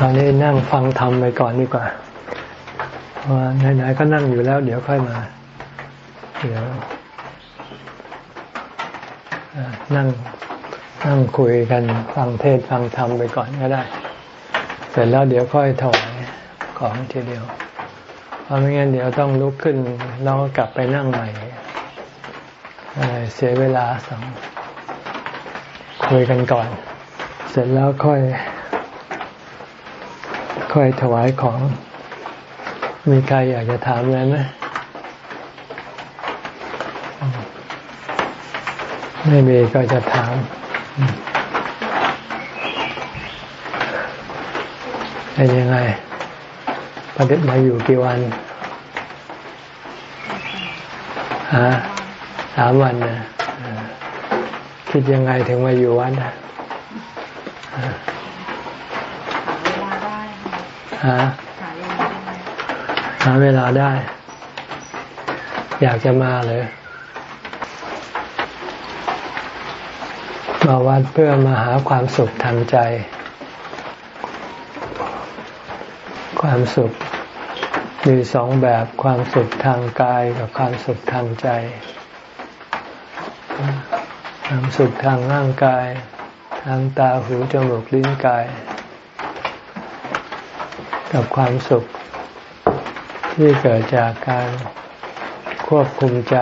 ตอนนี้นั่งฟังธรรมไปก่อนดีกว่าว่าไหนๆก็นั่งอยู่แล้ว เดี๋ยวค่อยมา เดี๋ยวนั่งนั่งคุยกันฟังเทศฟังธรรมไปก่อนก็ได้ เสร็จแล้วเดี๋ยวค่อยถวายของทีเดียว เพราะไม่งั้นเดี๋ยวต้องลุกขึ้นแล้วกลับไปนั่งใหม่เสียเวลาสองคุยกันก่อน เสร็จแล้วค่อย คอยถวายของ มีใครอยากจะถามอะไรไหมไม่มีก็จะถาม เป็นยังไงปฏิบัติมาอยู่กี่วันฮะสามวันนะคิดยังไงถึงมาอยู่วัดนะ หาหาเวลาได้ อยากจะมาเลยมาวัดเพื่อมาหาความสุขทางใจ ความสุขมีสองแบบความสุขทางกายกับความสุขทางใจ ความสุขทางร่างกาย ทางตาหูจมูกลิ้นกาย กับความสุข ที่เกิดจากการควบคุมใจ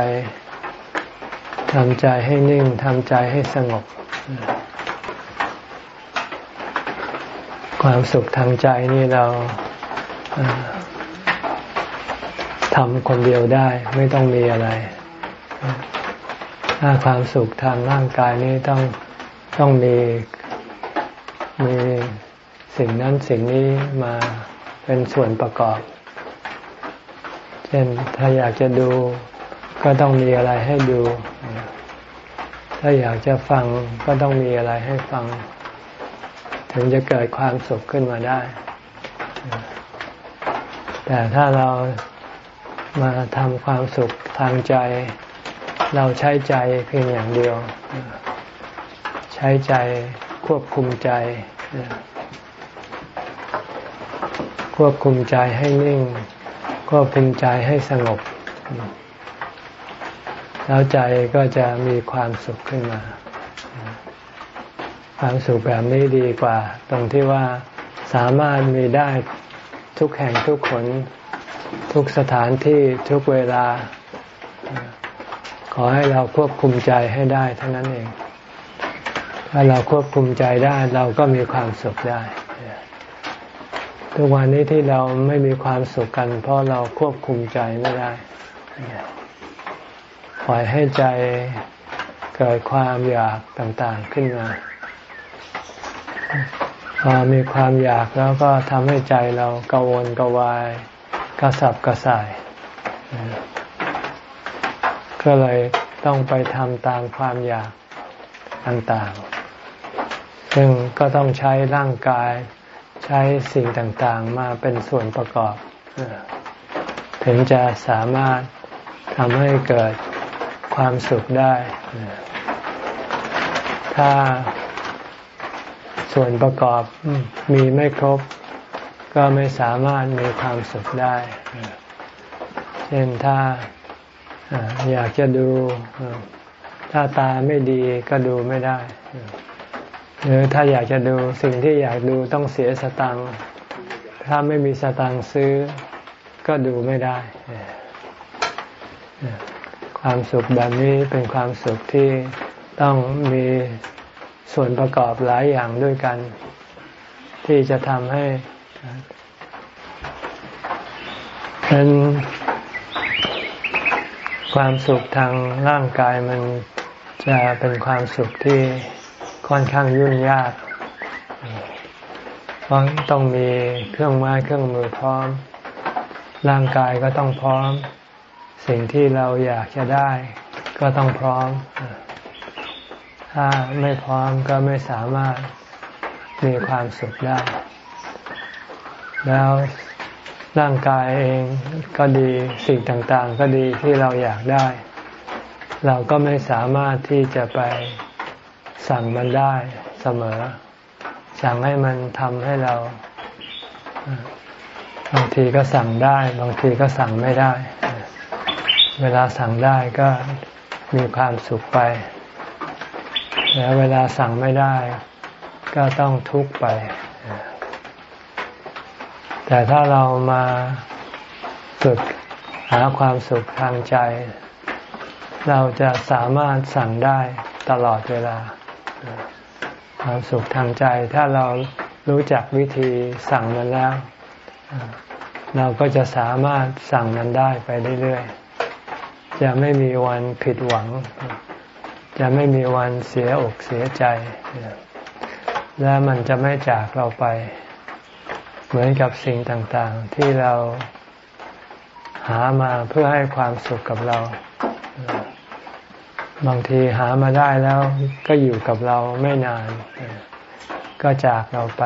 ทำใจให้นิ่งทำใจให้สงบ ความสุขทางใจนี่เราทำคนเดียวได้ไม่ต้องมีอะไร ถ้าความสุขทางร่างกายนี้ต้องต้องมีมีสิ่งนั้นสิ่งนี้มา เป็นส่วนประกอบ เช่นถ้าอยากจะดูก็ต้องมีอะไรให้ดู ถ้าอยากจะฟังก็ต้องมีอะไรให้ฟัง ถึงจะเกิดความสุขขึ้นมาได้ แต่ถ้าเรามาทำความสุขทางใจ เราใช้ใจเพียงอย่างเดียว ใช้ใจควบคุมใจ ควบคุมใจให้นิ่ง ควบคุมใจให้สงบ แล้วใจก็จะมีความสุขขึ้นมา ความสุขแบบนี้ดีกว่า ตรงที่ว่าสามารถมีได้ทุกแห่งทุกคนทุกสถานที่ทุกเวลา ขอให้เราควบคุมใจให้ได้เท่านั้นเอง ถ้าเราควบคุมใจได้เราก็มีความสุขได้ ทุกวันนี้ที่เราไม่มีความสุขกัน เพราะเราควบคุมใจไม่ได้ ปล่อยให้ใจเกิดความอยากต่างๆขึ้นมาพอมีความอยากแล้วก็ทำให้ใจเรากังวลกวายกระสับกระส่าย ก็เลยต้องไปทำตามความอยากต่างๆ ซึ่งก็ต้องใช้ร่างกาย ใช้สิ่งต่างๆมาเป็นส่วนประกอบ ถึงจะสามารถทำให้เกิดความสุขได้ ถ้าส่วนประกอบมีไม่ครบ ก็ไม่สามารถมีความสุขได้ เช่นถ้าอยากจะดู ถ้าตาไม่ดีก็ดูไม่ได้ หรือถ้าอยากจะดูสิ่งที่อยากดูต้องเสียสตังค์ถ้าไม่มีสตังค์ซื้อก็ดูไม่ได้ ความสุขแบบนี้เป็นความสุขที่ต้องมีส่วนประกอบหลายอย่างด้วยกัน ที่จะทำให้เป็นความสุขทางร่างกายมันจะเป็นความสุขที่ ค่อนข้างยุ่งยากเพราะต้องมีเครื่องไม้เครื่องมือพร้อม ร่างกายก็ต้องพร้อม สิ่งที่เราอยากจะได้ ก็ต้องพร้อม ถ้าไม่พร้อมก็ไม่สามารถมีความสุขได้ แล้วร่างกายเองก็ดีสิ่งต่างๆ ก็ดีที่เราอยากได้ เราก็ไม่สามารถที่จะไป สั่งมันได้เสมอ สั่งให้มันทำให้เรา บางทีก็สั่งได้ บางทีก็สั่งไม่ได้ เวลาสั่งได้ก็มีความสุขไป แล้วเวลาสั่งไม่ได้ ก็ต้องทุกข์ไป แต่ถ้าเรามาฝึกหาความสุขทางใจ เราจะสามารถสั่งได้ตลอดเวลา ความสุขทางใจถ้าเรารู้จักวิธีสั่งมันแล้ว เราก็จะสามารถสั่งมันได้ไปเรื่อยๆ จะไม่มีวันผิดหวัง จะไม่มีวันเสียอกเสียใจ และมันจะไม่จากเราไป เหมือนกับสิ่งต่างๆ ที่เราหามาเพื่อให้ความสุขกับเรา บางทีหามาได้แล้วก็อยู่กับเราไม่นาน ก็จากเราไป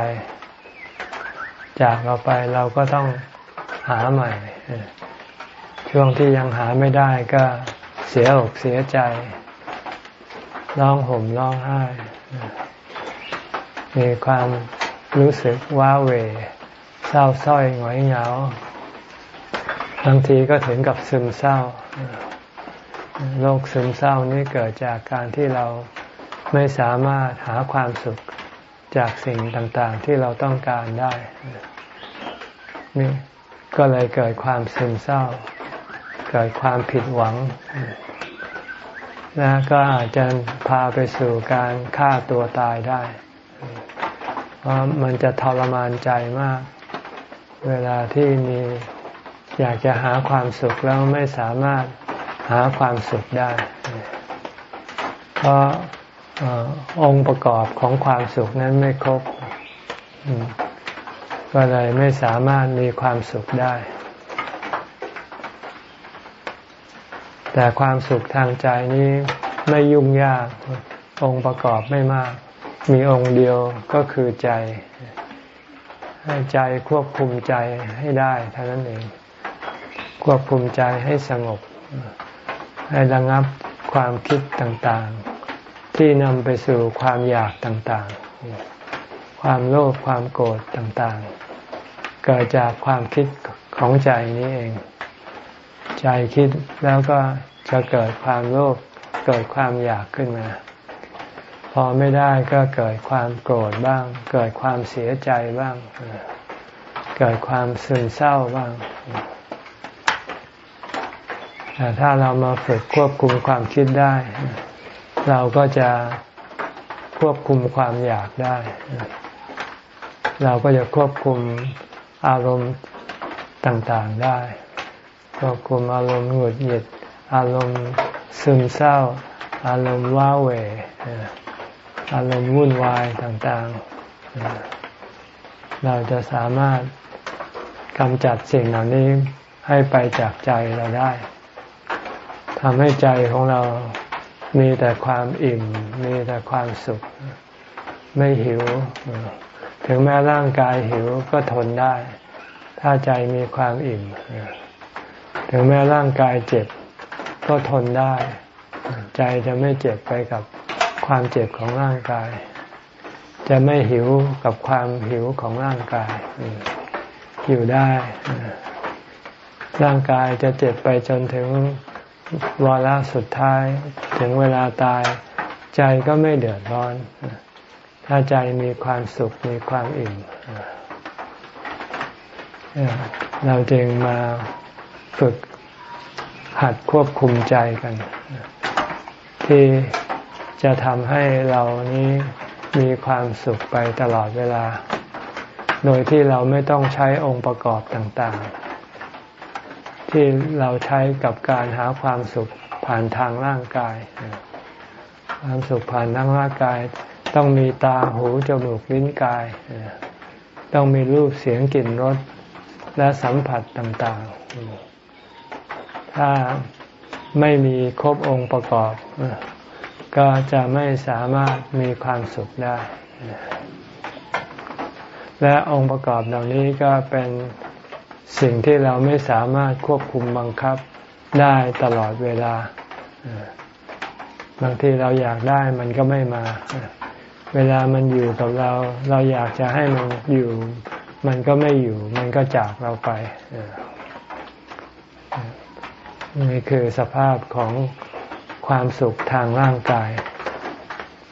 จากเราไปเราก็ต้องหาใหม่ ช่วงที่ยังหาไม่ได้ก็เสียอกเสียใจร้องห่มร้องไห้ มีความรู้สึกว้าเหวเศร้าส้อยหงอยเหงาบางทีก็ถึงกับซึมเศร้า โรคซึมเศร้านี้เกิดจากการที่เราไม่สามารถหาความสุขจากสิ่งต่างๆ ที่เราต้องการได้นี่ก็เลยเกิดความซึมเศร้า เกิดความผิดหวังและก็อาจจะพาไปสู่การฆ่าตัวตายได้ เพราะมันจะทรมานใจมาก เวลาที่มีอยากจะหาความสุขแล้วไม่สามารถ หาความสุขได้ เพราะองค์ประกอบของความสุขนั้นไม่ครบ ก็เลยไม่สามารถมีความสุขได้ แต่ความสุขทางใจนี้ไม่ยุ่งยาก องค์ประกอบไม่มาก มีองค์เดียวก็คือใจ ให้ใจควบคุมใจให้ได้เท่านั้นเอง ควบคุมใจให้สงบ ให้ระงับความคิดต่างๆ ที่นำไปสู่ความอยากต่างๆ ความโลภความโกรธต่างๆ เกิดจากความคิดของใจนี้เอง ใจคิดแล้วก็จะเกิดความโลภเกิดความอยากขึ้นมา พอไม่ได้ก็เกิดความโกรธบ้าง เกิดความเสียใจบ้าง เกิดความซึมเศร้าบ้าง แต่ถ้าเรามาฝึกควบคุมความคิดได้ เราก็จะควบคุมความอยากได้ เราก็จะควบคุมอารมณ์ต่างๆได้ ควบคุมอารมณ์หงุดหงิด อารมณ์ซึมเศร้า อารมณ์ว้าเหวอารมณ์วุ่นวายต่างๆ เราจะสามารถกำจัดสิ่งเหล่านี้ให้ไปจากใจเราได้ ทำให้ใจของเรามีแต่ความอิ่ม มีแต่ความสุข ไม่หิว ถึงแม้ร่างกายหิวก็ทนได้ ถ้าใจมีความอิ่ม ถึงแม้ร่างกายเจ็บก็ทนได้ ใจจะไม่เจ็บไปกับความเจ็บของร่างกาย จะไม่หิวกับความหิวของร่างกาย อยู่ได้ ร่างกายจะเจ็บไปจนถึง วาระสุดท้ายถึงเวลาตาย ใจก็ไม่เดือดร้อน ถ้าใจมีความสุขมีความอิ่มเราจึงมาฝึกหัดควบคุมใจกัน ที่จะทำให้เรานี้มีความสุขไปตลอดเวลา โดยที่เราไม่ต้องใช้องค์ประกอบต่างๆ ที่เราใช้กับการหาความสุขผ่านทางร่างกาย ความสุขผ่านทางร่างกาย ต้องมีตาหูจมูกลิ้นกาย ต้องมีรูปเสียงกลิ่นรสและสัมผัสต่างๆ ถ้าไม่มีครบองค์ประกอบ ก็จะไม่สามารถมีความสุขได้ และองค์ประกอบเหล่านี้ก็เป็น สิ่งที่เราไม่สามารถควบคุมบังคับได้ตลอดเวลา บางทีเราอยากได้มันก็ไม่มา เวลามันอยู่กับเรา เราอยากจะให้มันอยู่ มันก็ไม่อยู่ มันก็จากเราไปนี่คือสภาพของความสุขทางร่างกาย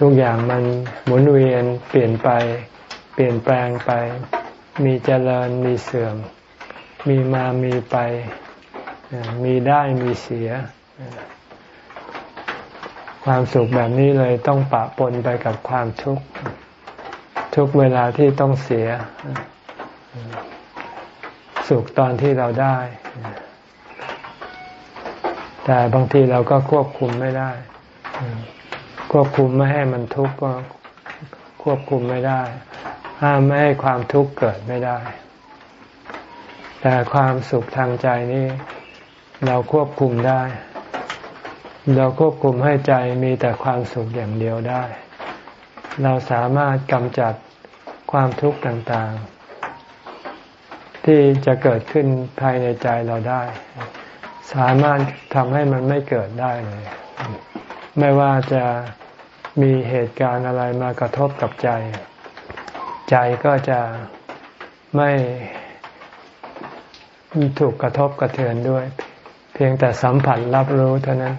ทุกอย่างมันหมุนเวียนเปลี่ยนไป เปลี่ยนแปลงไป มีเจริญมีเสื่อม มีมามีไป มีได้มีเสีย ความสุขแบบนี้เลยต้องปะปนไปกับความทุกข์ทุกเวลาที่ต้องเสีย สุขตอนที่เราได้ แต่บางทีเราก็ควบคุมไม่ได้ ควบคุมไม่ให้มันทุกข์ก็ควบคุมไม่ได้ ห้ามไม่ให้ความทุกข์เกิดไม่ได้ แต่ความสุขทางใจนี้เราควบคุมได้ เราควบคุมให้ใจมีแต่ความสุขอย่างเดียวได้ เราสามารถกำจัดความทุกข์ต่างๆ ที่จะเกิดขึ้นภายในใจเราได้ สามารถทำให้มันไม่เกิดได้เลย ไม่ว่าจะมีเหตุการณ์อะไรมากระทบกับใจ ใจก็จะไม่ ถูกกระทบกระเทือนด้วย เพียงแต่สัมผัสรับรู้เท่านั้น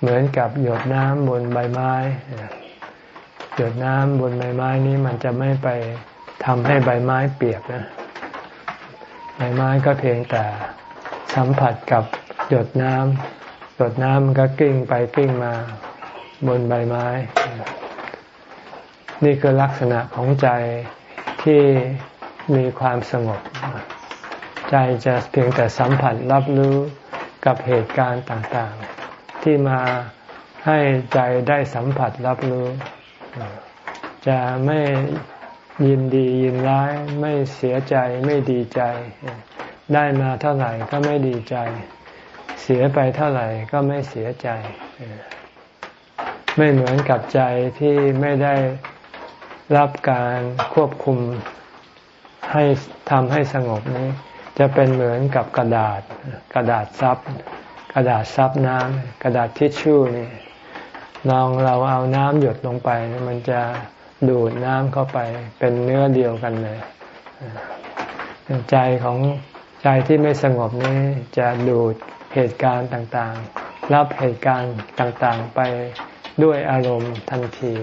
เหมือนกับหยดน้ำบนใบไม้ หยดน้ำบนใบไม้นี้มันจะไม่ไปทำให้ใบไม้เปียกนะ ใบไม้ก็เพียงแต่สัมผัสกับหยดน้ำหยดน้ำก็กิ้งไปกิ้งมาบนใบไม้ นี่คือลักษณะของใจที่มีความสงบ ใจจะเพียงแต่สัมผัสรับรู้กับเหตุการณ์ต่างๆ ที่มาให้ใจได้สัมผัสรับรู้ จะไม่ยินดียินร้ายไม่เสียใจไม่ดีใจ ได้มาเท่าไหร่ก็ไม่ดีใจ เสียไปเท่าไหร่ก็ไม่เสียใจ ไม่เหมือนกับใจที่ไม่ได้รับการควบคุมให้ทำให้สงบนี้ จะเป็นเหมือนกับกระดาษ กระดาษซับกระดาษซับน้ำกระดาษทิชชู่นี่ลองเราเอาน้ำหยดลงไป มันจะดูดน้ำเข้าไปเป็นเนื้อเดียวกันเลยใจของใจที่ไม่สงบนี้จะดูดเหตุการณ์ต่างๆ รับเหตุการณ์ต่างๆไปด้วยอารมณ์ทันที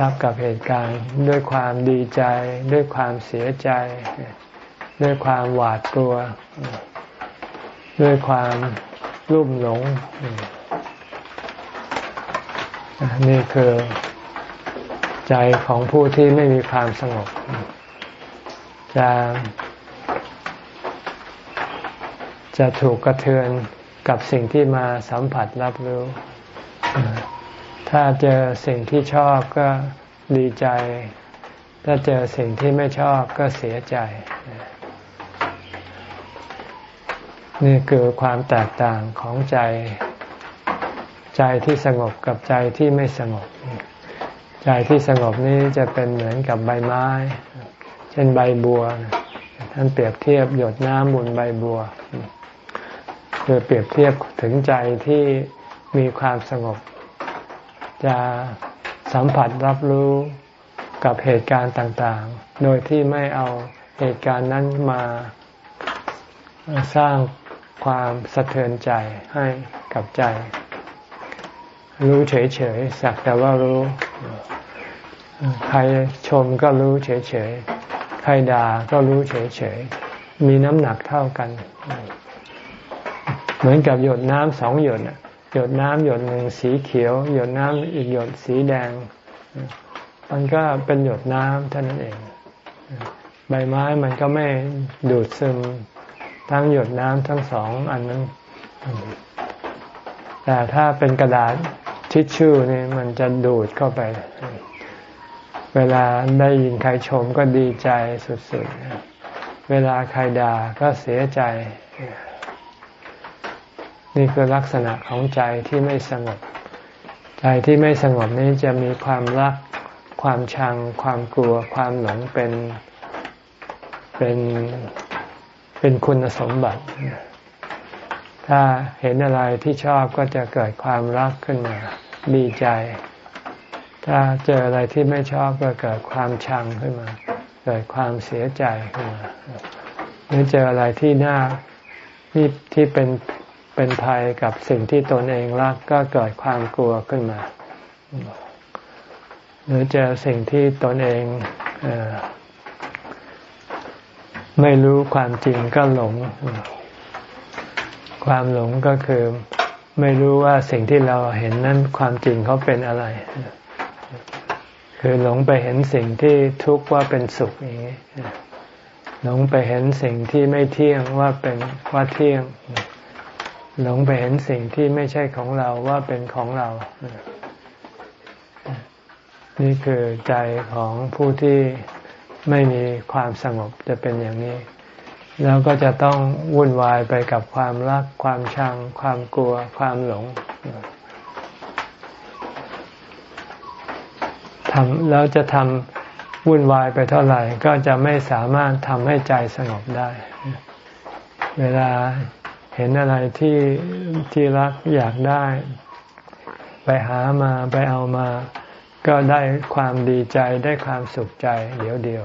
รับกับเหตุการณ์ด้วยความดีใจ ด้วยความเสียใจ ด้วยความหวาดกลัว ด้วยความรุ่มหลง นี่คือใจของผู้ที่ไม่มีความสงบ จะจะถูกกระเทือนกับสิ่งที่มาสัมผัสรับรู้ ถ้าเจอสิ่งที่ชอบก็ดีใจ ถ้าเจอสิ่งที่ไม่ชอบก็เสียใจ นี่คือความแตกต่างของใจ ใจที่สงบกับใจที่ไม่สงบ ใจที่สงบนี้จะเป็นเหมือนกับใบไม้ เช่นใบบัว ท่านเปรียบเทียบหยดน้ำบนใบบัว คือเปรียบเทียบถึงใจที่มีความสงบ จะสัมผัสรับรู้กับเหตุการณ์ต่างๆ โดยที่ไม่เอาเหตุการณ์นั้นมาสร้าง ความสะเทือนใจให้กับใจ รู้เฉยๆสักแต่ว่ารู้ ใครชมก็รู้เฉยๆใครด่าก็รู้เฉยๆมีน้ำหนักเท่ากัน เหมือนกับหยดน้ำสองหยดหยดน้ำหยดหนึ่งสีเขียว หยดน้ำอีกหยดสีแดง มันก็เป็นหยดน้ำเท่านั้นเอง ใบไม้มันก็ไม่ดูดซึม ทั้งหยดน้ำทั้งสองอันนั้น แต่ถ้าเป็นกระดาษทิชชู่นี่มันจะดูดเข้าไป เวลาได้ยินใครชมก็ดีใจสุดๆ เวลาใครด่าก็เสียใจ นี่คือลักษณะของใจที่ไม่สงบ ใจที่ไม่สงบนี้จะมีความรัก ความชัง ความกลัว ความหลงเป็นเป็น เป็นคุณสมบัติ ถ้าเห็นอะไรที่ชอบก็จะเกิดความรักขึ้นมา ดีใจ ถ้าเจออะไรที่ไม่ชอบก็เกิดความชังขึ้นมา เกิดความเสียใจขึ้นมาหรือเจออะไรที่น่าที่ที่เป็นเป็นภัยกับสิ่งที่ตนเองรักก็เกิดความกลัวขึ้นมา หรือเจอสิ่งที่ตนเองอ ไม่รู้ความจริงก็หลง ความหลงก็คือไม่รู้ว่าสิ่งที่เราเห็นนั้นความจริงเขาเป็นอะไร คือหลงไปเห็นสิ่งที่ทุกข์ว่าเป็นสุขอย่างนี้หลงไปเห็นสิ่งที่ไม่เที่ยงว่าเป็นว่าเที่ยง หลงไปเห็นสิ่งที่ไม่ใช่ของเราว่าเป็นของเรา นี่คือใจของผู้ที่ ไม่มีความสงบจะเป็นอย่างนี้ แล้วก็จะต้องวุ่นวายไปกับความรัก ความชัง ความกลัว ความหลงทำแล้วจะทำวุ่นวายไปเท่าไหร่ ก็จะไม่สามารถทำให้ใจสงบได้ เวลาเห็นอะไรที่ที่รักอยากได้ ไปหามาไปเอามา ก็ได้ความดีใจได้ความสุขใจ เดี๋ยวเดียว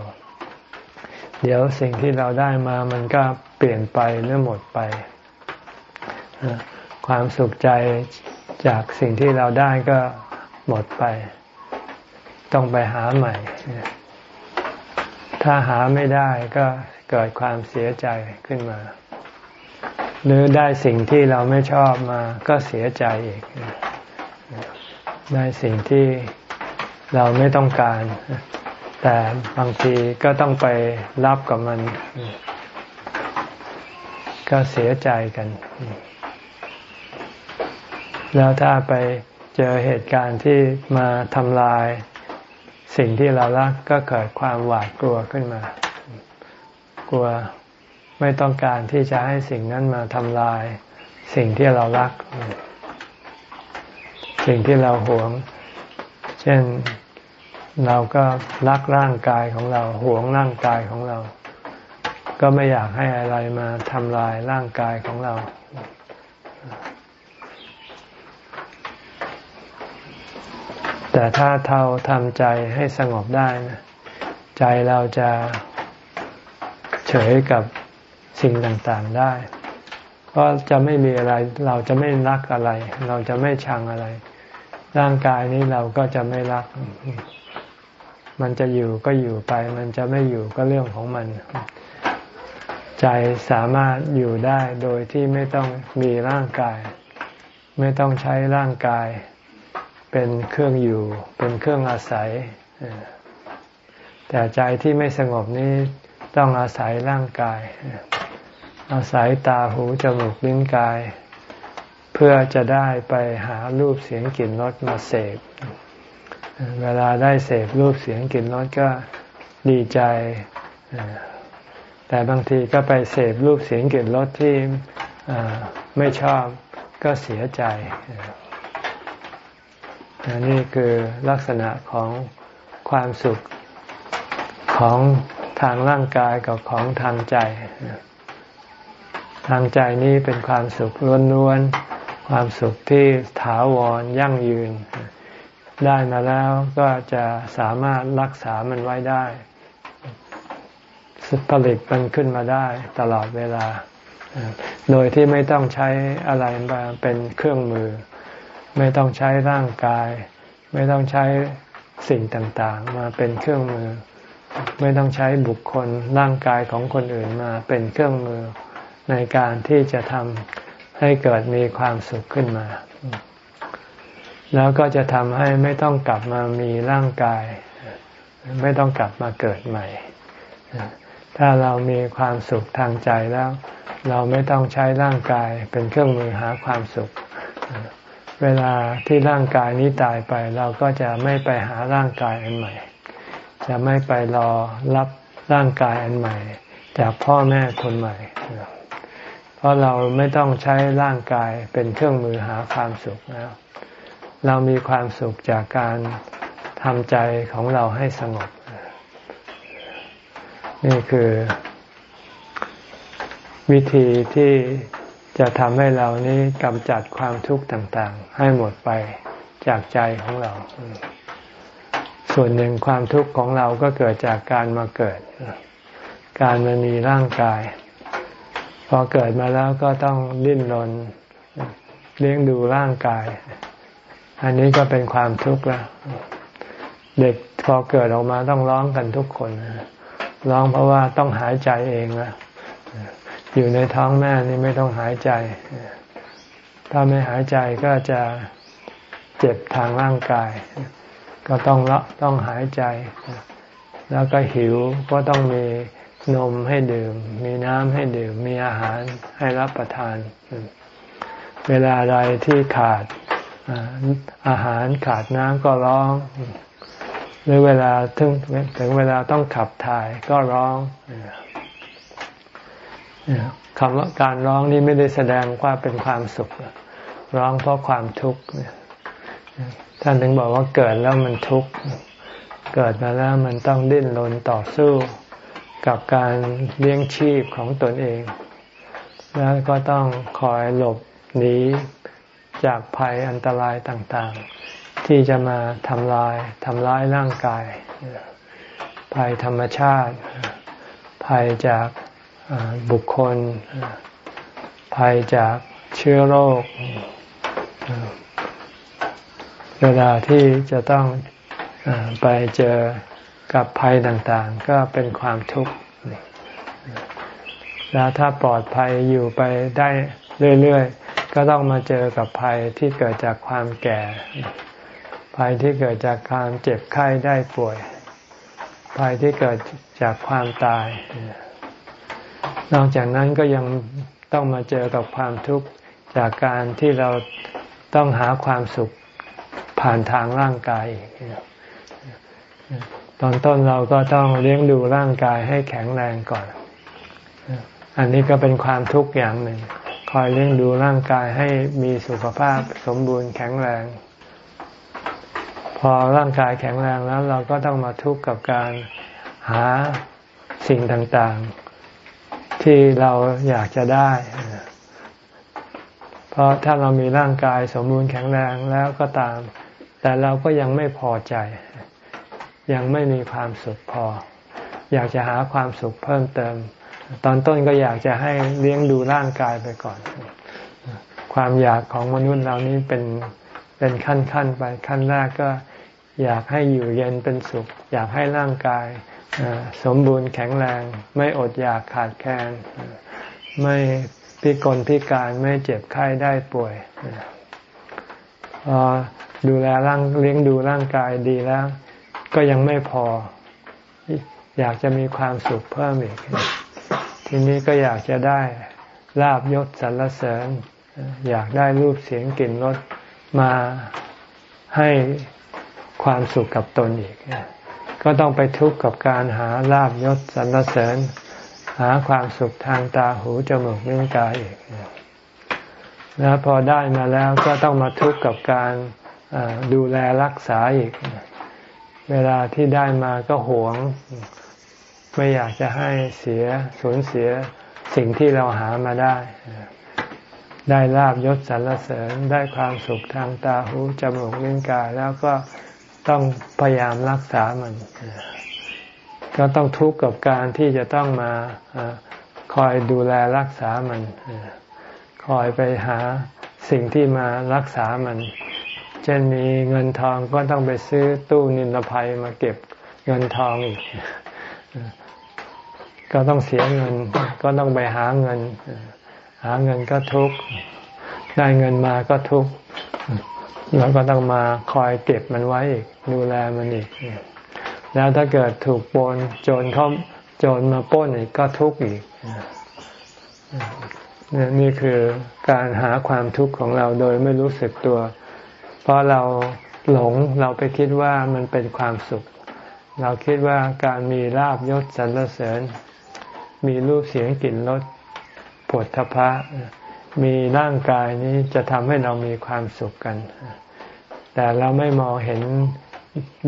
เดี๋ยวสิ่งที่เราได้มามันก็เปลี่ยนไปหรือหมดไป ความสุขใจจากสิ่งที่เราได้ก็หมดไป ต้องไปหาใหม่ ถ้าหาไม่ได้ก็เกิดความเสียใจขึ้นมา หรือได้สิ่งที่เราไม่ชอบมาก็เสียใจอีก ได้สิ่งที่ เราไม่ต้องการ แต่บางทีก็ต้องไปรับกับมัน ก็เสียใจกัน แล้วถ้าไปเจอเหตุการณ์ที่มาทำลายสิ่งที่เรารักก็เกิดความหวาดกลัวขึ้นมา กลัวไม่ต้องการที่จะให้สิ่งนั้นมาทำลาย สิ่งที่เรารัก สิ่งที่เราหวง เช่น เราก็รักร่างกายของเราหวงร่างกายของเรา ก็ไม่อยากให้อะไรมาทำลายร่างกายของเรา แต่ถ้าเราทำใจให้สงบได้นะใจเราจะเฉยกับสิ่งต่างๆได้ เพราะจะไม่มีอะไร เราจะไม่รักอะไร เราจะไม่ชังอะไร ร่างกายนี้เราก็จะไม่รัก มันจะอยู่ก็อยู่ไป มันจะไม่อยู่ก็เรื่องของมัน ใจสามารถอยู่ได้โดยที่ไม่ต้องมีร่างกาย ไม่ต้องใช้ร่างกาย เป็นเครื่องอยู่ เป็นเครื่องอาศัย แต่ใจที่ไม่สงบนี้ต้องอาศัยร่างกาย อาศัยตาหูจมูกลิ้นกาย เพื่อจะได้ไปหารูปเสียงกลิ่นรสมาเสพ เวลาได้เสพรูปเสียงกลิ่นรสก็ดีใจ แต่บางทีก็ไปเสพรูปเสียงกลิ่นรสที่ไม่ชอบก็เสียใจนี่คือลักษณะของความสุขของทางร่างกายกับของทางใจ ทางใจนี้เป็นความสุขล้วนๆ ความสุขที่ถาวรยั่งยืน ได้มาแล้วก็จะสามารถรักษามันไว้ได้ผลิตมันขึ้นมาได้ตลอดเวลา โดยที่ไม่ต้องใช้อะไรมาเป็นเครื่องมือ ไม่ต้องใช้ร่างกาย ไม่ต้องใช้สิ่งต่างๆ มาเป็นเครื่องมือ ไม่ต้องใช้บุคคลร่างกายของคนอื่นมาเป็นเครื่องมือในการที่จะทำให้เกิดมีความสุขขึ้นมา แล้วก็จะทำให้ไม่ต้องกลับมามีร่างกาย ไม่ต้องกลับมาเกิดใหม่ ถ้าเรามีความสุขทางใจแล้ว เราไม่ต้องใช้ร่างกายเป็นเครื่องมือหาความสุข เวลาที่ร่างกายนี้ตายไป เราก็จะไม่ไปหาร่างกายอันใหม่ จะไม่ไปรอรับร่างกายอันใหม่ จากพ่อแม่คนใหม่ เพราะเราไม่ต้องใช้ร่างกายเป็นเครื่องมือหาความสุขแล้ว เรามีความสุขจากการทำใจของเราให้สงบ นี่คือ วิธีที่จะทำให้เรานี้กำจัดความทุกข์ต่างๆ ให้หมดไปจากใจของเรา ส่วนหนึ่งความทุกข์ของเราก็เกิดจากการมาเกิด การมามีร่างกาย พอเกิดมาแล้วก็ต้องดิ้นรนเลี้ยงดูร่างกาย อันนี้ก็เป็นความทุกข์แล้วเด็กพอเกิดออกมาต้องร้องกันทุกคนร้องเพราะว่าต้องหายใจเองล้วอยู่ในท้องแม่นี่ไม่ต้องหายใจ ถ้าไม่หายใจก็จะเจ็บทางร่างกาย ก็ต้องละต้องหายใจ แล้วก็หิวก็ต้องมีนมให้ดื่ม มีน้ำให้ดื่ม มีอาหารให้รับประทาน เวลาใดที่ขาด อาหารขาดน้ำก็ร้อง หรือเวลาถึงถึงเวลาต้องขับถ่ายก็ร้องคำว่าการร้องนี่ไม่ได้แสดงว่าเป็นความสุข ร้องเพราะความทุกข์ท่านถึงบอกว่าเกิดแล้วมันทุกข์ เกิดมาแล้วมันต้องดิ้นรนต่อสู้กับการเลี้ยงชีพของตนเอง แล้วก็ต้องคอยหลบหนี จากภัยอันตรายต่างๆ ที่จะมาทำลายทำร้ายร่างกาย ภัยธรรมชาติ ภัยจากบุคคล ภัยจากเชื้อโรค เวลาที่จะต้องไปเจอกับภัยต่างๆ ก็เป็นความทุกข์แล้วถ้าปลอดภัยอยู่ไปได้เรื่อย ๆ ก็ต้องมาเจอกับภัยที่เกิดจากความแก่ ภัยที่เกิดจากความเจ็บไข้ได้ป่วย ภัยที่เกิดจากความตาย นอกจากนั้นก็ยังต้องมาเจอกับความทุกข์จากการที่เราต้องหาความสุขผ่านทางร่างกายตอนต้นเราก็ต้องเลี้ยงดูร่างกายให้แข็งแรงก่อน อันนี้ก็เป็นความทุกข์อย่างหนึ่ง คอยเลี้ยงดูร่างกายให้มีสุขภาพสมบูรณ์แข็งแรง พอร่างกายแข็งแรงแล้วเราก็ต้องมาทุกข์กับการหาสิ่งต่างๆ ที่เราอยากจะได้ เพราะถ้าเรามีร่างกายสมบูรณ์แข็งแรงแล้วก็ตาม แต่เราก็ยังไม่พอใจ ยังไม่มีความสุขพอ อยากจะหาความสุขเพิ่มเติม ตอนต้นก็อยากจะให้เลี้ยงดูร่างกายไปก่อน ความอยากของมนุษย์เรานี้เป็นเป็นขั้นขั้นไปขั้นแรกก็อยากให้อยู่เย็นเป็นสุข อยากให้ร่างกายสมบูรณ์แข็งแรง ไม่อดอยากขาดแคลนไม่พิกลพิการไม่เจ็บไข้ได้ป่วยพอดูแลร่างเลี้ยงดูร่างกายดีแล้ว ก็ยังไม่พอ อยากจะมีความสุขเพิ่มอีก ทีนี้ก็อยากจะได้ลาบยศสรรเสริญ อยากได้รูปเสียงกลิ่นรสมาให้ความสุขกับตนอีก ก็ต้องไปทุกข์กับการหาลาบยศสรรเสริญ หาความสุขทางตาหูจมูกลิ้นกายอีกแล้วพอได้มาแล้วก็ต้องมาทุกข์กับการดูแลรักษาอีก เวลาที่ได้มาก็หวง ไม่อยากจะให้เสียสูญเสียสิ่งที่เราหามาได้ ได้ลาบยศสรรเสริญได้ความสุขทางตาหูจมูกลิ้นกายแล้วก็ต้องพยายามรักษามัน ก็ต้องทุกข์กับการที่จะต้องมาคอยดูแลรักษามัน คอยไปหาสิ่งที่มารักษามัน เช่นมีเงินทองก็ต้องไปซื้อตู้นิรภัยมาเก็บเงินทองอีก ก็ต้องเสียเงิน ก็ต้องไปหาเงิน หาเงินก็ทุกข์ได้เงินมาก็ทุกข์แล้วก็ต้องมาคอยเก็บมันไว้อีก ดูแลมันอีก แล้วถ้าเกิดถูกปนโจรเขาโจรมาป้นอีกก็ทุกข์อีกนี่คือการหาความทุกข์ของเราโดยไม่รู้สึกตัว เพราะเราหลงเราไปคิดว่ามันเป็นความสุข เราคิดว่าการมีลาบยศสรรเสริญ มีรูปเสียงกลิ่นรสผลทพะ มีร่างกายนี้จะทำให้เรามีความสุขกัน แต่เราไม่มองเห็น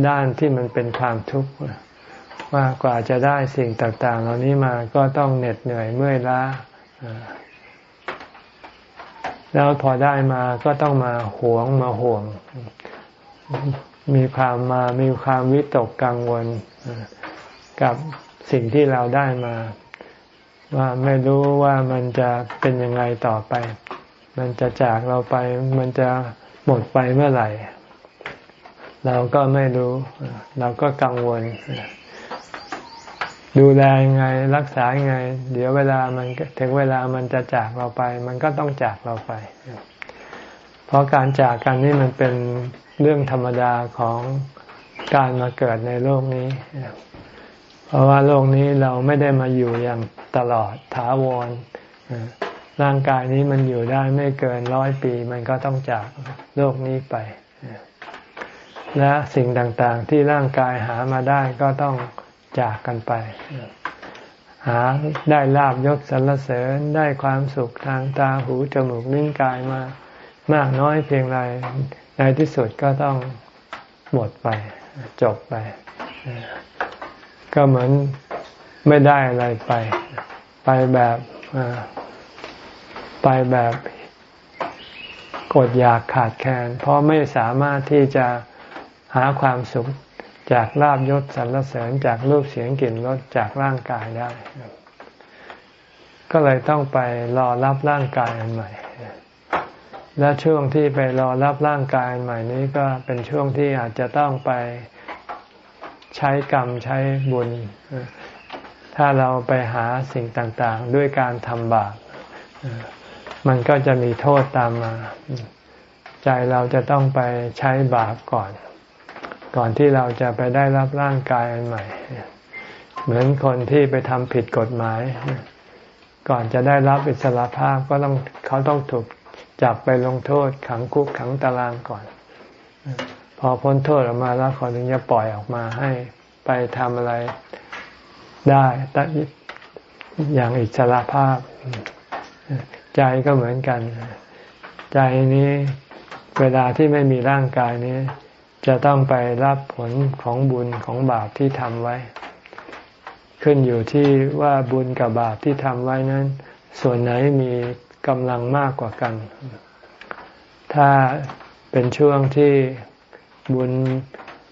ด้านที่มันเป็นความทุกข์ว่ากว่าจะได้สิ่งต่างๆ เหล่านี้มาก็ต้องเหน็ดเหนื่อยเมื่อยล้าแล้วพอได้มาก็ต้องมาหวงมาห่วง มีความมามีความวิตกกังวลกับสิ่งที่เราได้มา ว่าไม่รู้ว่ามันจะเป็นยังไงต่อไป มันจะจากเราไป มันจะหมดไปเมื่อไหร่ เราก็ไม่รู้ เราก็กังวล ดูแลยังไงรักษายังไง เดี๋ยวเวลามันถึงเวลามันจะจากเราไป มันก็ต้องจากเราไป เพราะการจากกันนี่มันเป็นเรื่องธรรมดาของการมาเกิดในโลกนี้ เพราะว่าโลกนี้เราไม่ได้มาอยู่อย่าง ตลอดถาวรร่างกายนี้มันอยู่ได้ไม่เกินร้อยปี มันก็ต้องจากโลกนี้ไป และสิ่งต่างๆ ที่ร่างกายหามาได้ก็ต้องจากกันไป หาได้ลาบยศสรรเสริญได้ความสุขทางตาหูจมูกลิ้นกายมามากน้อยเพียงไรในที่สุดก็ต้องหมดไป จบไป ก็เหมือน ไม่ได้อะไรไป ไปแบบไปแบบกดอยากขาดแคลนเพราะไม่สามารถที่จะหาความสุขจากลาบยศสรรเสริญจากรูปเสียงกลิ่นรสจากร่างกายได้ ก็เลยต้องไปรอรับร่างกายอันใหม่ และช่วงที่ไปรอรับร่างกายใหม่นี้ก็เป็นช่วงที่อาจจะต้องไปใช้กรรมใช้บุญ ถ้าเราไปหาสิ่งต่างๆ ด้วยการทำบาปมันก็จะมีโทษตามมา ใจเราจะต้องไปใช้บาปก่อน ก่อนที่เราจะไปได้รับร่างกายอันใหม่ เหมือนคนที่ไปทำผิดกฎหมาย ก่อนจะได้รับอิสรภาพก็ต้องเขาต้องถูกจับไปลงโทษขังคุกขังตารางก่อน พอพ้นโทษออกมาแล้วเขาถึงจะปล่อยออกมาให้ไปทำอะไร ได้ตัดอย่างอิสระภาพ ใจก็เหมือนกัน ใจนี้เวลาที่ไม่มีร่างกายนี้ จะต้องไปรับผลของบุญของบาปที่ทำไว้ ขึ้นอยู่ที่ว่าบุญกับบาปที่ทำไว้นั้น ส่วนไหนมีกำลังมากกว่ากัน ถ้าเป็นช่วงที่บุญ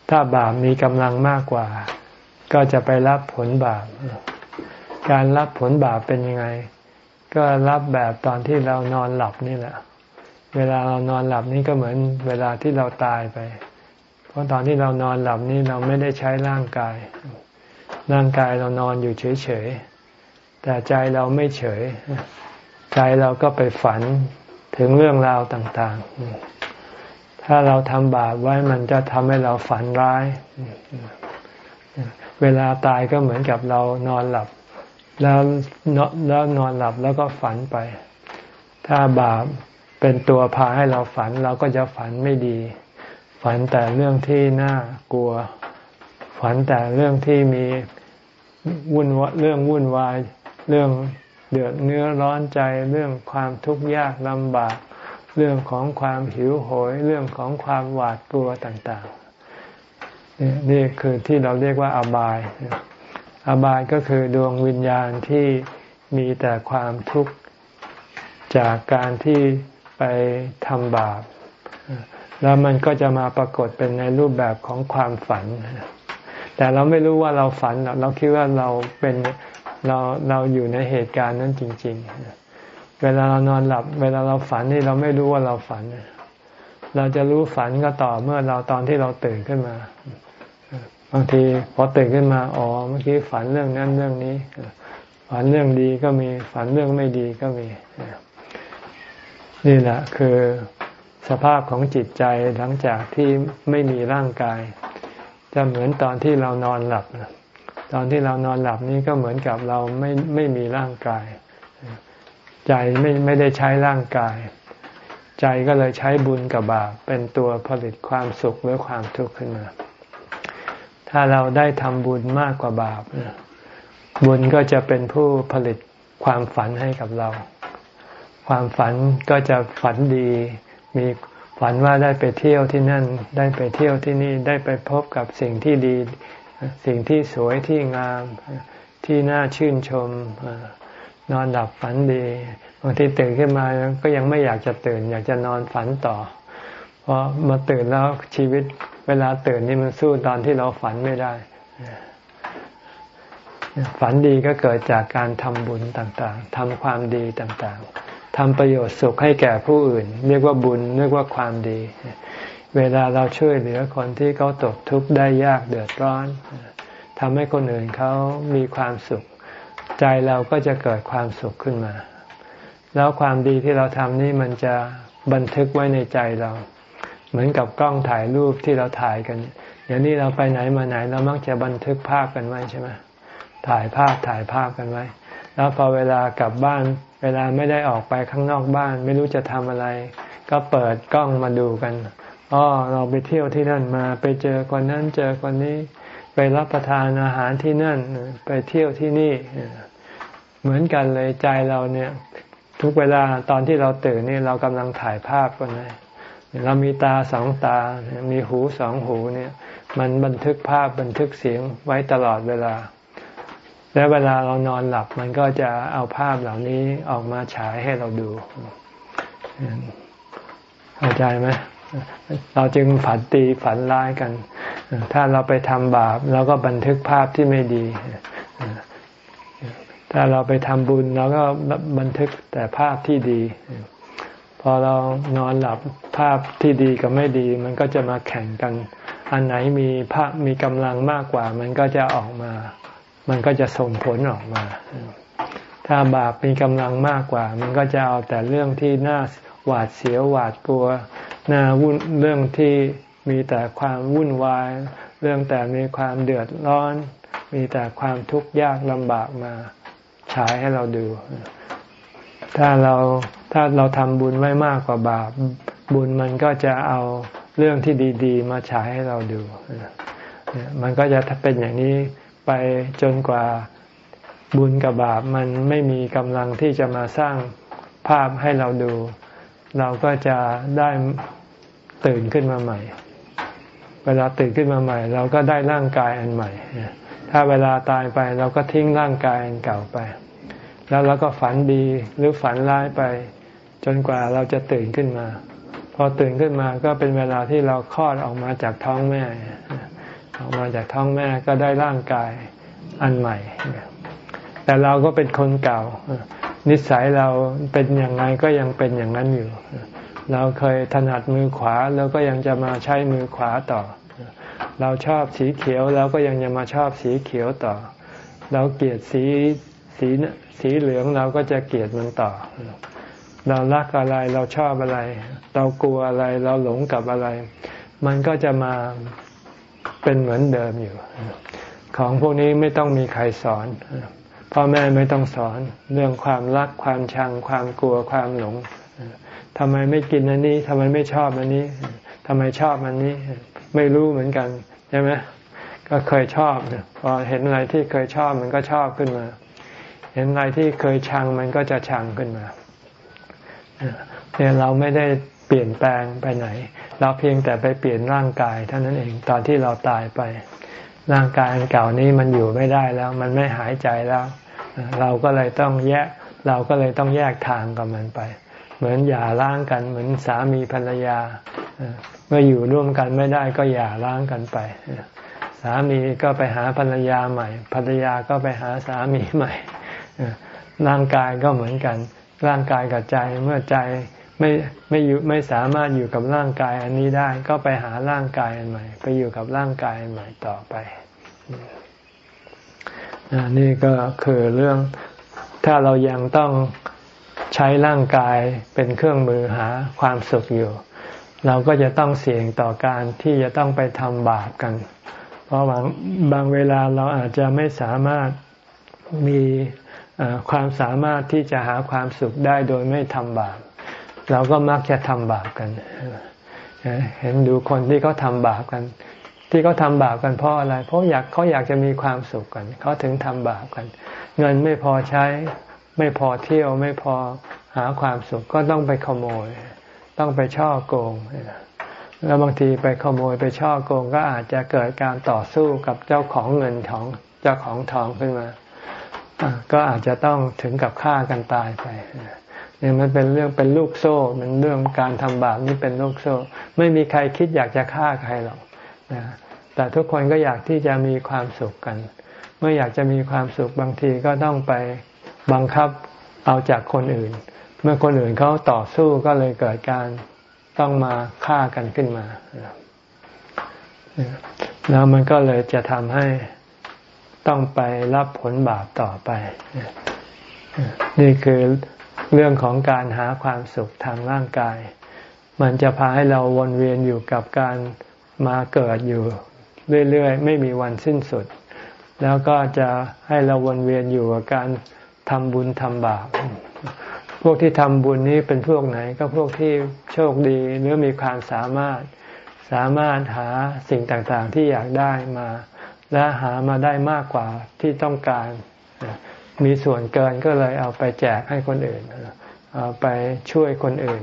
ถ้าบาปมีกำลังมากกว่า ก็จะไปรับผลบาป การรับผลบาปเป็นยังไง ก็รับแบบตอนที่เรานอนหลับนี่แหละ เวลาเรานอนหลับนี่ก็เหมือนเวลาที่เราตายไป เพราะตอนที่เรานอนหลับนี่เราไม่ได้ใช้ร่างกาย ร่างกายเรานอนอยู่เฉยๆ แต่ใจเราไม่เฉย ใจเราก็ไปฝันถึงเรื่องราวต่างๆ ถ้าเราทำบาปไว้มันจะทำให้เราฝันร้าย เวลาตายก็เหมือนกับเรานอนหลับ แล้วแล้วนอนหลับแล้วก็ฝันไป ถ้าบาปเป็นตัวพาให้เราฝันเราก็จะฝันไม่ดี ฝันแต่เรื่องที่น่ากลัว ฝันแต่เรื่องที่มีวุ่นวเรื่องวุ่นวาย เรื่องเดือดเนื้อร้อนใจเรื่องความทุกข์ยากลำบาก เรื่องของความหิวโหย เรื่องของความหวาดกลัวต่างๆ นี่คือที่เราเรียกว่าอบาย อบายก็คือดวงวิญญาณที่มีแต่ความทุกข์จากการที่ไปทำบาป แล้วมันก็จะมาปรากฏเป็นในรูปแบบของความฝัน แต่เราไม่รู้ว่าเราฝัน เราคิดว่าเราเป็นเราเราอยู่ในเหตุการณ์นั้นจริง ๆ เวลาเรานอนหลับ เวลาเราฝันนี่เราไม่รู้ว่าเราฝัน เราจะรู้ฝันก็ต่อเมื่อเราตอนที่เราตื่นขึ้นมา บางทีพอตื่นขึ้นมาอ๋อเมื่อกี้ฝันเรื่องนั้นเรื่องนี้ ฝันเรื่องดีก็มีฝันเรื่องไม่ดีก็มี นี่แหละคือสภาพของจิตใจหลังจากที่ไม่มีร่างกาย จะเหมือนตอนที่เรานอนหลับตอนที่เรานอนหลับนี้ก็เหมือนกับเราไม่ไม่มีร่างกาย ใจไม่ไม่ได้ใช้ร่างกาย ใจก็เลยใช้บุญกับบาปเป็นตัวผลิตความสุขหรือความทุกข์ขึ้นมา ถ้าเราได้ทำบุญมากกว่าบาป บุญก็จะเป็นผู้ผลิตความฝันให้กับเรา ความฝันก็จะฝันดี มีฝันว่าได้ไปเที่ยวที่นั่น ได้ไปเที่ยวที่นี่ได้ไปพบกับสิ่งที่ดี สิ่งที่สวยที่งาม ที่น่าชื่นชม นอนหลับฝันดีบางทีตื่นขึ้นมาก็ยังไม่อยากจะตื่น อยากจะนอนฝันต่อ เพราะมาตื่นแล้วชีวิต เวลาตื่นนี่มันสู้ตอนที่เราฝันไม่ได้ ฝันดีก็เกิดจากการทำบุญต่างๆทำความดีต่างๆทำประโยชน์สุขให้แก่ผู้อื่น เรียกว่าบุญเรียกว่าความดี เวลาเราช่วยเหลือคนที่เขาตกทุกข์ได้ยากเดือดร้อนทำให้คนอื่นเขามีความสุข ใจเราก็จะเกิดความสุขขึ้นมา แล้วความดีที่เราทำนี่มันจะบันทึกไว้ในใจเรา เหมือนกับกล้องถ่ายรูปที่เราถ่ายกันอย่างนี้เราไปไหนมาไหนเรามักจะบันทึกภาพกันไว้ใช่ไหมถ่ายภาพถ่ายภาพกันไว้ แล้วพอเวลากลับบ้าน เวลาไม่ได้ออกไปข้างนอกบ้าน ไม่รู้จะทำอะไร ก็เปิดกล้องมาดูกันอ๋อเราไปเที่ยวที่นั่นมาไปเจอคนนั้นเจอคนนี้ ไปรับประทานอาหารที่นั่น ไปเที่ยวที่นี่ เหมือนกันเลยใจเราเนี่ย ทุกเวลาตอนที่เราตื่นนี่เรากำลังถ่ายภาพกันเลย เรามีตาสองตา มีหูสองหูเนี่ย มันบันทึกภาพบันทึกเสียงไว้ตลอดเวลา และเวลาเรานอนหลับมันก็จะเอาภาพเหล่านี้ออกมาฉายให้เราดู เข้าใจไหมเราจึงฝันตีฝันร้ายกัน ถ้าเราไปทำบาปเราก็บันทึกภาพที่ไม่ดี ถ้าเราไปทำบุญเราก็บันทึกแต่ภาพที่ดี พอเรานอนหลับภาพที่ดีกับไม่ดี มันก็จะมาแข่งกัน อันไหนมีภาพมีกำลังมากกว่า มันก็จะออกมา มันก็จะส่งผลออกมา ถ้าบาปมีกำลังมากกว่า มันก็จะเอาแต่เรื่องที่น่าหวาดเสียวหวาดกลัวน่าวุ่นเรื่องที่มีแต่ความวุ่นวาย เรื่องแต่มีความเดือดร้อน มีแต่ความทุกข์ยากลำบากมาฉายให้เราดู ถ้าเรา ถ้าเราทำบุญไว้มากกว่าบาป บุญมันก็จะเอาเรื่องที่ดี ๆ มาฉายให้เราดู มันก็จะเป็นอย่างนี้ไปจนกว่าบุญกับบาปมันไม่มีกำลังที่จะมาสร้างภาพให้เราดู เราก็จะได้ตื่นขึ้นมาใหม่ เวลาตื่นขึ้นมาใหม่ เราก็ได้ร่างกายอันใหม่ ถ้าเวลาตายไปเราก็ทิ้งร่างกายอันเก่าไป แล้วเราก็ฝันดีหรือฝันร้ายไป จนกว่าเราจะตื่นขึ้นมา พอตื่นขึ้นมาก็เป็นเวลาที่เราคลอดออกมาจากท้องแม่ ออกมาจากท้องแม่ก็ได้ร่างกายอันใหม่ แต่เราก็เป็นคนเก่า นิสัยเราเป็นอย่างไรก็ยังเป็นอย่างนั้นอยู่ เราเคยถนัดมือขวาเราก็ยังจะมาใช้มือขวาต่อ เราชอบสีเขียวเราก็ยังจะมาชอบสีเขียวต่อ เราเกลียดสีสีสีเหลืองเราก็จะเกลียดมันต่อ เรารักอะไรเราชอบอะไร เรากลัวอะไรเราหลงกับอะไร มันก็จะมาเป็นเหมือนเดิมอยู่ ของพวกนี้ไม่ต้องมีใครสอนพ่อแม่ไม่ต้องสอนเรื่องความรักความชัง ความกลัวความหลงทำไมไม่กินอันนี้ทำไมไม่ชอบอันนี้ทำไมชอบอันนี้ ไม่รู้เหมือนกันใช่ไหมก็เคยชอบพอเห็นอะไรที่เคยชอบมันก็ชอบขึ้นมา เห็นอะไรที่เคยชังมันก็จะชังขึ้นมา เนี่ยเราไม่ได้เปลี่ยนแปลงไปไหน เราเพียงแต่ไปเปลี่ยนร่างกายเท่านั้นเองตอนที่เราตายไป ร่างกายอันเก่านี้มันอยู่ไม่ได้แล้ว มันไม่หายใจแล้ว เราก็เลยต้องแยก เราก็เลยต้องแยกทางกับมันไป เหมือนหย่าร้างกัน เหมือนสามีภรรยาเมื่ออยู่ร่วมกันไม่ได้ก็หย่าร้างกันไปสามีก็ไปหาภรรยาใหม่ ภรรยาก็ไปหาสามีใหม่ร่างกายก็เหมือนกัน ร่างกายกับใจ เมื่อใจไม่ไม่อยู่ไม่สามารถอยู่กับร่างกายอันนี้ได้ ก็ไปหาร่างกายอันใหม่ ไปอยู่กับร่างกายอันใหม่ต่อไปนี่ก็คือเรื่องถ้าเรายังต้องใช้ร่างกายเป็นเครื่องมือหาความสุขอยู่ เราก็จะต้องเสี่ยงต่อการที่จะต้องไปทำบาปกัน เพราะบางบางเวลาเราอาจจะไม่สามารถมี ความสามารถที่จะหาความสุขได้โดยไม่ทำบาป เราก็มักจะทำบาปกัน เห็นดูคนที่เขาทำบาปกัน ที่เขาทำบาปกันเพราะอะไร เพราะอยากเขาอยากจะมีความสุขกันเขาถึงทำบาปกัน เงินไม่พอใช้ ไม่พอเที่ยวไม่พอหาความสุขก็ต้องไปขโมย ต้องไปช่อโกงแล้วบางทีไปขโมยไปช่อโกงก็อาจจะเกิดการต่อสู้กับเจ้าของเงินของเจ้าของทองขึ้นมา ก็อาจจะต้องถึงกับฆ่ากันตายไปเนี่ยมันเป็นเรื่องเป็นลูกโซ่ มันเรื่องการทำบาปนี่เป็นลูกโซ่ ไม่มีใครคิดอยากจะฆ่าใครหรอกแต่ทุกคนก็อยากที่จะมีความสุขกัน เมื่ออยากจะมีความสุขบางทีก็ต้องไปบังคับเอาจากคนอื่น เมื่อคนอื่นเขาต่อสู้ก็เลยเกิดการต้องมาฆ่ากันขึ้นมา แล้วมันก็เลยจะทำให้ ต้องไปรับผลบาปต่อไป นี่คือเรื่องของการหาความสุขทางร่างกาย มันจะพาให้เราวนเวียนอยู่กับการมาเกิดอยู่เรื่อยๆ ไม่มีวันสิ้นสุด แล้วก็จะให้เราวนเวียนอยู่กับการทำบุญทำบาป พวกที่ทำบุญนี้เป็นพวกไหนก็พวกที่โชคดีหรือมีความสามารถ สามารถหาสิ่งต่างๆที่อยากได้มา และหามาได้มากกว่าที่ต้องการ มีส่วนเกินก็เลยเอาไปแจกให้คนอื่น เอาไปช่วยคนอื่น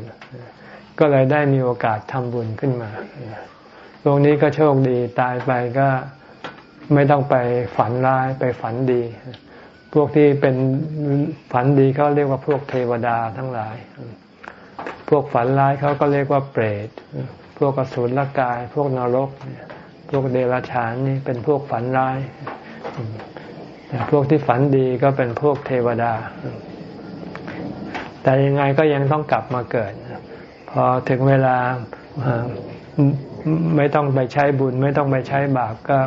ก็เลยได้มีโอกาสทำบุญขึ้นมาตรงนี้ก็โชคดีตายไปก็ไม่ต้องไปฝันร้ายไปฝันดี พวกที่เป็นฝันดีเขาเรียกว่าพวกเทวดาทั้งหลาย พวกฝันร้ายเขาก็เรียกว่าเปรต พวกกสุรกาย พวกนรก พวกเดรัจฉานนี่เป็นพวกฝันร้ายแต่พวกที่ฝันดีก็เป็นพวกเทวดา แต่ยังไงก็ยังต้องกลับมาเกิด พอถึงเวลาไม่ต้องไปใช้บุญ ไม่ต้องไปใช้บาปก็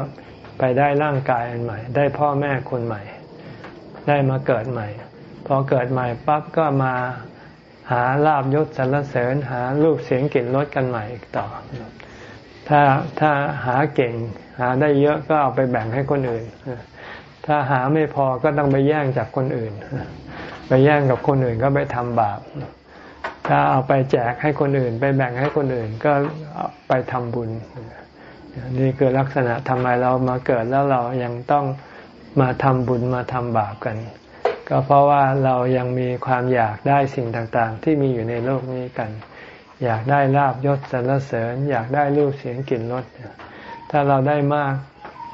ไปได้ร่างกายอันใหม่ ได้พ่อแม่คนใหม่ ได้มาเกิดใหม่ พอเกิดใหม่ปั๊บก็มาหาลาบยศสรรเสริญหารูปเสียงกลิ่นรสกันใหม่อีกต่อ ถ้าถ้าหาเก่ง หาได้เยอะก็เอาไปแบ่งให้คนอื่น ถ้าหาไม่พอก็ต้องไปแย่งจากคนอื่น ไปแย่งกับคนอื่นก็ไปทำบาป ถ้าเอาไปแจกให้คนอื่น ไปแบ่งให้คนอื่นก็ไปทำบุญ นี่คือลักษณะทำไมเรามาเกิดแล้วเรายังต้องมาทำบุญมาทำบาปกัน ก็เพราะว่าเรายังมีความอยากได้สิ่งต่างๆ ที่มีอยู่ในโลกนี้กัน อยากได้ลาบยศสรรเสริญ อยากได้รูปเสียงกลิ่นรสถ้าเราได้มาก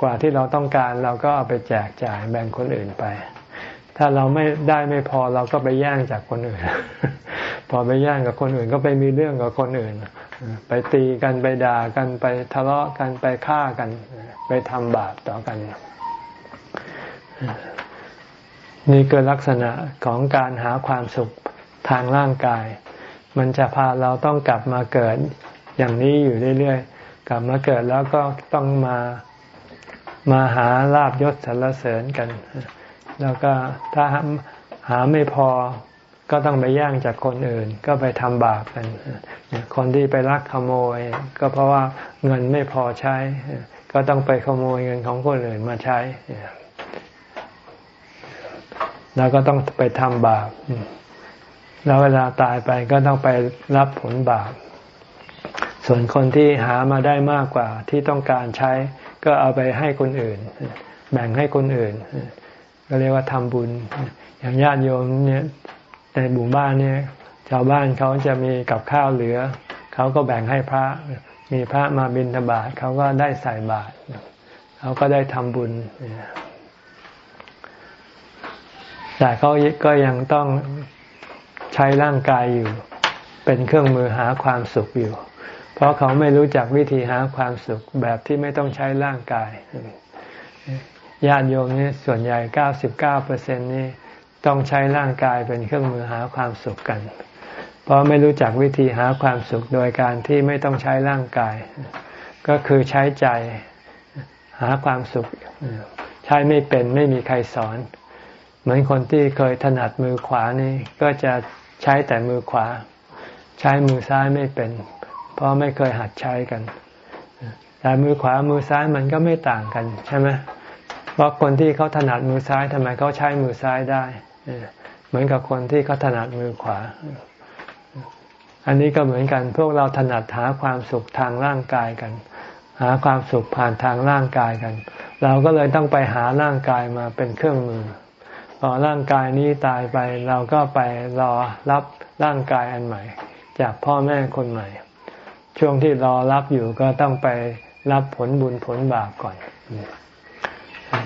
กว่าที่เราต้องการเราก็เอาไปแจกจ่ายแบ่งคนอื่นไป ถ้าเราไม่ได้ไม่พอเราก็ไปแย่งจากคนอื่น พอไปแย่งกับคนอื่น ก็ไปมีเรื่องกับคนอื่น ไปตีกันไปด่ากันไปทะเลาะกันไปฆ่ากัน ไปทำบาปต่อกัน นี่คือลักษณะของการหาความสุขทางร่างกาย มันจะพาเราต้องกลับมาเกิดอย่างนี้อยู่เรื่อยๆ กลับมาเกิดแล้วก็ต้องมามาหาลาบยศสรรเสริญกัน แล้วก็ถ้าหาไม่พอก็ต้องไปย่างจากคนอื่น ก็ไปทำบาปกัน คนที่ไปลักขโมย ก็เพราะว่าเงินไม่พอใช้ ก็ต้องไปขโมยเงินของคนอื่นมาใช้ แล้วก็ต้องไปทำบาป แล้วเวลาตายไปก็ต้องไปรับผลบาป ส่วนคนที่หามาได้มากกว่าที่ต้องการใช้ ก็เอาไปให้คนอื่น แบ่งให้คนอื่น ก็เรียกว่าทำบุญ อย่างญาติโยมเนี่ยในหมู่บ้านเนี่ยชาวบ้านเขาจะมีกับข้าวเหลือ เขาก็แบ่งให้พระ มีพระมาบิณฑบาตเขาก็ได้ใส่บาตรเขาก็ได้ทำบุญแต่เขาก็ยังต้อง ช้ร่างกายอยู่ เป็นเครื่องมือหาความสุขอยู่ เพราะเขาไม่รู้จักวิธีหาความสุขแบบที่ไม่ต้องใช้ร่างกาย ญาติโยมนี่ส่วนใหญ่เก้าสิบเก้าเปอร์เซ็นนี่ต้องใช้ร่างกายเป็นเครื่องมือหาความสุขกัน เพราะไม่รู้จักวิธีหาความสุขโดยการที่ไม่ต้องใช้ร่างกาย ก็คือใช้ใจหาความสุข ใช้ไม่เป็นไม่มีใครสอน เหมือนคนที่เคยถนัดมือขวานี่ก็จะ ใช้แต่มือขวา ใช้มือซ้ายไม่เป็น เพราะไม่เคยหัดใช้กัน แต่มือขวามือซ้ายมันก็ไม่ต่างกันใช่ไหมเพราะคนที่เขาถนัดมือซ้ายทำไมเขาใช้มือซ้ายได้เหมือนกับคนที่เขาถนัดมือขวา อันนี้ก็เหมือนกันพวกเราถนัดหาความสุขทางร่างกายกัน หาความสุขผ่านทางร่างกายกัน เราก็เลยต้องไปหาร่างกายมาเป็นเครื่องมือ พอร่างกายนี้ตายไปเราก็ไปรอรับร่างกายอันใหม่ จากพ่อแม่คนใหม่ ช่วงที่รอรับอยู่ก็ต้องไปรับผลบุญผลบาปก่อน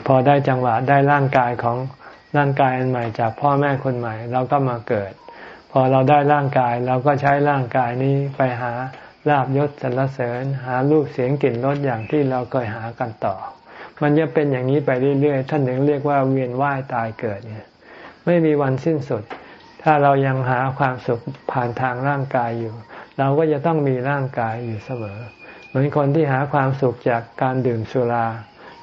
พอได้จังหวะได้ร่างกายของร่างกายอันใหม่ จากพ่อแม่คนใหม่ เราก็มาเกิด พอเราได้ร่างกายเราก็ใช้ร่างกายนี้ไปหาลาบยศสรรเสริญ หารูปเสียงกลิ่นรสอย่างที่เราเคยหากันต่อ มันจะเป็นอย่างนี้ไปเรื่อยๆ ท่านถึงเรียกว่าเวียนว่ายตายเกิดเนี่ย ไม่มีวันสิ้นสุด ถ้าเรายังหาความสุขผ่านทางร่างกายอยู่ เราก็จะต้องมีร่างกายอยู่เสมอ เหมือนคนที่หาความสุขจากการดื่มสุรา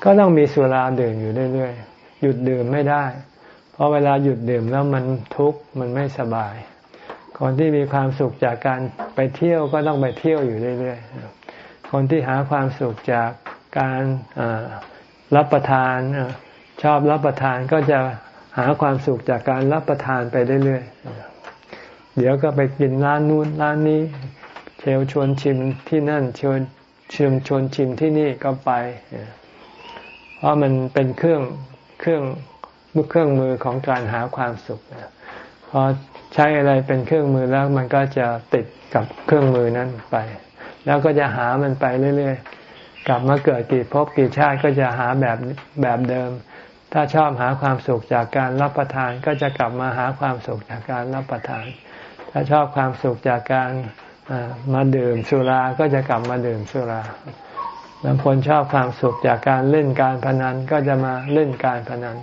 ก็ต้องมีสุราดื่มอยู่เรื่อยๆ หยุดดื่มไม่ได้ เพราะเวลาหยุดดื่มแล้วมันทุกข์มันไม่สบาย คนที่มีความสุขจากการไปเที่ยวก็ต้องไปเที่ยวอยู่เรื่อยๆ คนที่หาความสุขจากการ รับประทานชอบรับประทานก็จะหาความสุขจากการรับประทานไปเรื่อยๆ เดี๋ยวก็ไปกินร้านนู้นร้านนี้เชลชวนชิมที่นั่นชวนชิมชวนชิมที่นี่ก็ไป เพราะมันเป็นเครื่องเครื่องมือเครื่องมือของการหาความสุขพอใช้อะไรเป็นเครื่องมือแล้วมันก็จะติดกับเครื่องมือนั้นไป แล้วก็จะหามันไปเรื่อยๆ กลับมาเกิดกี่ภพกี่ชาติก็จะหาแบบแบบเดิม ถ้าชอบหาความสุขจากการรับประทานก็จะกลับมาหาความสุขจากการรับประทาน ถ้าชอบความสุขจากการมาดื่มสุราก็จะกลับมาดื่มสุราบางคนชอบความสุขจากการเล่นการพนันก็จะมาเล่นการพนัน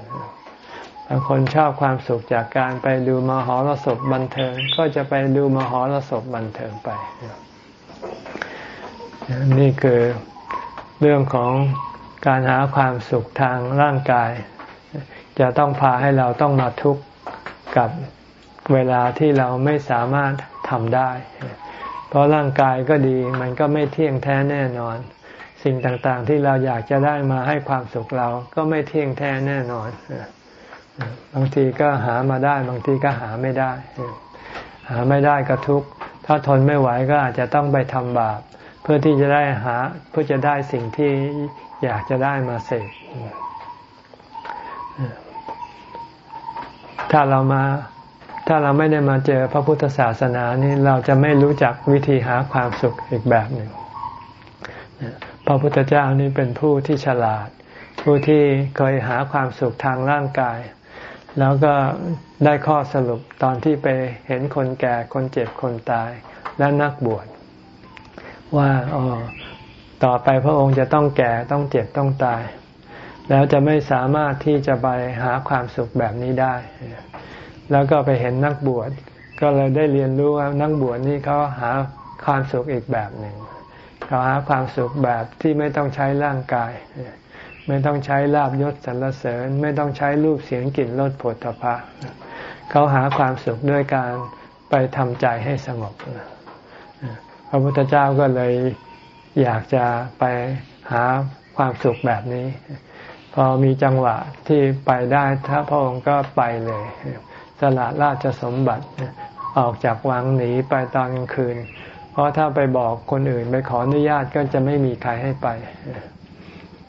บางคนชอบความสุขจากการไปดูมหรสพบันเทิง ก็จะไปดูมหรสพบันเทิงไป นี่คือ เรื่องของการหาความสุขทางร่างกาย จะต้องพาให้เราต้องมาทุกข์กับเวลาที่เราไม่สามารถทำได้ เพราะร่างกายก็ดีมันก็ไม่เที่ยงแท้แน่นอน สิ่งต่างๆที่เราอยากจะได้มาให้ความสุขเราก็ไม่เที่ยงแท้แน่นอน บางทีก็หามาได้ บางทีก็หาไม่ได้ หาไม่ได้ก็ทุกข์ถ้าทนไม่ไหวก็อาจจะต้องไปทำบาป พื่อที่จะได้หาเพื่อจะได้สิ่งที่อยากจะได้มาเสกถ้าเรามา ถ้าเราไม่ได้มาเจอพระพุทธศาสนานี้เราจะไม่รู้จักวิธีหาความสุขอีกแบบหนึ่งพระพุทธเจ้านี่เป็นผู้ที่ฉลาด ผู้ที่เคยหาความสุขทางร่างกาย แล้วก็ได้ข้อสรุปตอนที่ไปเห็นคนแก่คนเจ็บคนตายและนักบวช ว่าอ๋อต่อไปพระองค์จะต้องแก่ต้องเจ็บต้องตาย แล้วจะไม่สามารถที่จะไปหาความสุขแบบนี้ได้ แล้วก็ไปเห็นนักบวชก็เลยได้เรียนรู้ว่านักบวชนี่เขาหาความสุขอีกแบบหนึ่งเขาหาความสุขแบบที่ไม่ต้องใช้ร่างกาย ไม่ต้องใช้ลาบยศสรรเสริญ ไม่ต้องใช้รูปเสียงกลิ่นรสผลตภะเขาหาความสุขด้วยการไปทำใจให้สงบ พระพุทธเจ้าก็เลยอยากจะไปหาความสุขแบบนี้ พอมีจังหวะที่ไปได้ถ้าพระองค์ก็ไปเลย สละราชสมบัติออกจากวังหนีไปตอนกลางคืน เพราะถ้าไปบอกคนอื่นไปขออนุญาตก็จะไม่มีใครให้ไป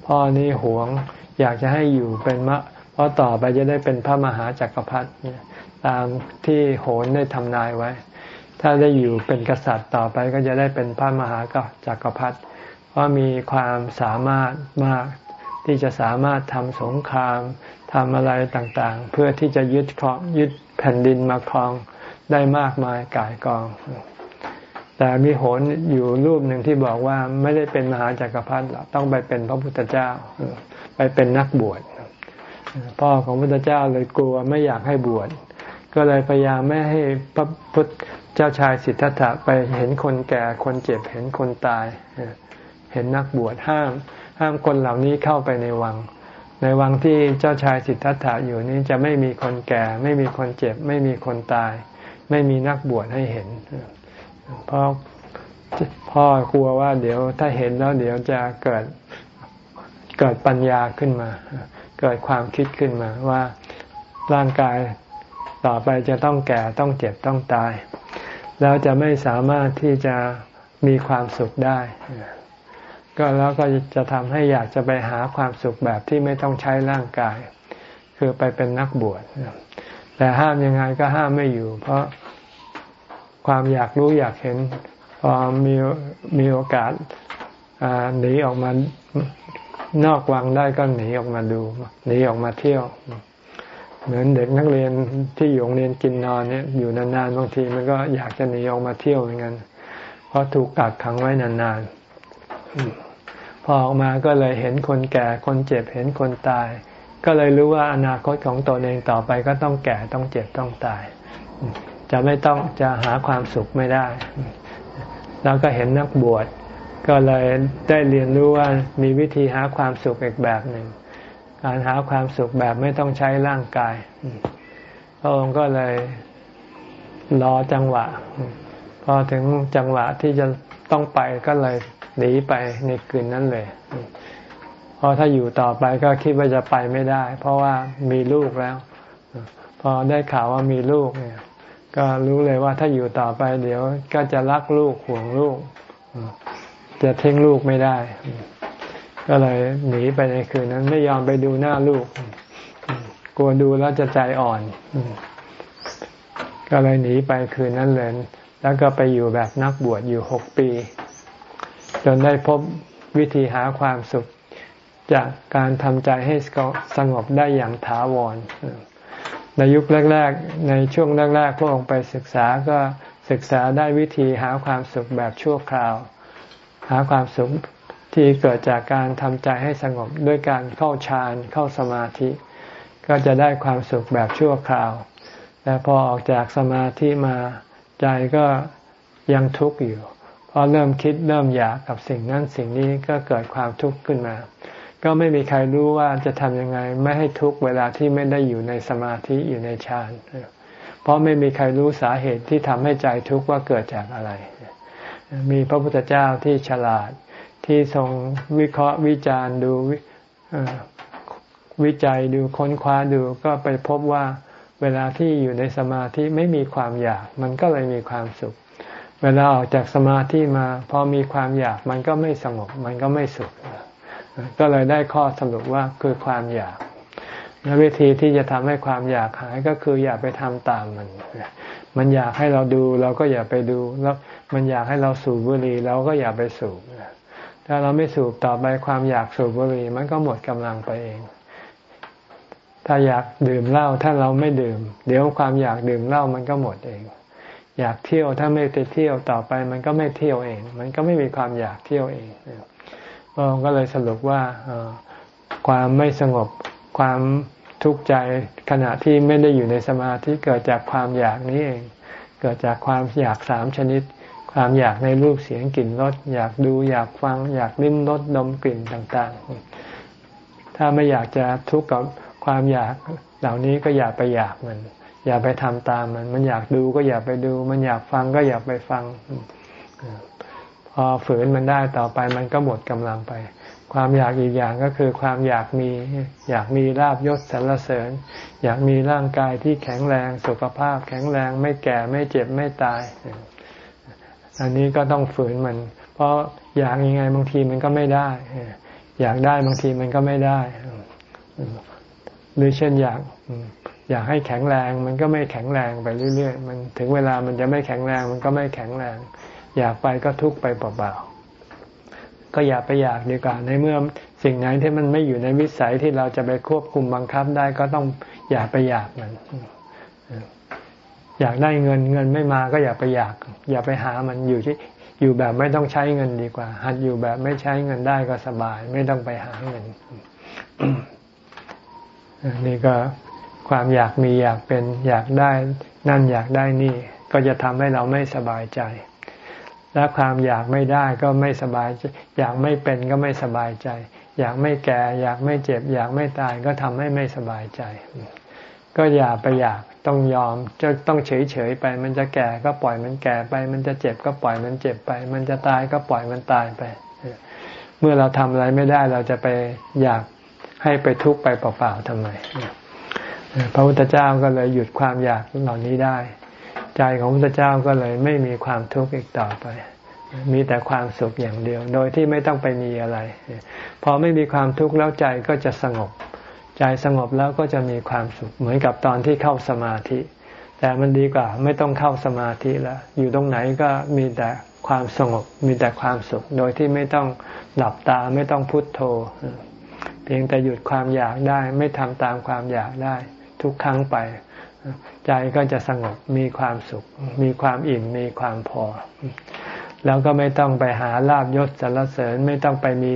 พ่อนี้หวงอยากจะให้อยู่เป็นมะ เพราะต่อไปจะได้เป็นพระมหาจักรพรรดิตามที่โหนได้ทำนายไว้ ถ้าได้อยู่เป็นกษัตริย์ต่อไปก็จะได้เป็นพระมหาจักรพรรดิเพราะมีความสามารถมากที่จะสามารถทำสงครามทำอะไรต่างๆ เพื่อที่จะยึดครองยึดแผ่นดินมาครองได้มากมายกายกอง แต่มีโหนอยู่รูปหนึ่งที่บอกว่าไม่ได้เป็นมหาจากักรพรรดิต้องไปเป็นพระพุทธเจ้า ไปเป็นนักบวชพ่อของพระพุทธเจ้าเลยกลัวไม่อยากให้บวช ก็เลยพยายามไม่ให้พระพุทธเจ้าชายสิทธัตถะไปเห็นคนแก่คนเจ็บเห็นคนตาย เห็นนักบวชห้าม ห้ามคนเหล่านี้เข้าไปในวัง ในวังที่เจ้าชายสิทธัตถะอยู่นี้จะไม่มีคนแก่ ไม่มีคนเจ็บ ไม่มีคนตาย ไม่มีนักบวชให้เห็น เพราะพ่อกลัวว่าเดี๋ยวถ้าเห็นแล้วเดี๋ยวจะเกิดเกิดปัญญาขึ้นมา เกิดความคิดขึ้นมาว่าร่างกาย ต่อไปจะต้องแก่ต้องเจ็บต้องตาย แล้วจะไม่สามารถที่จะมีความสุขได้ ก็แล้วก็จะทำให้อยากจะไปหาความสุขแบบที่ไม่ต้องใช้ร่างกาย คือไปเป็นนักบวชแต่ห้ามยังไงก็ห้ามไม่อยู่ เพราะความอยากรู้อยากเห็นพอมีมีโอกาสหนีออกมานอกวังได้ก็หนีออกมาดู หนีออกมาเที่ยว เหมือนเด็กนักเรียนที่อยู่โรงเรียนกินนอนเนี่ยอยู่นานๆบางทีมันก็อยากจะหนีออกมาเที่ยวเหมือนกันเพราะถูกกักขังไว้นานๆพอออกมาก็เลยเห็นคนแก่คนเจ็บเห็นคนตาย ก็เลยรู้ว่าอนาคตของตนเองต่อไปก็ต้องแก่ต้องเจ็บต้องตาย จะไม่ต้องจะหาความสุขไม่ได้ แล้วก็เห็นนักบวชก็เลยได้เรียนรู้ว่ามีวิธีหาความสุขอีกแบบหนึ่ง การหาความสุขแบบไม่ต้องใช้ร่างกาย พระองค์ก็เลยรอจังหวะ พอถึงจังหวะที่จะต้องไปก็เลยหนีไปในคืนนั้นเลย เพราะถ้าอยู่ต่อไปก็คิดว่าจะไปไม่ได้ เพราะว่ามีลูกแล้ว พอได้ข่าวว่ามีลูกเนี่ย ก็รู้เลยว่าถ้าอยู่ต่อไป เดี๋ยวก็จะรักลูกห่วงลูก จะทิ้งลูกไม่ได้ ก็เลยหนีไปในคืนนั้น ไม่ยอมไปดูหน้าลูก กลัวดูแล้วจะใจอ่อน ก็เลยหนีไปคืนนั้นเลยแล้วก็ไปอยู่แบบนักบวชอยู่หกปี จนได้พบวิธีหาความสุขจากการทำใจให้สงบได้อย่างถาวร ในยุคแรก ๆ ในช่วงแรก ๆพวกองไปศึกษาก็ศึกษาได้วิธีหาความสุขแบบชั่วคราว หาความสุข ที่เกิดจากการทำใจให้สงบด้วยการเข้าฌานเข้าสมาธิ ก็จะได้ความสุขแบบชั่วคราว แต่พอออกจากสมาธิมาใจก็ยังทุกข์อยู่พอเริ่มคิดเริ่มอยากกับสิ่งนั้นสิ่งนี้ก็เกิดความทุกข์ขึ้นมา ก็ไม่มีใครรู้ว่าจะทำยังไงไม่ให้ทุกข์เวลาที่ไม่ได้อยู่ในสมาธิอยู่ในฌานเพราะไม่มีใครรู้สาเหตุที่ทำให้ใจทุกข์ว่าเกิดจากอะไร มีพระพุทธเจ้าที่ฉลาด ที่ทรงวิเคราะห์วิจารณ์ดูวิจัยดูค้นคว้าดูก็ไปพบว่าเวลาที่อยู่ในสมาธิไม่มีความอยาก มันก็เลยมีความสุข เวลาออกจากสมาธิมาพอมีความอยากมันก็ไม่สงบ มันก็ไม่สุข ก็เลยได้ข้อสรุปว่าคือความอยากและวิธีที่จะทำให้ความอยากหายก็คืออย่าไปทำตามมัน มันอยากให้เราดูเราก็อย่าไปดู แล้วมันอยากให้เราสูบบุหรี่เราก็อย่าไปสูบ ถ้าเราไม่สูบต่อไปความอยากสูบบุหรี่มันก็หมดกำลังไปเอง ถ้าอยากดื่มเหล้าถ้าเราไม่ดื่ม เดี๋ยวความอยากดื่มเหล้ามันก็หมดเอง อยากเที่ยวถ้าไม่ไปเที่ยวต่อไป มันก็ไม่เที่ยวเอง มันก็ไม่มีความอยากเที่ยวเองพระองค์ก็เลยสรุปว่าความไม่สงบความทุกข์ใจขณะที่ไม่ได้อยู่ในสมาธิเกิดจากความอยากนี้เอง เกิดจากความอยากสามชนิด ความอยากในรูปเสียงกลิ่นรสอยากดูอยากฟัง อยากลิ้มรสดมกลิ่นต่างๆ ถ้าไม่อยากจะทุกข์กับความอยากเหล่านี้ก็อย่าไปอยากมัน อย่าไปทำตามมัน มันอยากดูก็อย่าไปดู มันอยากฟังก็อย่าไปฟัง พอฝืนมันได้ต่อไปมันก็หมดกำลังไป ความอยากอีกอย่างก็คือความอยากมีอยากมีลาบยศสรรเสริญ อยากมีร่างกายที่แข็งแรงสุขภาพ แข็งแรงไม่แก่ไม่เจ็บไม่ตาย อันนี้ก็ต้องฝืนมัน เพราะอยากยังไงบางทีมันก็ไม่ได้ อยากได้บางทีมันก็ไม่ได้ หรือเช่นอยากอยากให้แข็งแรงมันก็ไม่แข็งแรงไปเรื่อยๆ มันถึงเวลามันจะไม่แข็งแรงมันก็ไม่แข็งแรง อยากไปก็ทุกไปเปล่าๆ ก็อย่าไปอยากดีกว่าในเมื่อสิ่งไหนที่มันไม่อยู่ในวิสัยที่เราจะไปควบคุมบังคับได้ก็ต้องอย่าไปอยากมัน อยากได้เงินเงินไม่มาก็อย่าไปอยาก อย่าไปหามันอยู่ที่อยู่แบบไม่ต้องใช้เงินดีกว่า หัดอยู่แบบไม่ใช้เงินได้ก็สบาย ไม่ต้องไปหาเงินนี่ก็ความอยากมีอยากเป็นอยากได้ นั่นอยากได้นี่ ก็จะทำให้เราไม่สบายใจ และความอยากไม่ได้ก็ไม่สบายอยากไม่เป็นก็ไม่สบายใจ อยากไม่แก่ อยากไม่เจ็บ อยากไม่ตายก็ทำให้ไม่สบายใจ ก็อย่าไปอยาก ต้องยอมจะต้องเฉยเฉยไป มันจะแก่ก็ปล่อยมันแก่ไป มันจะเจ็บก็ปล่อยมันเจ็บไป มันจะตายก็ปล่อยมันตายไป เมื่อเราทำอะไรไม่ได้เราจะไปอยากให้ไปทุกข์ไปเปล่าๆทำไมพระพุทธเจ้าก็เลยหยุดความอยากเหล่านี้ได้ ใจของพระพุทธเจ้าก็เลยไม่มีความทุกข์อีกต่อไป มีแต่ความสุขอย่างเดียว โดยที่ไม่ต้องไปมีอะไร พอไม่มีความทุกข์แล้วใจก็จะสงบ ใจสงบแล้วก็จะมีความสุขเหมือนกับตอนที่เข้าสมาธิ แต่มันดีกว่าไม่ต้องเข้าสมาธิแล้วอยู่ตรงไหนก็มีแต่ความสงบมีแต่ความสุข โดยที่ไม่ต้องหลับตาไม่ต้องพุโทโธ เพียงแต่หยุดความอยากได้ ไม่ทำตามความอยากได้ ทุกครั้งไป ใจก็จะสงบมีความสุข มีความอิ่มมีความพอ แล้วก็ไม่ต้องไปหาลาบยศสรรเสริญ ไม่ต้องไปมี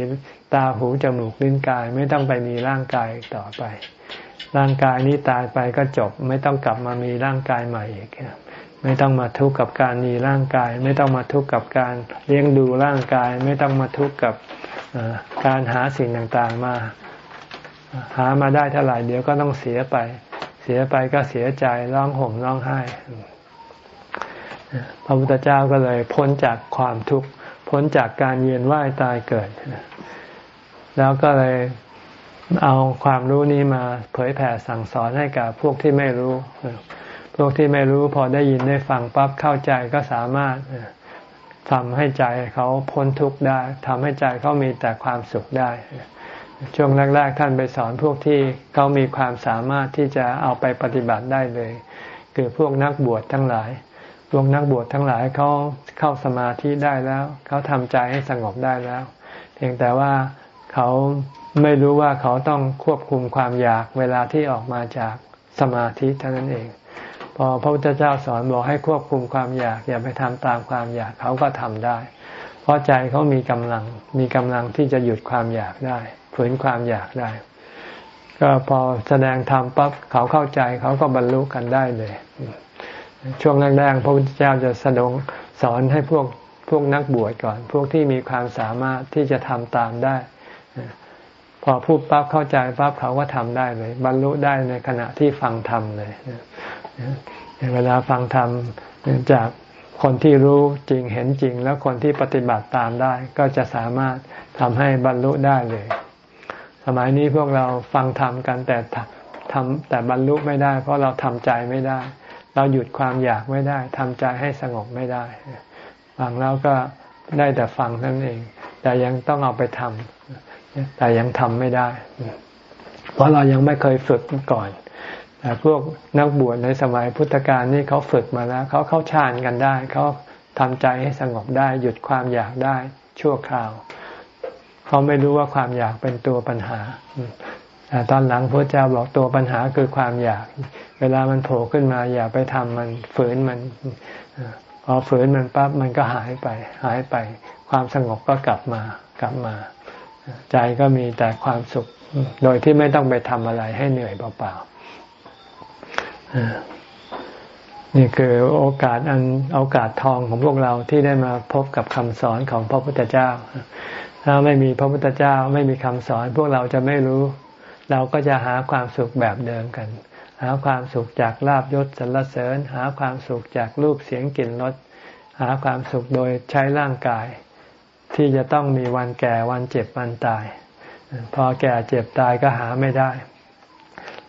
ตาหูจมูกลิ้นกาย ไม่ต้องไปมีร่างกายต่อไป ร่างกายนี้ตายไปก็จบ ไม่ต้องกลับมามีร่างกายใหม่อีกไม่ต้องมาทุกข์กับการมีร่างกาย ไม่ต้องมาทุกข์กับการเลี้ยงดูร่างกาย ไม่ต้องมาทุกข์กับการหาสิ่งต่างๆมา หามาได้เท่าไหร่เดี๋ยวก็ต้องเสียไป เสียไปก็เสียใจร้องห่มร้องไห้ พระพุทธเจ้าก็เลยพ้นจากความทุกข์พ้นจากการเยียนว่ายตายเกิด แล้วก็เลยเอาความรู้นี้มาเผยแผ่สั่งสอนให้กับพวกที่ไม่รู้ พวกที่ไม่รู้พอได้ยินได้ฟังปั๊บเข้าใจก็สามารถทำให้ใจเขาพ้นทุกข์ได้ทำให้ใจเขามีแต่ความสุขได้ ช่วงแรก ๆ ท่านไปสอนพวกที่เขามีความสามารถที่จะเอาไปปฏิบัติได้เลย คือพวกนักบวชทั้งหลาย พวกนักบวชทั้งหลายเขาเข้าสมาธิได้แล้ว เขาทำใจให้สงบได้แล้ว เพียงแต่ว่าเขาไม่รู้ว่าเขาต้องควบคุมความอยากเวลาที่ออกมาจากสมาธิเท่านั้นเอง พอพระพุทธเจ้าสอนบอกให้ควบคุมความอยาก อย่าไปทำตามความอยากเขาก็ทำได้ เพราะใจเขามีกำลังมีกำลังที่จะหยุดความอยากได้ฝืนความอยากได้ ก็พอแสดงธรรมปั๊บเขาเข้าใจเขาก็บรรลุกันได้เลย ช่วงแรกๆพระพุทธเจ้าจะสดงสอนให้พวกพวกนักบวชก่อน พวกที่มีความสามารถที่จะทำตามได้ พอพูดปั๊บเข้าใจปั๊บเขาก็ทำได้เลย บรรลุได้ในขณะที่ฟังธรรมเลยเวลาฟังธรรมจากคนที่รู้จริงเห็นจริง แล้วคนที่ปฏิบัติตามได้ ก็จะสามารถทำให้บรรลุได้เลย สมัยนี้พวกเราฟังธรรมกันแต่ทำแต่บรรลุไม่ได้ เพราะเราทำใจไม่ได้ เราหยุดความอยากไม่ได้ทำใจให้สงบไม่ได้ฟังแล้วก็ได้แต่ฟังนั่นเอง แต่ยังต้องเอาไปทำแต่ยังทำไม่ได้ เพราะเรายังไม่เคยฝึกก่อนแต่พวกนักบวชในสมัยพุทธกาลนี่เขาฝึกมาแล้วเขาเข้าฌานกันได้ เขาทำใจให้สงบได้ หยุดความอยากได้ชั่วคราวเขาไม่รู้ว่าความอยากเป็นตัวปัญหาแต่ตอนหลังพระเจ้าบอกตัวปัญหาคือความอยาก เวลามันโผล่ขึ้นมา อย่าไปทำมันฝืนมันพอฝืนมันปั๊บมันก็หายไป หายไป ความสงบก็กลับมากลับมา ใจก็มีแต่ความสุข โดยที่ไม่ต้องไปทำอะไรให้เหนื่อยเปล่าๆนี่คือโอกาสอันโอกาสทองของพวกเราที่ได้มาพบกับคำสอนของพระพุทธเจ้า ถ้าไม่มีพระพุทธเจ้าไม่มีคำสอน พวกเราจะไม่รู้ เราก็จะหาความสุขแบบเดิมกัน หาความสุขจากลาบยศสรรเสริญ หาความสุขจากรูปเสียงกลิ่นรสหาความสุขโดยใช้ร่างกาย ที่จะต้องมีวันแก่วันเจ็บวันตาย พอแก่เจ็บตายก็หาไม่ได้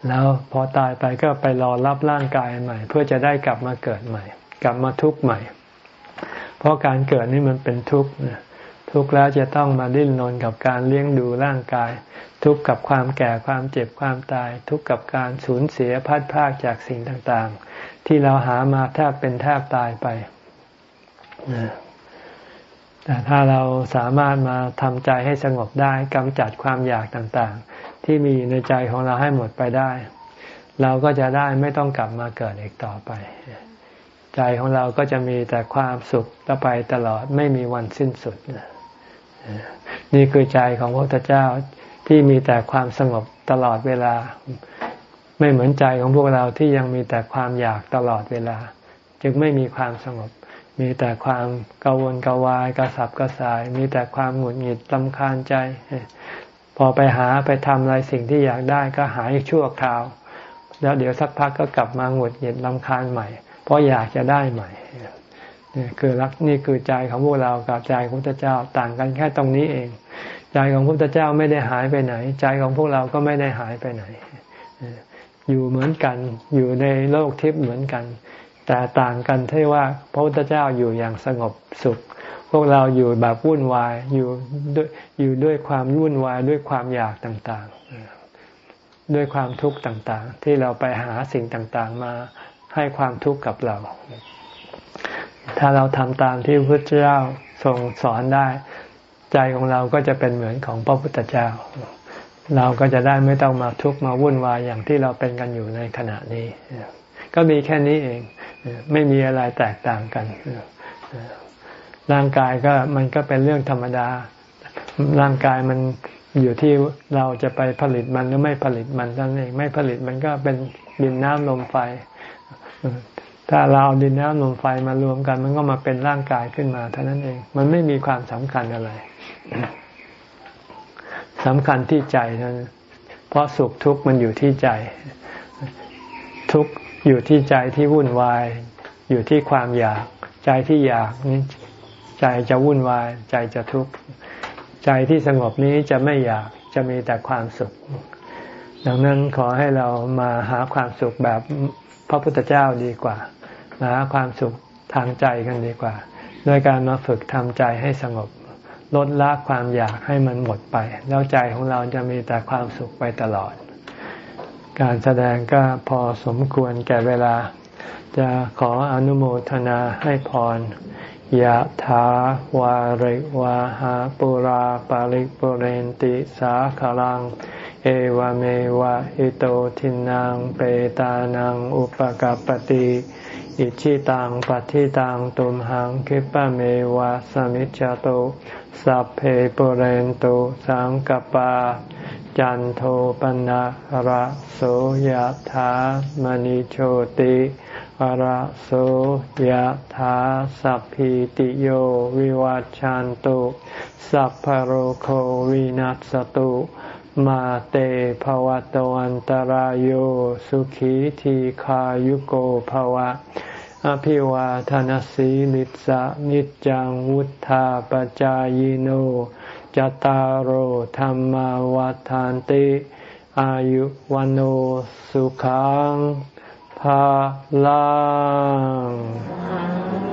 แล้วพอตายไปก็ไปรอรับร่างกายใหม่ เพื่อจะได้กลับมาเกิดใหม่ กลับมาทุกข์ใหม่ เพราะการเกิดนี่มันเป็นทุกข์ ทุกข์แล้วจะต้องมาดิ้นรนกับการเลี้ยงดูร่างกาย ทุกข์กับความแก่ความเจ็บความตาย ทุกข์กับการสูญเสียพัดพากจากสิ่งต่างๆ ที่เราหามาแทบเป็นแทบตายไปแต่ถ้าเราสามารถมาทำใจให้สงบได้กำจัดความอยากต่างๆ ที่มีในใจของเราให้หมดไปได้ เราก็จะได้ไม่ต้องกลับมาเกิดอีกต่อไป ใจของเราก็จะมีแต่ความสุขต่อไปตลอดไม่มีวันสิ้นสุดนี่ นี่คือใจของพระพุทธเจ้าที่มีแต่ความสงบตลอดเวลา ไม่เหมือนใจของพวกเราที่ยังมีแต่ความอยากตลอดเวลา จึงไม่มีความสงบ มีแต่ความกังวลกวายกระสับกระส่าย มีแต่ความหงุดหงิดลำคาญใจ พอไปหาไปทำอะไรสิ่งที่อยากได้ก็หายชั่วคราว แล้วเดี๋ยวสักพักก็กลับมาหงุดหงิดลำคาญใหม่ เพราะอยากจะได้ใหม่ นี่คือรักนี่คือใจของพวกเรากับใจของพระเจ้าต่างกันแค่ตรงนี้เอง ใจของพระเจ้าไม่ได้หายไปไหน ใจของพวกเราก็ไม่ได้หายไปไหน อยู่เหมือนกันอยู่ในโลกทิพย์เหมือนกัน แต่ต่างกันที่ว่าพระพุทธเจ้าอยู่อย่างสงบสุข พวกเราอยู่แบบวุ่นวายอยู่ด้วยอยู่ด้วยความวุ่นวายด้วยความอยากต่างๆ ด้วยความทุกข์ต่างๆ ที่เราไปหาสิ่งต่างๆมาให้ความทุกข์กับเรา ถ้าเราทำตามที่พระพุทธเจ้าทรงสอนได้ ใจของเราก็จะเป็นเหมือนของพระพุทธเจ้า เราก็จะได้ไม่ต้องมาทุกข์มาวุ่นวายอย่างที่เราเป็นกันอยู่ในขณะนี้ ก็มีแค่นี้เอง ไม่มีอะไรแตกต่างกันร่างกายก็มันก็เป็นเรื่องธรรมดา ร่างกายมันอยู่ที่เราจะไปผลิตมันหรือไม่ผลิตมันนั่นเอง ไม่ผลิตมันก็เป็นดินน้ำลมไฟ ถ้าเราเอาดินน้ำลมไฟมารวมกัน มันก็มาเป็นร่างกายขึ้นมาเท่านั้นเอง มันไม่มีความสำคัญอะไรสำคัญที่ใจนั้นเพราะสุขทุกข์มันอยู่ที่ใจ ทุกข์อยู่ที่ใจที่วุ่นวาย อยู่ที่ความอยาก ใจที่อยากนี้ใจจะวุ่นวาย ใจจะทุกข์ใจที่สงบนี้จะไม่อยากจะมีแต่ความสุข ดังนั้นขอให้เรามาหาความสุขแบบพระพุทธเจ้าดีกว่ามา หาความสุขทางใจกันดีกว่าด้วยการมาฝึกทำใจให้สงบ ลดละความอยากให้มันหมดไป แล้วใจของเราจะมีแต่ความสุขไปตลอด การแสดงก็พอสมควรแก่เวลา จะขออนุโมทนาให้พรยะถาวาริวาหาปุราปาริปุเรนติสาขลัง เอวเมวะอิโตทินังเปตานังอุปกาปติ อิชิตังปัฏิตังตุมหังคิปะเมวะสมิจจโตสัพเพปุเรนตุสังกปา จันโทปนะระโสยถามณิโชติระโสยถาสัพพิติโยวิวัจจันตุสัพพโรโควินัสตุ มาเตภวะตวันตารโยสุขีทีขายุโกภวะ อภิวาทานสีลิสะนิจังวุธาปจายโนจตารโหธรรมวาทานติ อายุวันโอสุขังภาลัง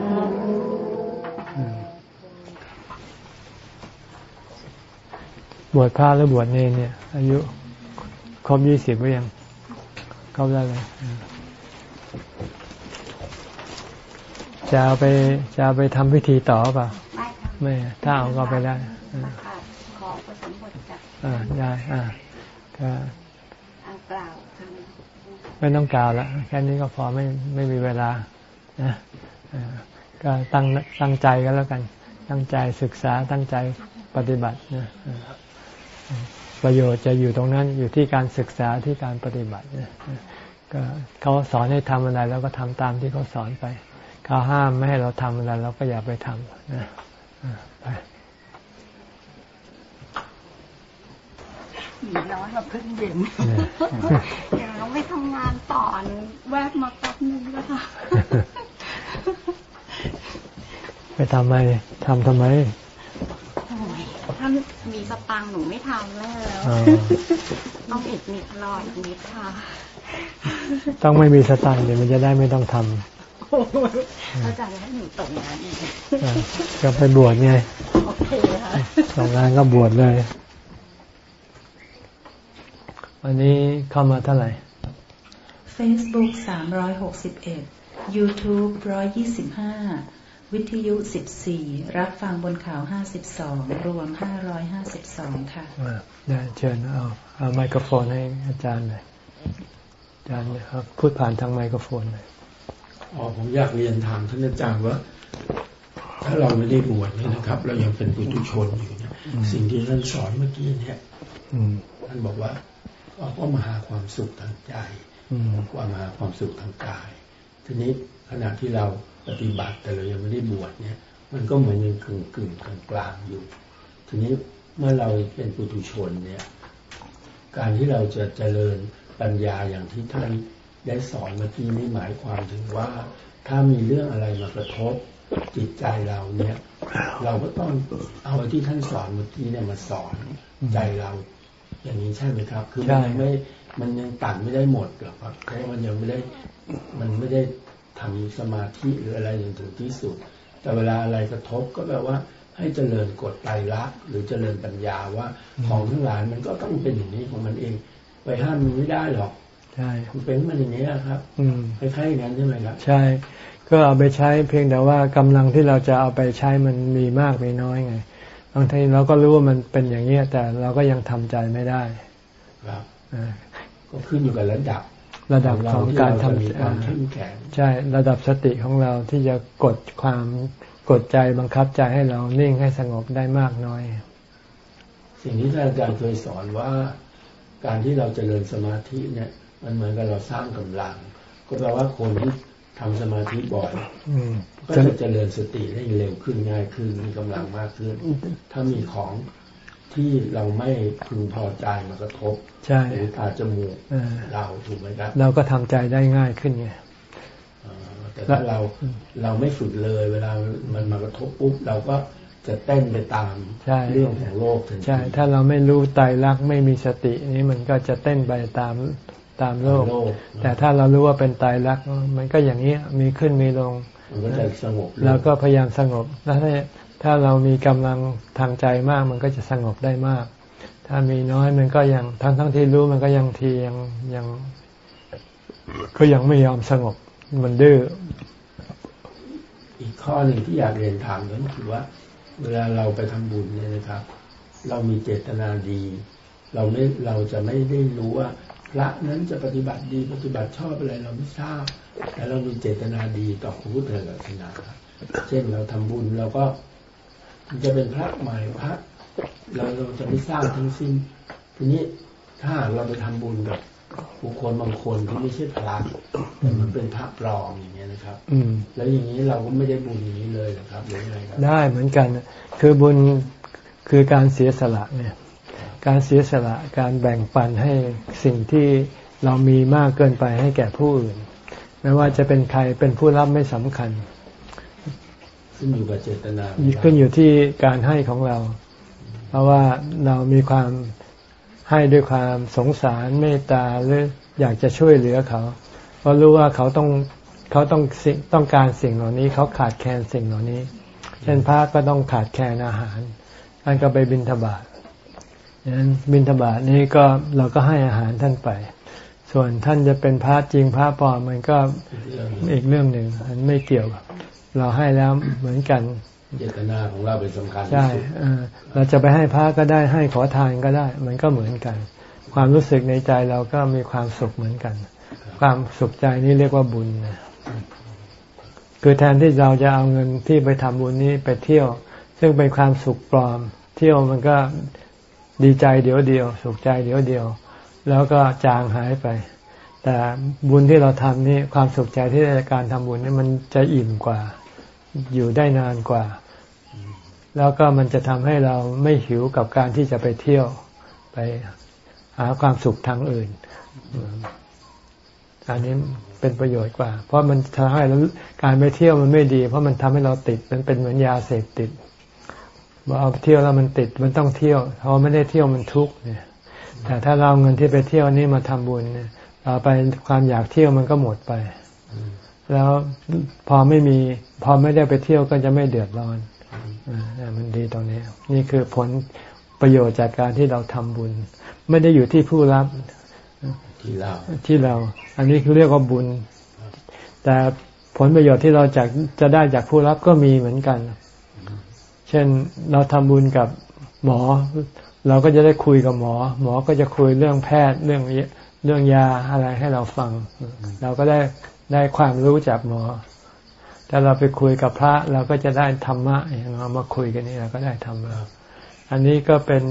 บวชพระหรือบวชเนรเนี่ย อายุครบยี่สิบหรือยังครบแล้วเลยจะเอาไปจะเอาไปทำพิธีต่อเปล่าไม่ถ้าเอาก็ไปได้ขอผสมบทจากอ่าได้อ่าก็กล่าวไม่ต้องกล่าวแล้วแค่นี้ก็พอไม่ไม่มีเวลานะก็ตั้งตั้งใจกันแล้วกัน ตั้งใจศึกษาตั้งใจปฏิบัตินะ ประโยชน์จะอยู่ตรงนั้นอยู่ที่การศึกษาที่การปฏิบัติก็เขาสอนให้ทำอะไรแล้วก็ทำตามที่เขาสอนไป เขาห้ามไม่ให้เราทำอะไรเราก็อย่าไปทำนะไปร้อนมาเพิ่งเย็นเดี๋ยวเราไม่ทำงานต่อแวบมาแป๊บนึงแล้วค่ะ ไปทำไมทำทำไม ถ้ามีสตังหนูไม่ทำแล้วต้องอีกนิดรออีกนิดค่ะ ต้องไม่มีสตังเดี๋ยวมันจะได้ไม่ต้องทำอาจารย์ให้หนูตกงานอีกก็ไปบวชไงโอเคค่ะตกงานก็บวชเลย วันนี้เข้ามาเท่าไหร่ Facebook สามร้อยหกสิบเอ็ด YouTube ร้อยยี่สิบห้า วิทยุสิบสี่รับฟังบนข่าวห้าสิบสองรวมห้าร้อยห้าสิบสองค่ะได้เชิญเอาเอาไมโครโฟนให้อาจารย์หน่อยอาจารย์ครับพูดผ่านทางไมโครโฟนหน่อยอ๋อผมอยากเรียนถามท่านอาจารย์ว่า ถ้าเราไม่ได้บวชเนี่ยนะครับ เรายังเป็นปุถุชนอยู่เนี่ยสิ่งที่ท่านสอนเมื่อกี้เนี่ยท่านบอกว่าเราก็มาหาความสุขทางใจว่ามาหาความสุขทางกาย ทีนี้ขณะที่เรา ปฏิบัติแต่เรายังไม่ได้บวชเนี่ย มันก็เหมือนยังกึ่งกึ่งกลางกลางอยู่ ทีนี้เมื่อเราเป็นปุถุชนเนี่ย การที่เราจะเจริญปัญญาอย่างที่ท่านได้สอนเมื่อกี้นี้หมายความถึงว่า ถ้ามีเรื่องอะไรมากระทบจิตใจเราเนี่ย เราก็ต้องเอาที่ท่านสอนเมื่อกี้เนี่ยมาสอนใจเราอย่างนี้ใช่ไหมครับ คือมันไม่มันยังตัดไม่ได้หมดหรอกครับเพราะมันยังไม่ได้ มันไม่ได้ ทำสมาธิหรืออะไรอย่างถึงที่สุด แต่เวลาอะไรกระทบก็แปลว่า ให้เจริญกฎไตรลักษณ์หรือเจริญปัญญาว่า ของทั้งหลายมันก็ต้องเป็นอย่างนี้ของมันเอง ไปห้ามมันไม่ได้หรอกใช่มันเป็นมันอย่างนี้ครับ อืมคล้ายๆอย่างนั้นใช่ไหมครับ ใช่ ก็เอาไปใช้เพียงแต่ว่ากำลังที่เราจะเอาไปใช้มันมีมากมีน้อยไงบางทีเราก็รู้ว่ามันเป็นอย่างนี้แต่เราก็ยังทำใจไม่ได้ ครับก็ขึ้นอยู่กับระดับ ระดับของการทำใช่ระดับสติของเราที่จะกดความกดใจบังคับใจให้เรานิ่งให้สงบได้มากน้อย สิ่งที่ท่านอาจารย์เคยสอนว่าการที่เราจเจริญสมาธิเนี่ย มันเหมือนกับเราสร้างกำลัง ก็แปลว่าคนที่ทำสมาธิบ่อยอืมก็จะเจริญสติได้เร็วขึ้นง่ายขึ้นมีกำลังมากขึ้น ถ้ามีของ ที่เราไม่พึงพอใจมากระทบใช่หูตาจมูกเออเราถูกไหมครับ เราก็ทำใจได้ง่ายขึ้นไงเอ่อแต่ถ้าเราเราไม่ฝึกเลยเวลามันมากระทบปุ๊บเราก็จะเต้นไปตามใช่เรื่องของโลกทันทีใช่ ถ้าเราไม่รู้ไตรลักษณ์ไม่มีสตินี้มันก็จะเต้นไปตามตามโลกโลก แต่ถ้าเรารู้ว่าเป็นไตรลักษณ์มันก็อย่างนี้มีขึ้นมีลงมันก็จะสงบลงเราก็พยายามสงบแล้ว ถ้าเรามีกำลังทางใจมากมันก็จะสงบได้มาก ถ้ามีน้อยมันก็ยังทั้งทั้งที่รู้มันก็ยังทียังยัง ก็ยังไม่ยอมสงบมันดื้ออีกข้อหนึ่งที่อยากเรียนถามก็คือว่า เวลาเราไปทำบุญเนี่ยนะครับ เรามีเจตนาดี เราไม่เราจะไม่ได้รู้ว่า พระนั้นจะปฏิบัติดีปฏิบัติชอบอะไรเราไม่ทราบแต่เรามีเจตนาดีต่อพระพุทธศาสนาเช่นเราทำบุญเราก็ จะเป็นพระใหม่พระเราเราจะไม่สร้างทั้งสิ้น ทีนี้ถ้าเราไปทำบุญกับบุคคลบางคนที่ไม่ใช่พระแต่มันเป็นพระปลอมอย่างเงี้ยนะครับ อืม แล้วอย่างนี้เราก็ไม่ได้บุญอย่างนี้เลยนะครับหรือไงครับ ได้เหมือนกัน คือบุญคือการเสียสละเนี่ย การเสียสละการแบ่งปันให้สิ่งที่เรามีมากเกินไปให้แก่ผู้อื่น ไม่ว่าจะเป็นใครเป็นผู้รับไม่สำคัญ ขึ้นอยู่กับเจตนาขึ้นอยู่ที่การให้ของเรา เพราะว่าเรามีความให้ด้วยความสงสารเมตตาหรืออยากจะช่วยเหลือเขา เพราะรู้ว่าเขาต้องเขาต้องต้องการสิ่งเหล่านี้ เขาขาดแคลนสิ่งเหล่านี้ เช่นพระก็ต้องขาดแคลนอาหารท่านก็ไปบิณฑบาตดังนั้นบิณฑบาตนี้ก็เราก็ให้อาหารท่านไป ส่วนท่านจะเป็นพระจริงพระปลอมมันก็อีกเรื่องหนึ่งมันไม่เกี่ยวกับ เราให้แล้วเหมือนกันเจตนาของเราเป็นสำคัญที่ใช่สุดเออเราจะไปให้พระก็ได้ให้ขอทานก็ได้ มันก็เหมือนกัน ความรู้สึกในใจเราก็มีความสุขเหมือนกัน ความสุขใจนี่เรียกว่าบุญนะคือแทนที่เราจะเอาเงินที่ไปทำบุญนี้ไปเที่ยว ซึ่งเป็นความสุขปลอม เที่ยวมันก็ดีใจเดี๋ยวเดียว สุขใจเดี๋ยวเดียว แล้วก็จางหายไป แต่บุญที่เราทำนี่ความสุขใจที่ได้จากการทำบุญนี่มันจะอิ่มกว่า อยู่ได้นานกว่า แล้วก็มันจะทำให้เราไม่หิวกับการที่จะไปเที่ยวไปหาความสุขทางอื่น อันนี้เป็นประโยชน์กว่า เพราะมันทำให้เราการไปเที่ยวมันไม่ดี เพราะมันทำให้เราติด มันเป็นเหมือนยาเสพติดเอาไปเที่ยวแล้วมันติดมันต้องเที่ยวพอไม่ได้เที่ยวมันทุกข์เนี่ย แต่ถ้าเราเอาเงินที่ไปเที่ยวนี่มาทำบุญเนี่ย ต่อไปความอยากเที่ยวมันก็หมดไป แล้วพอไม่มี พอไม่ได้ไปเที่ยวก็จะไม่เดือดร้อนอ่ามันดีตรงนี้ นี่คือผลประโยชน์จากการที่เราทำบุญ ไม่ได้อยู่ที่ผู้รับที่เราที่เรา อันนี้คือเรียกว่าบุญ แต่ผลประโยชน์ที่เราจากจะได้จากผู้รับก็มีเหมือนกัน เช่นเราทำบุญกับหมอ เราก็จะได้คุยกับหมอ หมอก็จะคุยเรื่องแพทย์เรื่อง เรื่องยาอะไรให้เราฟัง เราก็ได้ได้ความรู้จากหมอถ้าเราไปคุยกับพระ เราก็จะได้ธรรมะอย่างเรามาคุยกันนี่เราก็ได้ธรรมะอันนี้ก็เป็น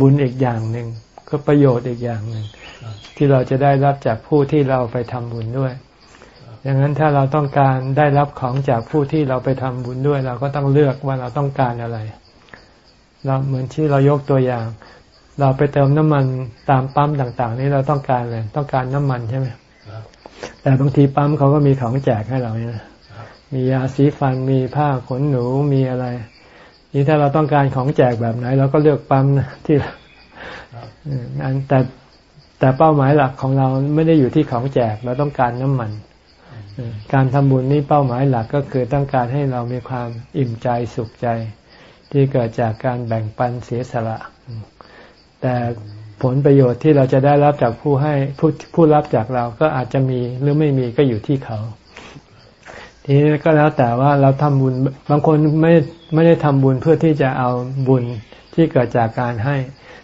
บุญอีกอย่างหนึ่งก็ประโยชน์อีกอย่างหนึ่งที่เราจะได้รับจากผู้ที่เราไปทำบุญด้วยดังนั้นถ้าเราต้องการได้รับของจากผู้ที่เราไปทำบุญด้วย เราก็ต้องเลือกว่าเราต้องการอะไรเราเหมือนที่เรายกตัวอย่าง เราไปเติมน้ำมันตามปั๊มต่าง ๆ นี่เราต้องการอะไรต้องการน้ำมันใช่ไหมครับแต่บางทีปั๊มเขาก็มีของแจกให้เราเนี่ยนะมียาสีฟันมีผ้าขนหนูมีอะไร นี่ถ้าเราต้องการของแจกแบบไหนเราก็เลือกปั๊มนะที่อืมอันแต่แต่เป้าหมายหลักของเราไม่ได้อยู่ที่ของแจกเราต้องการน้ำมันอืมการทำบุญนี่เป้าหมายหลักก็คือต้องการให้เรามีความอิ่มใจสุขใจ ที่เกิดจากการแบ่งปันเสียสละอืม แต่ผลประโยชน์ที่เราจะได้รับจากผู้ให้ผู้ผู้รับจากเราก็อาจจะมีหรือไม่มีก็อยู่ที่เขา ทีนี้ก็แล้วแต่ว่าเราทำบุญบางคนไม่ไม่ได้ทำบุญเพื่อที่จะเอาบุญที่เกิดจากการให้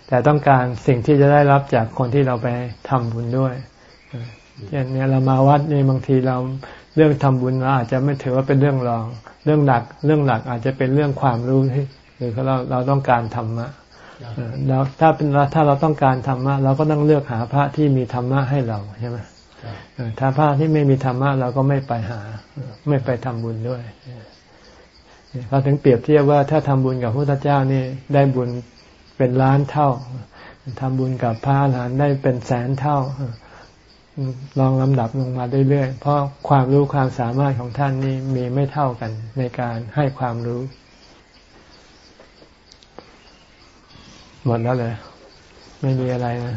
แต่ต้องการสิ่งที่จะได้รับจากคนที่เราไปทำบุญด้วยเช่นเนี่ยเรามาวัดนี่บางทีเราเรื่องทำบุญเราอาจจะไม่ถือว่าเป็นเรื่องรอง เรื่องหลักเรื่องหลักอาจจะเป็นเรื่องความรู้ที่คือเราเราต้องการธรรมะ แล้วถ้าเป็นถ้าเราต้องการธรรมะเราก็ต้องเลือกหาพระที่มีธรรมะให้เราใช่ไหมถ้าพระที่ไม่มีธรรมะเราก็ไม่ไปหา ไม่ไปทำบุญด้วยเขาถึงเปรียบเทียบว่าถ้าทำบุญกับพระพุทธเจ้านี่ได้บุญเป็นล้านเท่าทำบุญกับพระอรหันต์ได้เป็นแสนเท่าลองลำดับลงมาเรื่อยๆ เพราะความรู้ความสามารถของท่านนี่มีไม่เท่ากันในการให้ความรู้ หมดแล้วเลย ไม่มีอะไรนะ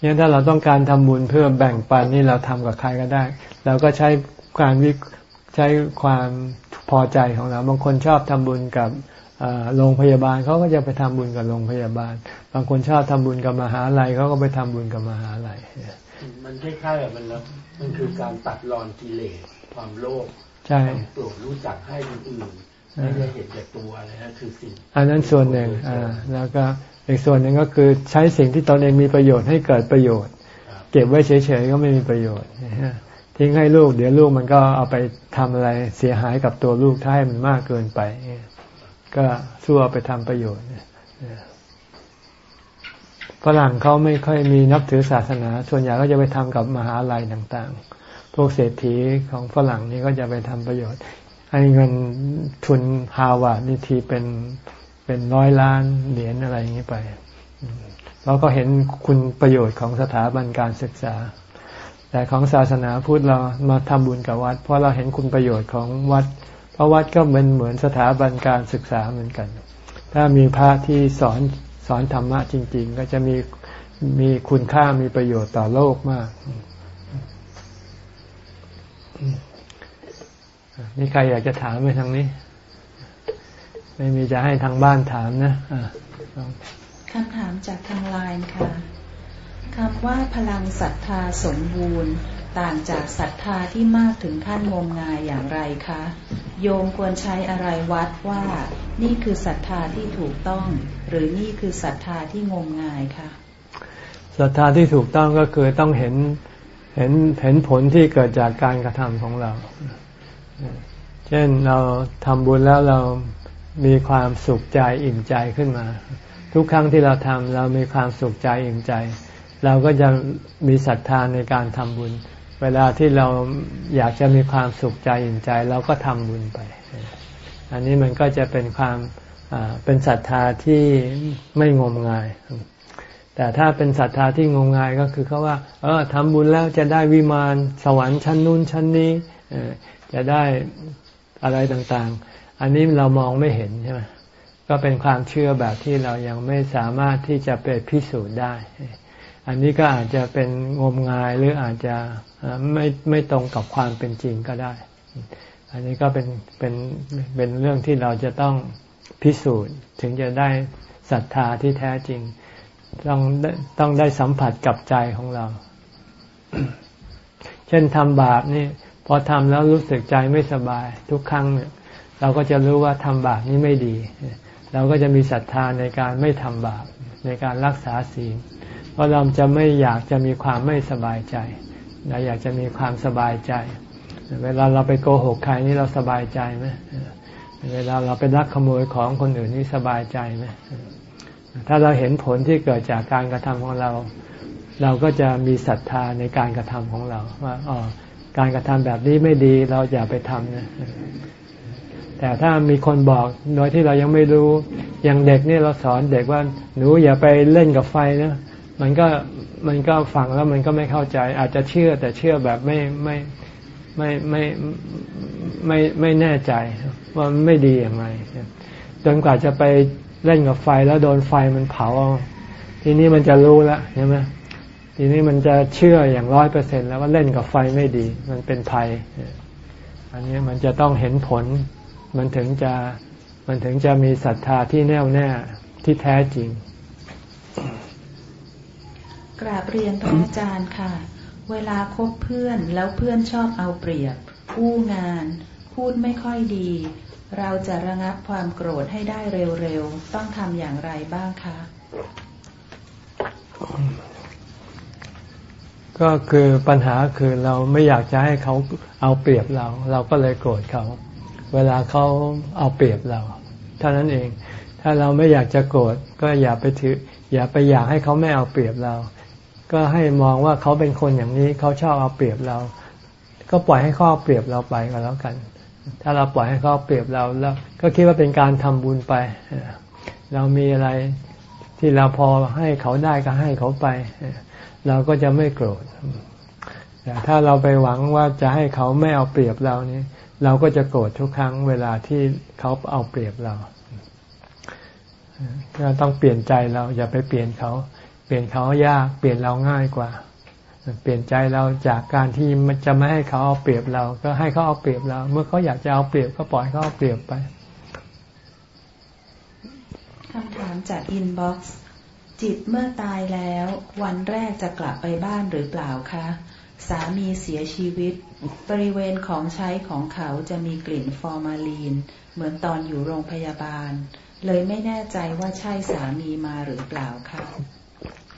เนี่ยถ้าเราต้องการทำบุญเพื่อแบ่งปันนี่เราทำกับใครก็ได้ เราก็ใช้การวิใช้ความพอใจของเราบางคนชอบทำบุญกับโรงพยาบาลเขาก็จะไปทำบุญกับโรงพยาบาล บางคนชอบทำบุญกับมหาลัยเขาก็ไปทำบุญกับมหาลัยมันคล้ายๆแบบมันแล้วมันคือการตัดรอนกิเลสความโลภใช่โปรดรู้จักให้คนอื่น ไม่ได้เห็นแก่ตัวอะไรนะคือสิ่งอันนั้นส่วนหนึ่งอ่าแล้วก็อีกส่วนหนึ่งก็คือใช้สิ่งที่ตนเองมีประโยชน์ให้เกิดประโยชน์ เก็บไว้เฉยๆก็ไม่มีประโยชน์ทิ้งให้ลูก เดี๋ยวลูกมันก็เอาไปทำอะไรเสียหายกับตัวลูกถ้าให้มันมากเกินไป ก็สู้เอาไปทำประโยชน์ฝรั่งเขาไม่ค่อยมีนับถือศาสนา ส่วนใหญ่ก็จะไปทำกับมหาลัยต่าง ๆ พวกเศรษฐีของฝรั่งนี่ก็จะไปทำประโยชน์ ให้เงินทุนฮาวาดนี่ทีเป็นเป็นร้อยล้านเหรียญอะไรอย่างนี้ไปเราก็เห็นคุณประโยชน์ของสถาบันการศึกษา แต่ของศาสนาพูดเรามาทำบุญกับวัด เพราะเราเห็นคุณประโยชน์ของวัด เพราะวัดก็เป็นเหมือนสถาบันการศึกษาเหมือนกัน ถ้ามีพระที่สอนสอนธรรมะจริง ๆ ก็จะมีมีคุณค่ามีประโยชน์ต่อโลกมาก นี่ใครอยากจะถามไหมทางนี้ ไม่มีจะให้ทางบ้านถามนะคำถามจากทางไลน์ค่ะคำว่าพลังศรัทธาสมบูรณ์ ต่างจากศรัทธาที่มากถึงขั้นงมงายอย่างไรคะ โยมควรใช้อะไรวัดว่า นี่คือศรัทธาที่ถูกต้อง หรือนี่คือศรัทธาที่งมงายคะศรัทธาที่ถูกต้องก็คือต้องเห็นเห็นเห็นผลที่เกิดจากการกระทำของเรา เช่นเราทำบุญแล้วเรามีความสุขใจอิ่มใจขึ้นมา ทุกครั้งที่เราทำเรามีความสุขใจอิ่มใจ เราก็จะมีศรัทธาในการทำบุญ เวลาที่เราอยากจะมีความสุขใจอิ่มใจ เราก็ทำบุญไป อันนี้มันก็จะเป็นความเป็นศรัทธาที่ไม่งมงาย แต่ถ้าเป็นศรัทธาที่งมงายก็คือเขาว่า เออทำบุญแล้วจะได้วิมานสวรรค์ชั้นนู้นชั้นนี้ จะได้อะไรต่างๆ อันนี้เรามองไม่เห็นใช่ไหมก็เป็นความเชื่อแบบที่เรายังไม่สามารถที่จะไปพิสูจน์ได้ อันนี้ก็อาจจะเป็นงมงายหรืออาจจะไม่ไม่ตรงกับความเป็นจริงก็ได้ อันนี้ก็เป็นเป็นเป็นเรื่องที่เราจะต้องพิสูจน์ถึงจะได้ศรัทธาที่แท้จริง ต้องต้องได้สัมผัสกับใจของเรา เช่นทำบาปนี่ พอทำแล้วรู้สึกใจไม่สบายทุกครั้งเนี่ยเราก็จะรู้ว่าทำบาปนี้ไม่ดี เราก็จะมีศรัทธาในการไม่ทำบาปในการรักษาศีล เพราะเราจะไม่อยากจะมีความไม่สบายใจเราอยากจะมีความสบายใจ เวลาเราไปโกหกใครนี่เราสบายใจไหมเวลาเราไปลักขโมยของคนอื่นนี่สบายใจไหมถ้าเราเห็นผลที่เกิดจากการกระทำของเรา เราก็จะมีศรัทธาในการกระทำของเราว่าอ๋อ การกระทำแบบนี้ไม่ดีเราอย่าไปทำนะแต่ถ้ามีคนบอกโดยที่เรายังไม่รู้อย่างเด็กนี่เราสอนเด็กว่าหนูอย่าไปเล่นกับไฟนะมันก็มันก็ฟังแล้วมันก็ไม่เข้าใจ อาจจะเชื่อแต่เชื่อแบบไม่ไม่ไม่ไม่ไม่ไม่แน่ใจว่าไม่ดีอย่างไรจนกว่าจะไปเล่นกับไฟแล้วโดนไฟมันเผาทีนี้มันจะรู้แล้วใช่ไหม ทีนี้มันจะเชื่ออย่างร้อยเปอร์เซ็นแล้วว่าเล่นกับไฟไม่ดี มันเป็นภัย อันนี้มันจะต้องเห็นผล มันถึงจะมันถึงจะมีศรัทธาที่แน่วแน่ที่แท้จริง กราบเรียนพระอาจารย์ค่ะ เวลาคบเพื่อนแล้วเพื่อนชอบเอาเปรียบกู้งาน พูดไม่ค่อยดี เราจะระงับความโกรธให้ได้เร็วๆ ต้องทำอย่างไรบ้างคะ ก็คือปัญหาคือเราไม่อยากจะให้เขาเอาเปรียบเรา เราก็เลยโกรธเขา เวลาเขาเอาเปรียบเราเท่านั้นเอง ถ้าเราไม่อยากจะโกรธก็อย่าไปถือ อย่าไปอยากให้เขาไม่เอาเปรียบเรา ก็ให้มองว่าเขาเป็นคนอย่างนี้เขาชอบเอาเปรียบเรา ก็ปล่อยให้เขาเอาเปรียบเราไปก็แล้วกัน ถ้าเราปล่อยให้เขาเปรียบเราแล้ว ก็คิดว่าเป็นการทำบุญไป เรามีอะไรที่เราพอให้เขาได้ก็ให้เขาไป เราก็จะไม่โกรธ แต่ถ้าเราไปหวังว่าจะให้เขาไม่เอาเปรียบเรานี่เราก็จะโกรธทุกครั้งเวลาที่เขาเอาเปรียบเราเราต้องเปลี่ยนใจเราอย่าไปเปลี่ยนเขา เปลี่ยนเขายาก เปลี่ยนเราง่ายกว่า เปลี่ยนใจเราจากการที่มันจะไม่ให้เขาเอาเปรียบเรา ก็ให้เขาเอาเปรียบเรา เมื่อเขาอยากจะเอาเปรียบก็ปล่อยเขาเอาเปรียบไปคำถามจาก inbox จิตเมื่อตายแล้ว วันแรกจะกลับไปบ้านหรือเปล่าคะ สามีเสียชีวิต บริเวณของใช้ของเขาจะมีกลิ่นฟอร์มาลีน เหมือนตอนอยู่โรงพยาบาล เลยไม่แน่ใจว่าใช่สามีมาหรือเปล่าคะ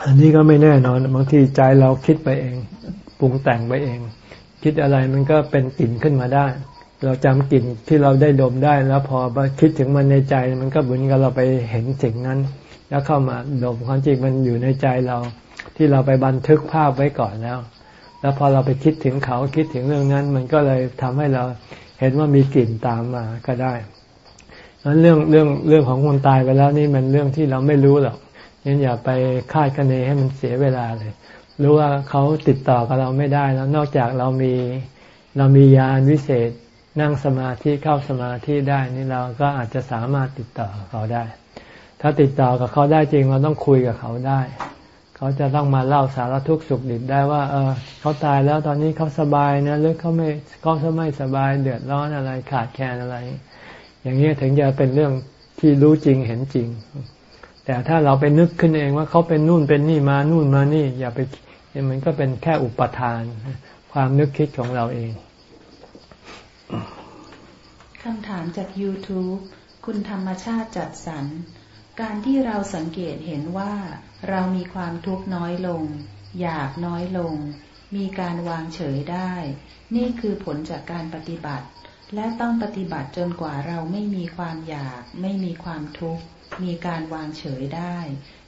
อันนี้ก็ไม่แน่นอนบางทีใจเราคิดไปเองปรุงแต่งไปเอง คิดอะไรมันก็เป็นกลิ่นขึ้นมาได้ เราจำกลิ่นที่เราได้ดมได้แล้วพอคิดถึงมันในใจมันก็เหมือนกับเราไปเห็นสิ่งนั้น แล้วเข้ามาดมความจริงมันอยู่ในใจเราที่เราไปบันทึกภาพไว้ก่อนแล้ว แล้วพอเราไปคิดถึงเขาคิดถึงเรื่องนั้น มันก็เลยทำให้เราเห็นว่ามีกลิ่นตามมาก็ได้นั้นเรื่องเรื่องเรื่องของคนตายไปแล้วนี่มันเรื่องที่เราไม่รู้หรอกงั้นอย่าไปคาดคะเนให้มันเสียเวลาเลย รู้ว่าเขาติดต่อกับเราไม่ได้แล้ว นอกจากเรามีเรามียานวิเศษนั่งสมาธิเข้าสมาธิได้นี่เราก็อาจจะสามารถติดต่อเขาได้ ถ้าติดต่อกับเขาได้จริงเราต้องคุยกับเขาได้ เขาจะต้องมาเล่าสารทุกข์สุขดิบได้ว่า เออเขาตายแล้วตอนนี้เขาสบายนะหรือเขาไม่เขาไม่สบายเดือดร้อนอะไรขาดแคลนอะไร อย่างนี้ถึงจะเป็นเรื่องที่รู้จริงเห็นจริง แต่ถ้าเราไปนึกขึ้นเองว่าเขาเป็นนู่นเป็นนี่มานู่นมานี่ อย่าไปมันก็เป็นแค่อุปทาน ความนึกคิดของเราเองคำถามจาก YouTube คุณธรรมชาติจัดสรร การที่เราสังเกตเห็นว่าเรามีความทุกข์น้อยลง อยากน้อยลง มีการวางเฉยได้ นี่คือผลจากการปฏิบัติ และต้องปฏิบัติจนกว่าเราไม่มีความอยาก ไม่มีความทุกข์ มีการวางเฉยได้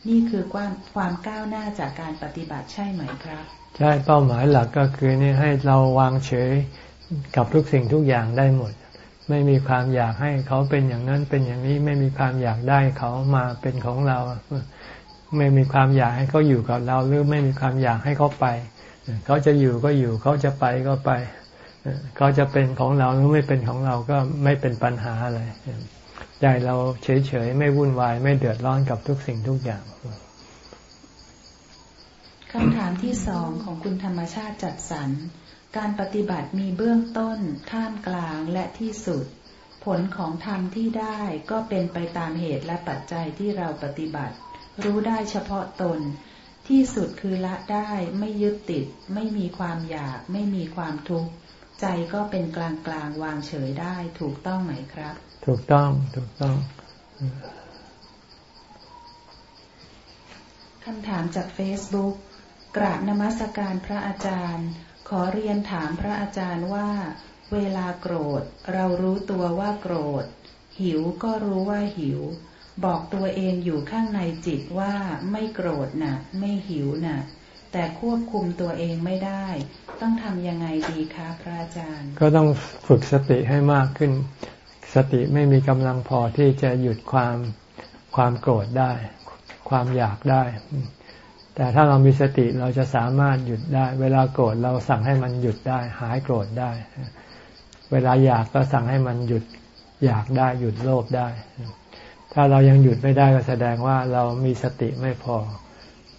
นี่คือความความก้าวหน้าจากการปฏิบัติใช่ไหมครับ ใช่เป้าหมายหลักก็คือนี่ให้เราวางเฉยกับทุกสิ่งทุกอย่างได้หมด ไม่มีความอยากให้เขาเป็นอย่างนั้นเป็นอย่างนี้ไม่มีความอยากได้เขามาเป็นของเรา ไม่มีความอยากให้เขาอยู่กับเรา หรือไม่มีความอยากให้เขาไป เขาจะอยู่ก็อยู่เขาจะไปก็ไป เขาจะเป็นของเราหรือไม่เป็นของเราก็ไม่เป็นปัญหาอะไรใจเราเฉยๆไม่วุ่นวาย ไม่เดือดร้อนกับทุกสิ่งทุกอย่างคำถามที่สองของคุณธรรมชาติจัดสรร การปฏิบัติมีเบื้องต้น ท่ามกลางและที่สุด ผลของธรรมที่ได้ก็เป็นไปตามเหตุและปัจจัยที่เราปฏิบัติ รู้ได้เฉพาะตน ที่สุดคือละได้ไม่ยึดติด ไม่มีความอยาก ไม่มีความทุกข์ ใจก็เป็นกลางกลางวางเฉยได้ถูกต้องไหมครับ ถูกต้องถูกต้องคำถามจากเฟซบุ๊กกราบนมัสการพระอาจารย์ ขอเรียนถามพระอาจารย์ว่า เวลาโกรธ เรารู้ตัวว่าโกรธ หิวก็รู้ว่าหิว บอกตัวเองอยู่ข้างในจิตว่าไม่โกรธนะ่ะ ไม่หิวนะ่ะ แต่ควบคุมตัวเองไม่ได้ ต้องทำยังไงดีคะพระอาจารย์ ก็ต้องฝึกสติให้มากขึ้น สติไม่มีกำลังพอที่จะหยุดความความโกรธได้ ความอยากได้ แต่ถ้าเรามีสติเราจะสามารถหยุดได้ เวลาโกรธเราสั่งให้มันหยุดได้ หายโกรธได้ เวลาอยากก็สั่งให้มันหยุดอยากได้หยุดโลภได้ ถ้าเรายังหยุดไม่ได้ก็แสดงว่าเรามีสติไม่พอ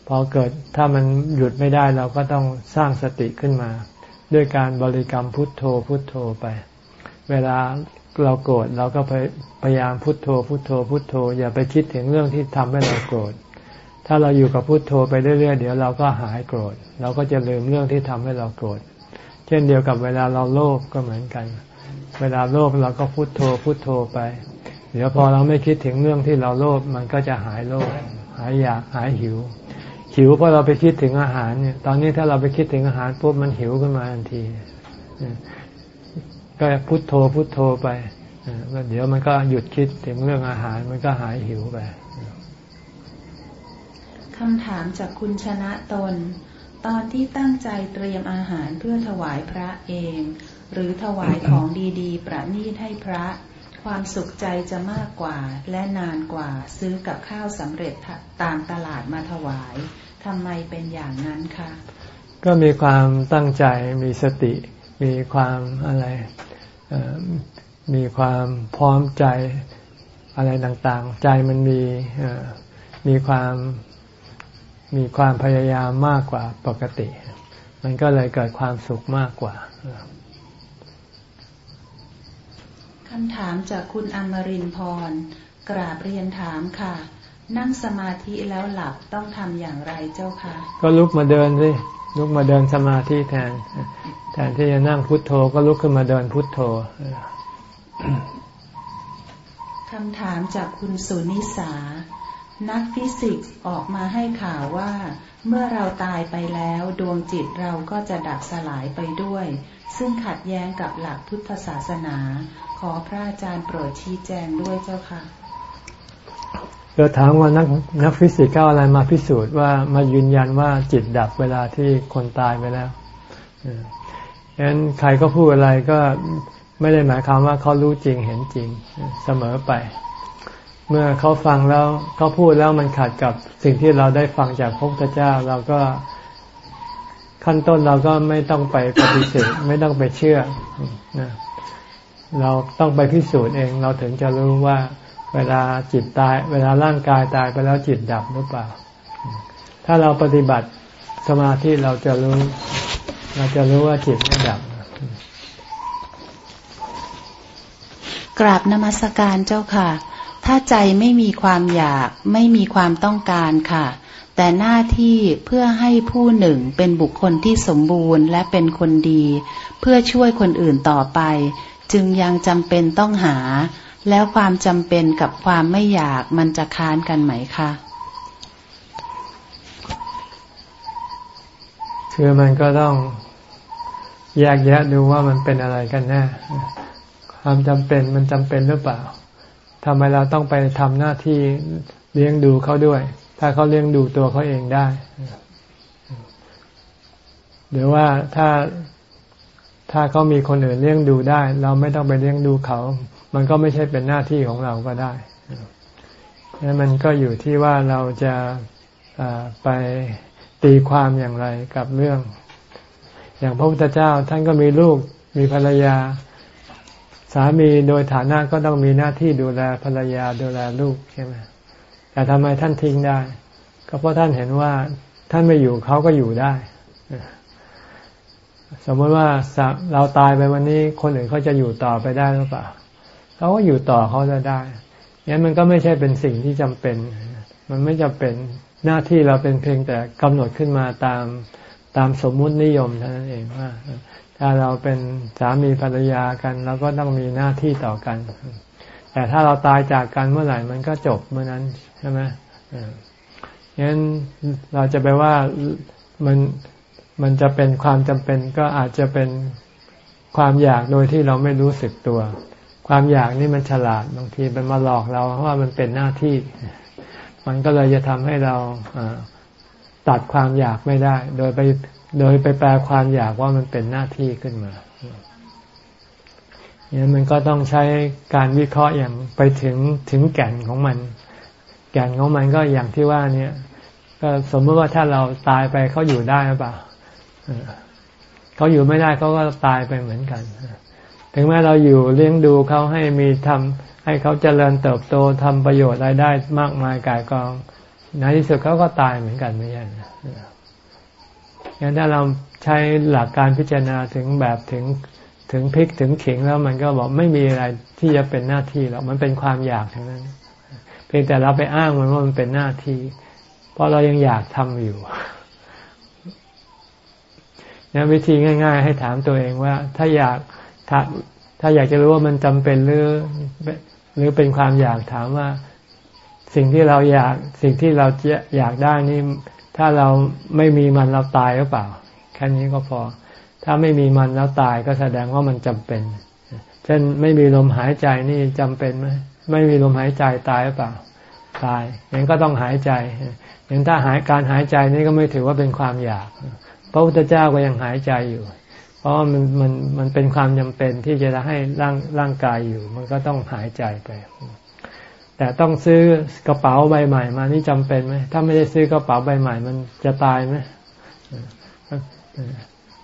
พอเกิดถ้ามันหยุดไม่ได้เราก็ต้องสร้างสติขึ้นมา ด้วยการบริกรรมพุทโธพุทโธไป เวลาเราโกรธเราก็พยายามพุทโธพุทโธพุทโธ อย่าไปคิดถึงเรื่องที่ทำให้เราโกรธ ถ้าเราอยู่กับพุโทโธไปเรื่อยๆ เดี๋ยวเราก็หายโกรธ เราก็จะลืมเรื่องที่ทำให้เราโกรธ เช่นเดียวกับเวลาเราโลภก็เหมือนกัน เวลาโลภเราก็พุโทโธพุโทโธไป เดี๋ยวพอเราไม่คิดถึงเรื่องที่เราโลภมันก็จะหายโลภหายอยากหายหิว หิวเพราะเราไปคิดถึงอาหารเนี่ย ตอนนี้ถ้าเราไปคิดถึงอาหารปุ๊บมันหิวขึ้นมาทันที ก็พุโทโธพุโทโธไปเดี๋ยวมันก็หยุดคิดถึงเรื่องอาหารมันก็หายหิวไปำถามจากคุณชนะตน ตอนที่ตั้งใจเตรียมอาหารเพื่อถวายพระเอง หรือถวายของดีๆ ประนีตให้พระ ความสุขใจจะมากกว่าและนานกว่าซื้อกับข้าวสำเร็จตามตลาดมาถวายทำไมเป็นอย่างนั้นคะก็มีความตั้งใจมีสติ มีความอะไรมีความพร้อมใจอะไรต่างๆ ใจมันมีมีความ มีความพยายามมากกว่าปกติ มันก็เลยเกิดความสุขมากกว่าคำถามจากคุณอมรินพร กราบเรียนถามค่ะ นั่งสมาธิแล้วหลับต้องทำอย่างไรเจ้าคะ ก็ลุกมาเดินสิลุกมาเดินสมาธิแทน แทนที่จะนั่งพุทโธก็ลุกขึ้นมาเดินพุทโธคำถามจากคุณสุนิสา นักฟิสิกส์ออกมาให้ข่าวว่า เมื่อเราตายไปแล้วดวงจิตเราก็จะดับสลายไปด้วย ซึ่งขัดแย้งกับหลักพุทธศาสนา ขอพระอาจารย์โปรดชี้แจงด้วยเจ้าค่ะเราถามว่านักนักฟิสิกส์เก้าอะไรมาพิสูจน์ว่ามายืนยันว่าจิตดับเวลาที่คนตายไปแล้วฉะนั้นใครก็พูดอะไรก็ไม่ได้หมายความว่าเขารู้จริงเห็นจริงเสมอไป เมื่อเขาฟังแล้วเขาพูดแล้วมันขัดกับสิ่งที่เราได้ฟังจากพระพุทธเจ้าเราก็ขั้นต้นเราก็ไม่ต้องไปปฏิเสธไม่ต้องไปเชื่อนะเราต้องไปพิสูจน์เอง เราถึงจะรู้ว่า เวลาจิตตาย เวลาร่างกายตายไปแล้วจิตดับหรือเปล่า ถ้าเราปฏิบัติสมาธิเราจะรู้ เราจะรู้ว่าจิตไม่ดับ กราบนมัสการเจ้าค่ะ ถ้าใจไม่มีความอยากไม่มีความต้องการค่ะ แต่หน้าที่เพื่อให้ผู้หนึ่งเป็นบุคคลที่สมบูรณ์และเป็นคนดี เพื่อช่วยคนอื่นต่อไป จึงยังจำเป็นต้องหา แล้วความจำเป็นกับความไม่อยากมันจะค้านกันไหมคะคือมันก็ต้องแยกแยะดูว่ามันเป็นอะไรกันแน่ความจำเป็นมันจำเป็นหรือเปล่า ทำไมเราต้องไปทำหน้าที่เลี้ยงดูเขาด้วย ถ้าเขาเลี้ยงดูตัวเขาเองได้ หรือว่าถ้าถ้าเขามีคนอื่นเลี้ยงดูได้ เราไม่ต้องไปเลี้ยงดูเขา มันก็ไม่ใช่เป็นหน้าที่ของเราก็ได้นั้นมันก็อยู่ที่ว่าเราจะไปตีความอย่างไรกับเรื่อง อย่างพระพุทธเจ้าท่านก็มีลูกมีภรรยา สามีโดยฐานะก็ต้องมีหน้าที่ดูแลภรรยาดูแลลูกใช่ไหมแต่ทำไมท่านทิ้งได้ ก็เพราะท่านเห็นว่าท่านไม่อยู่เขาก็อยู่ได้ สมมติว่าเราตายไปวันนี้ คนอื่นเขาจะอยู่ต่อไปได้หรือเปล่าเขาก็อยู่ต่อเขาจะได้งั้นมันก็ไม่ใช่เป็นสิ่งที่จำเป็น มันไม่จำเป็นหน้าที่เราเป็นเพียงแต่กำหนดขึ้นมาตามตามสมมุตินิยมเท่านั้นเองว่า ถ้าเราเป็นสามีภรรยากันเราก็ต้องมีหน้าที่ต่อกัน แต่ถ้าเราตายจากกันเมื่อไหร่มันก็จบเมื่อนั้นใช่ไหมงั้นเราจะไปว่ามันมันจะเป็นความจำเป็นก็อาจจะเป็นความอยากโดยที่เราไม่รู้สึกตัว ความอยากนี่มันฉลาดบางทีเป็นมาหลอกเราว่ามันเป็นหน้าที่ มันก็เลยจะทำให้เราตัดความอยากไม่ได้ โดยไป โดยไปแปลความอยากว่ามันเป็นหน้าที่ขึ้นมาเนี่ยมันก็ต้องใช้การวิเคราะห์อย่างไปถึงถึงแก่นของมัน แก่นของมันก็อย่างที่ว่าเนี่ย ก็สมมติว่าถ้าเราตายไปเขาอยู่ได้หรือเปล่าเขาอยู่ไม่ได้เขาก็ตายไปเหมือนกัน ถึงแม้เราอยู่เลี้ยงดูเขาให้มีทำให้เขาเจริญเติบโตทำประโยชน์รายได้มากมายกายกองในที่สุดเขาก็ตายเหมือนกันไม่ใช่ งั้นถ้าเราใช้หลักการพิจารณาถึงแบบถึงถึงพลิกถึงเข่งแล้วมันก็บอกไม่มีอะไรที่จะเป็นหน้าที่หรอกมันเป็นความอยากทั้งนั้น เพียงแต่เราไปอ้างมันว่ามันเป็นหน้าที่ เพราะเรายังอยากทำอยู่นะวิธีง่าย ๆ ให้ถามตัวเองว่า ถ้าอยากถ้าถ้าอยากจะรู้ว่ามันจำเป็นหรือหรือเป็นความอยากถามว่า สิ่งที่เราอยากสิ่งที่เราอยากได้นี่ ถ้าเราไม่มีมันเราตายหรือเปล่า แค่นี้ก็พอ ถ้าไม่มีมันแล้วตายก็แสดงว่ามันจำเป็น เช่นไม่มีลมหายใจนี่จำเป็นไหมไม่มีลมหายใจตายหรือเปล่า ตายอย่างก็ต้องหายใจอย่างถ้าหายการหายใจนี่ก็ไม่ถือว่าเป็นความอยาก พระพุทธเจ้าก็ยังหายใจอยู่ เพราะมันมันมันเป็นความจำเป็นที่จะให้ร่างร่างกายอยู่ มันก็ต้องหายใจไป แต่ต้องซื้อกระเป๋าใบใหม่มานี่จำเป็นไหมถ้าไม่ได้ซื้อกระเป๋าใบใหม่ มันจะตายไหม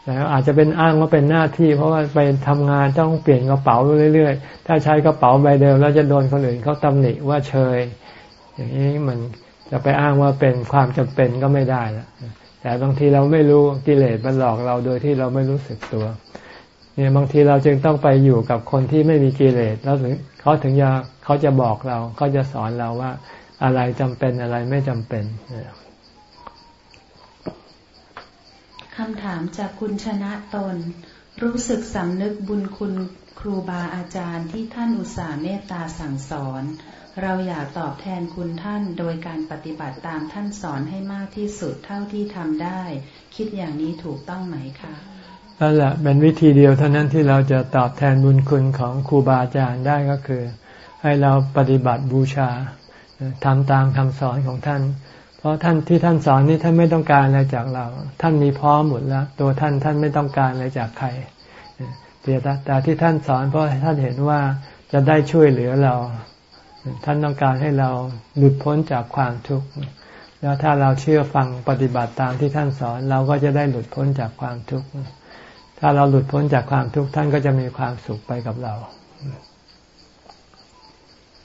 แล้วอาจจะเป็นอ้างว่าเป็นหน้าที่เพราะว่าไปทำงานต้องเปลี่ยนกระเป๋าเรื่อยๆ ถ้าใช้กระเป๋าใบเดิม แล้วจะโดนคนอื่นเขาตำหนิว่าเชย อย่างนี้มันจะไปอ้างว่าเป็นความจำเป็นก็ไม่ได้แล้วแต่บางทีเราไม่รู้กิเลสมันหลอกเราโดยที่เราไม่รู้สึกตัว เนี่ยบางทีเราจึงต้องไปอยู่กับคนที่ไม่มีกิเลสแล้วถึงเขาถึงจะเขาจะบอกเราเขาจะสอนเราว่าอะไรจำเป็นอะไรไม่จำเป็นคำถามจากคุณชนะตน รู้สึกสำนึกบุญคุณครูบาอาจารย์ที่ท่านอุตส่าห์เมตตาสั่งสอน เราอยากตอบแทนคุณท่านโดยการปฏิบัติตามท่านสอนให้มากที่สุดเท่าที่ทำได้ คิดอย่างนี้ถูกต้องไหมคะ นั่นแหละเป็นวิธีเดียวเท่านั้นที่เราจะตอบแทนบุญคุณของครูบาอาจารย์ได้ก็คือ ให้เราปฏิบัติบูชาทำตามคำสอนของท่าน เพราะท่านที่ท่านสอนนี้ท่านไม่ต้องการอะไรจากเรา ท่านมีพร้อมหมดแล้ว ตัวท่านท่านไม่ต้องการอะไรจากใครแต่ที่ท่านสอนเพราะท่านเห็นว่าจะได้ช่วยเหลือเรา ท่านต้องการให้เราหลุดพ้นจากความทุกข์แล้วถ้าเราเชื่อฟังปฏิบัติตามที่ท่านสอน เราก็จะได้หลุดพ้นจากความทุกข์ ถ้าเราหลุดพ้นจากความทุกข์ท่านก็จะมีความสุขไปกับเรา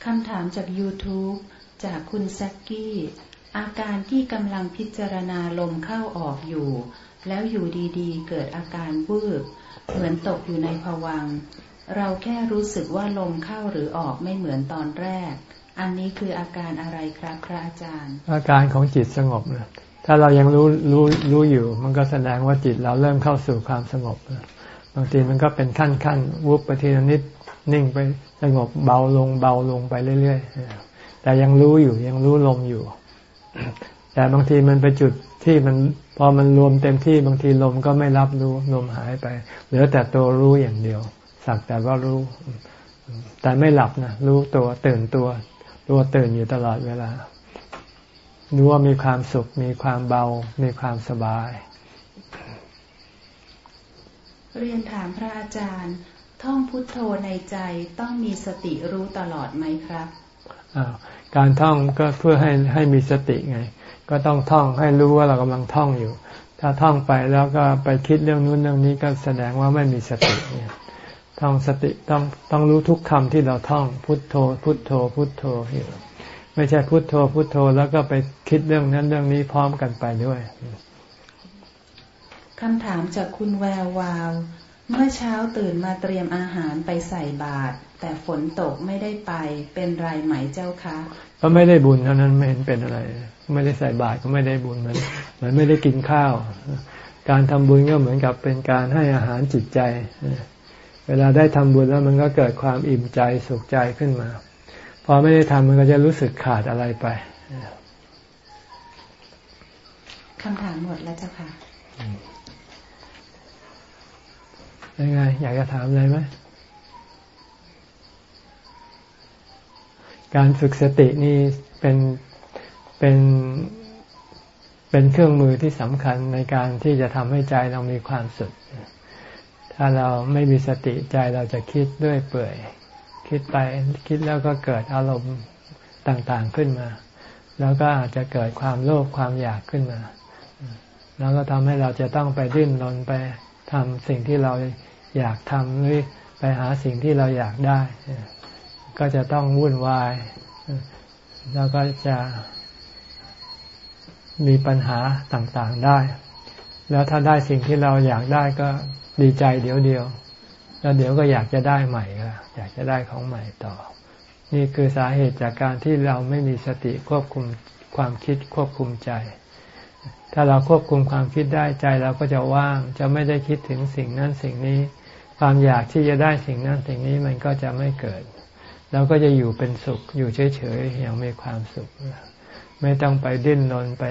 คำถามจาก YouTube จากคุณแซกกี้ อาการที่กำลังพิจารณาลมเข้าออกอยู่ แล้วอยู่ดีๆ เกิดอาการวืบเหมือนตกอยู่ในภวัง เราแค่รู้สึกว่าลมเข้าหรือออกไม่เหมือนตอนแรก อันนี้คืออาการอะไรครับพระอาจารย์ อาการของจิตสงบนะ ถ้าเรายังรู้รู้รู้อยู่ มันก็แสดงว่าจิตเราเริ่มเข้าสู่ความสงบบางทีมันก็เป็นขั้นขั้นวุบไปทีละนิดนิ่งไปสงบเบาลงเบาลงไปเรื่อยๆแต่ยังรู้อยู่ยังรู้ลมอยู่ แต่บางทีมันไปจุดที่มันพอมันรวมเต็มที่บางทีลมก็ไม่รับรู้ลมหายไป เหลือแต่ตัวรู้อย่างเดียว สักแต่ว่ารู้ แต่ไม่หลับนะรู้ตัวตื่นตัว ตัวตื่นอยู่ตลอดเวลา รู้ว่ามีความสุข มีความเบา มีความสบาย เรียนถามพระอาจารย์ ท่องพุทโธในใจต้องมีสติรู้ตลอดไหมครับการท่องก็เพื่อให้ให้มีสติไง ก็ต้องท่องให้รู้ว่าเรากำลังท่องอยู่ ถ้าท่องไปแล้วก็ไปคิดเรื่องนู้นเรื่องนี้ก็แสดงว่าไม่มีสติเนี่ยท่องสติต้องต้องรู้ทุกคำที่เราท่อง พุทโธ พุทโธ พุทโธอยู่ ไม่ใช่พุทโธพุทโธแล้วก็ไปคิดเรื่องนั้นเรื่องนี้พร้อมกันไปด้วยคำถามจากคุณแวววาว เมื่อเช้าตื่นมาเตรียมอาหารไปใส่บาตรแต่ฝนตกไม่ได้ไปเป็นไรไหมเจ้าคะก็ไม่ได้บุญเท่านั้นไม่เห็นเป็นอะไร ไม่ได้ใส่บาตรก็ไม่ได้บุญเหมือนเหมือนไม่ได้กินข้าว การทำบุญก็เหมือนกับเป็นการให้อาหารจิตใจ เวลาได้ทำบุญแล้วมันก็เกิดความอิ่มใจสุขใจขึ้นมา พอไม่ได้ทำมันก็จะรู้สึกขาดอะไรไปคำถามหมดแล้วเจ้าค่ะยังไง อยากจะถามอะไรไหมการฝึกสตินี่เป็นเป็นเป็นเครื่องมือที่สำคัญในการที่จะทำให้ใจเรามีความสุข ถ้าเราไม่มีสติใจเราจะคิดด้วยเปื่อย คิดไปคิดแล้วก็เกิดอารมณ์ต่างๆขึ้นมา แล้วก็อาจจะเกิดความโลภความอยากขึ้นมา แล้วก็ทำให้เราจะต้องไปดิ้นรนไปทำสิ่งที่เราอยากทำหรือไปหาสิ่งที่เราอยากได้ ก็จะต้องวุ่นวาย แล้วก็จะมีปัญหาต่างๆได้ แล้วถ้าได้สิ่งที่เราอยากได้ก็ดีใจเดี๋ยวเดียว แล้วเดี๋ยวก็อยากจะได้ใหม่ก็ อยากจะได้ของใหม่ต่อ นี่คือสาเหตุจากการที่เราไม่มีสติควบคุมความคิดควบคุมใจ ถ้าเราควบคุมความคิดได้ใจเราก็จะว่าง จะไม่ได้คิดถึงสิ่งนั้นสิ่งนี้ ความอยากที่จะได้สิ่งนั้นสิ่งนี้มันก็จะไม่เกิดเราก็จะอยู่เป็นสุขอยู่เฉยๆอย่างมีความสุข ไม่ต้องไปดิ้นรนไป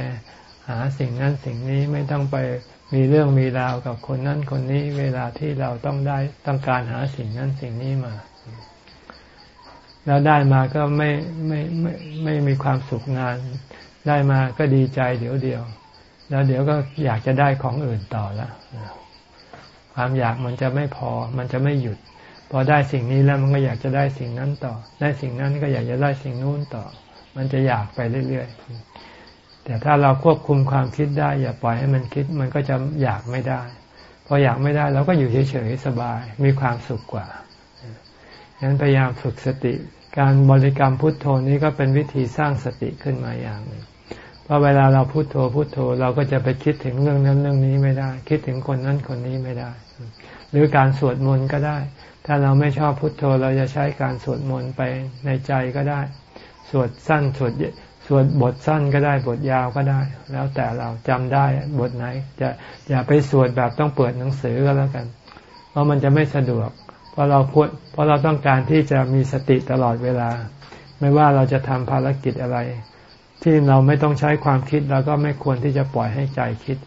หาสิ่งนั้นสิ่งนี้ไม่ต้องไป มีเรื่องมีราวกับคนนั้นคนนี้เวลาที่เราต้องได้ต้องการหาสิ่งนั้นสิ่งนี้มา แล้วได้มาก็ไม่ไม่ไม่ไม่มีความสุขนาน ได้มาก็ดีใจเดี๋ยวเดียว แล้วเดี๋ยวก็อยากจะได้ของอื่นต่อแล้วความอยากมันจะไม่พอ มันจะไม่หยุด พอได้สิ่งนี้แล้วมันก็อยากจะได้สิ่งนั้นต่อ ได้สิ่งนั้นก็อยากจะได้สิ่งนู้นต่อ มันจะอยากไปเรื่อยๆ แต่ถ้าเราควบคุมความคิดได้ อย่าปล่อยให้มันคิด มันก็จะอยากไม่ได้ พออยากไม่ได้เราก็อยู่เฉยๆสบาย มีความสุขกว่าฉะนั้นพยายามฝึกสติ การบริกรรมพุทโธนี้ก็เป็นวิธีสร้างสติขึ้นมาอย่างหนึ่งพอเวลาเราพุโทโธพุโทโธเราก็จะไปคิดถึงเรื่องนั้นเรื่องนี้ไม่ได้ คิดถึงคนนั้นคนนี้ไม่ได้ หรือการสวดมนต์ก็ได้ ถ้าเราไม่ชอบพุโทโธเราจะใช้การสวดมนต์ไปในใจก็ได้ สวดสั้นสวด สวดบทสั้นก็ได้บทยาวก็ได้ แล้วแต่เราจำได้บทไหน จะอย่าไปสวดแบบต้องเปิดหนังสือก็แล้วกัน เพราะมันจะไม่สะดวก เพราะเราควรเพราะเราต้องการที่จะมีสติตลอดเวลา ไม่ว่าเราจะทำภารกิจอะไร ที่เราไม่ต้องใช้ความคิดเราก็ไม่ควรที่จะปล่อยให้ใจคิด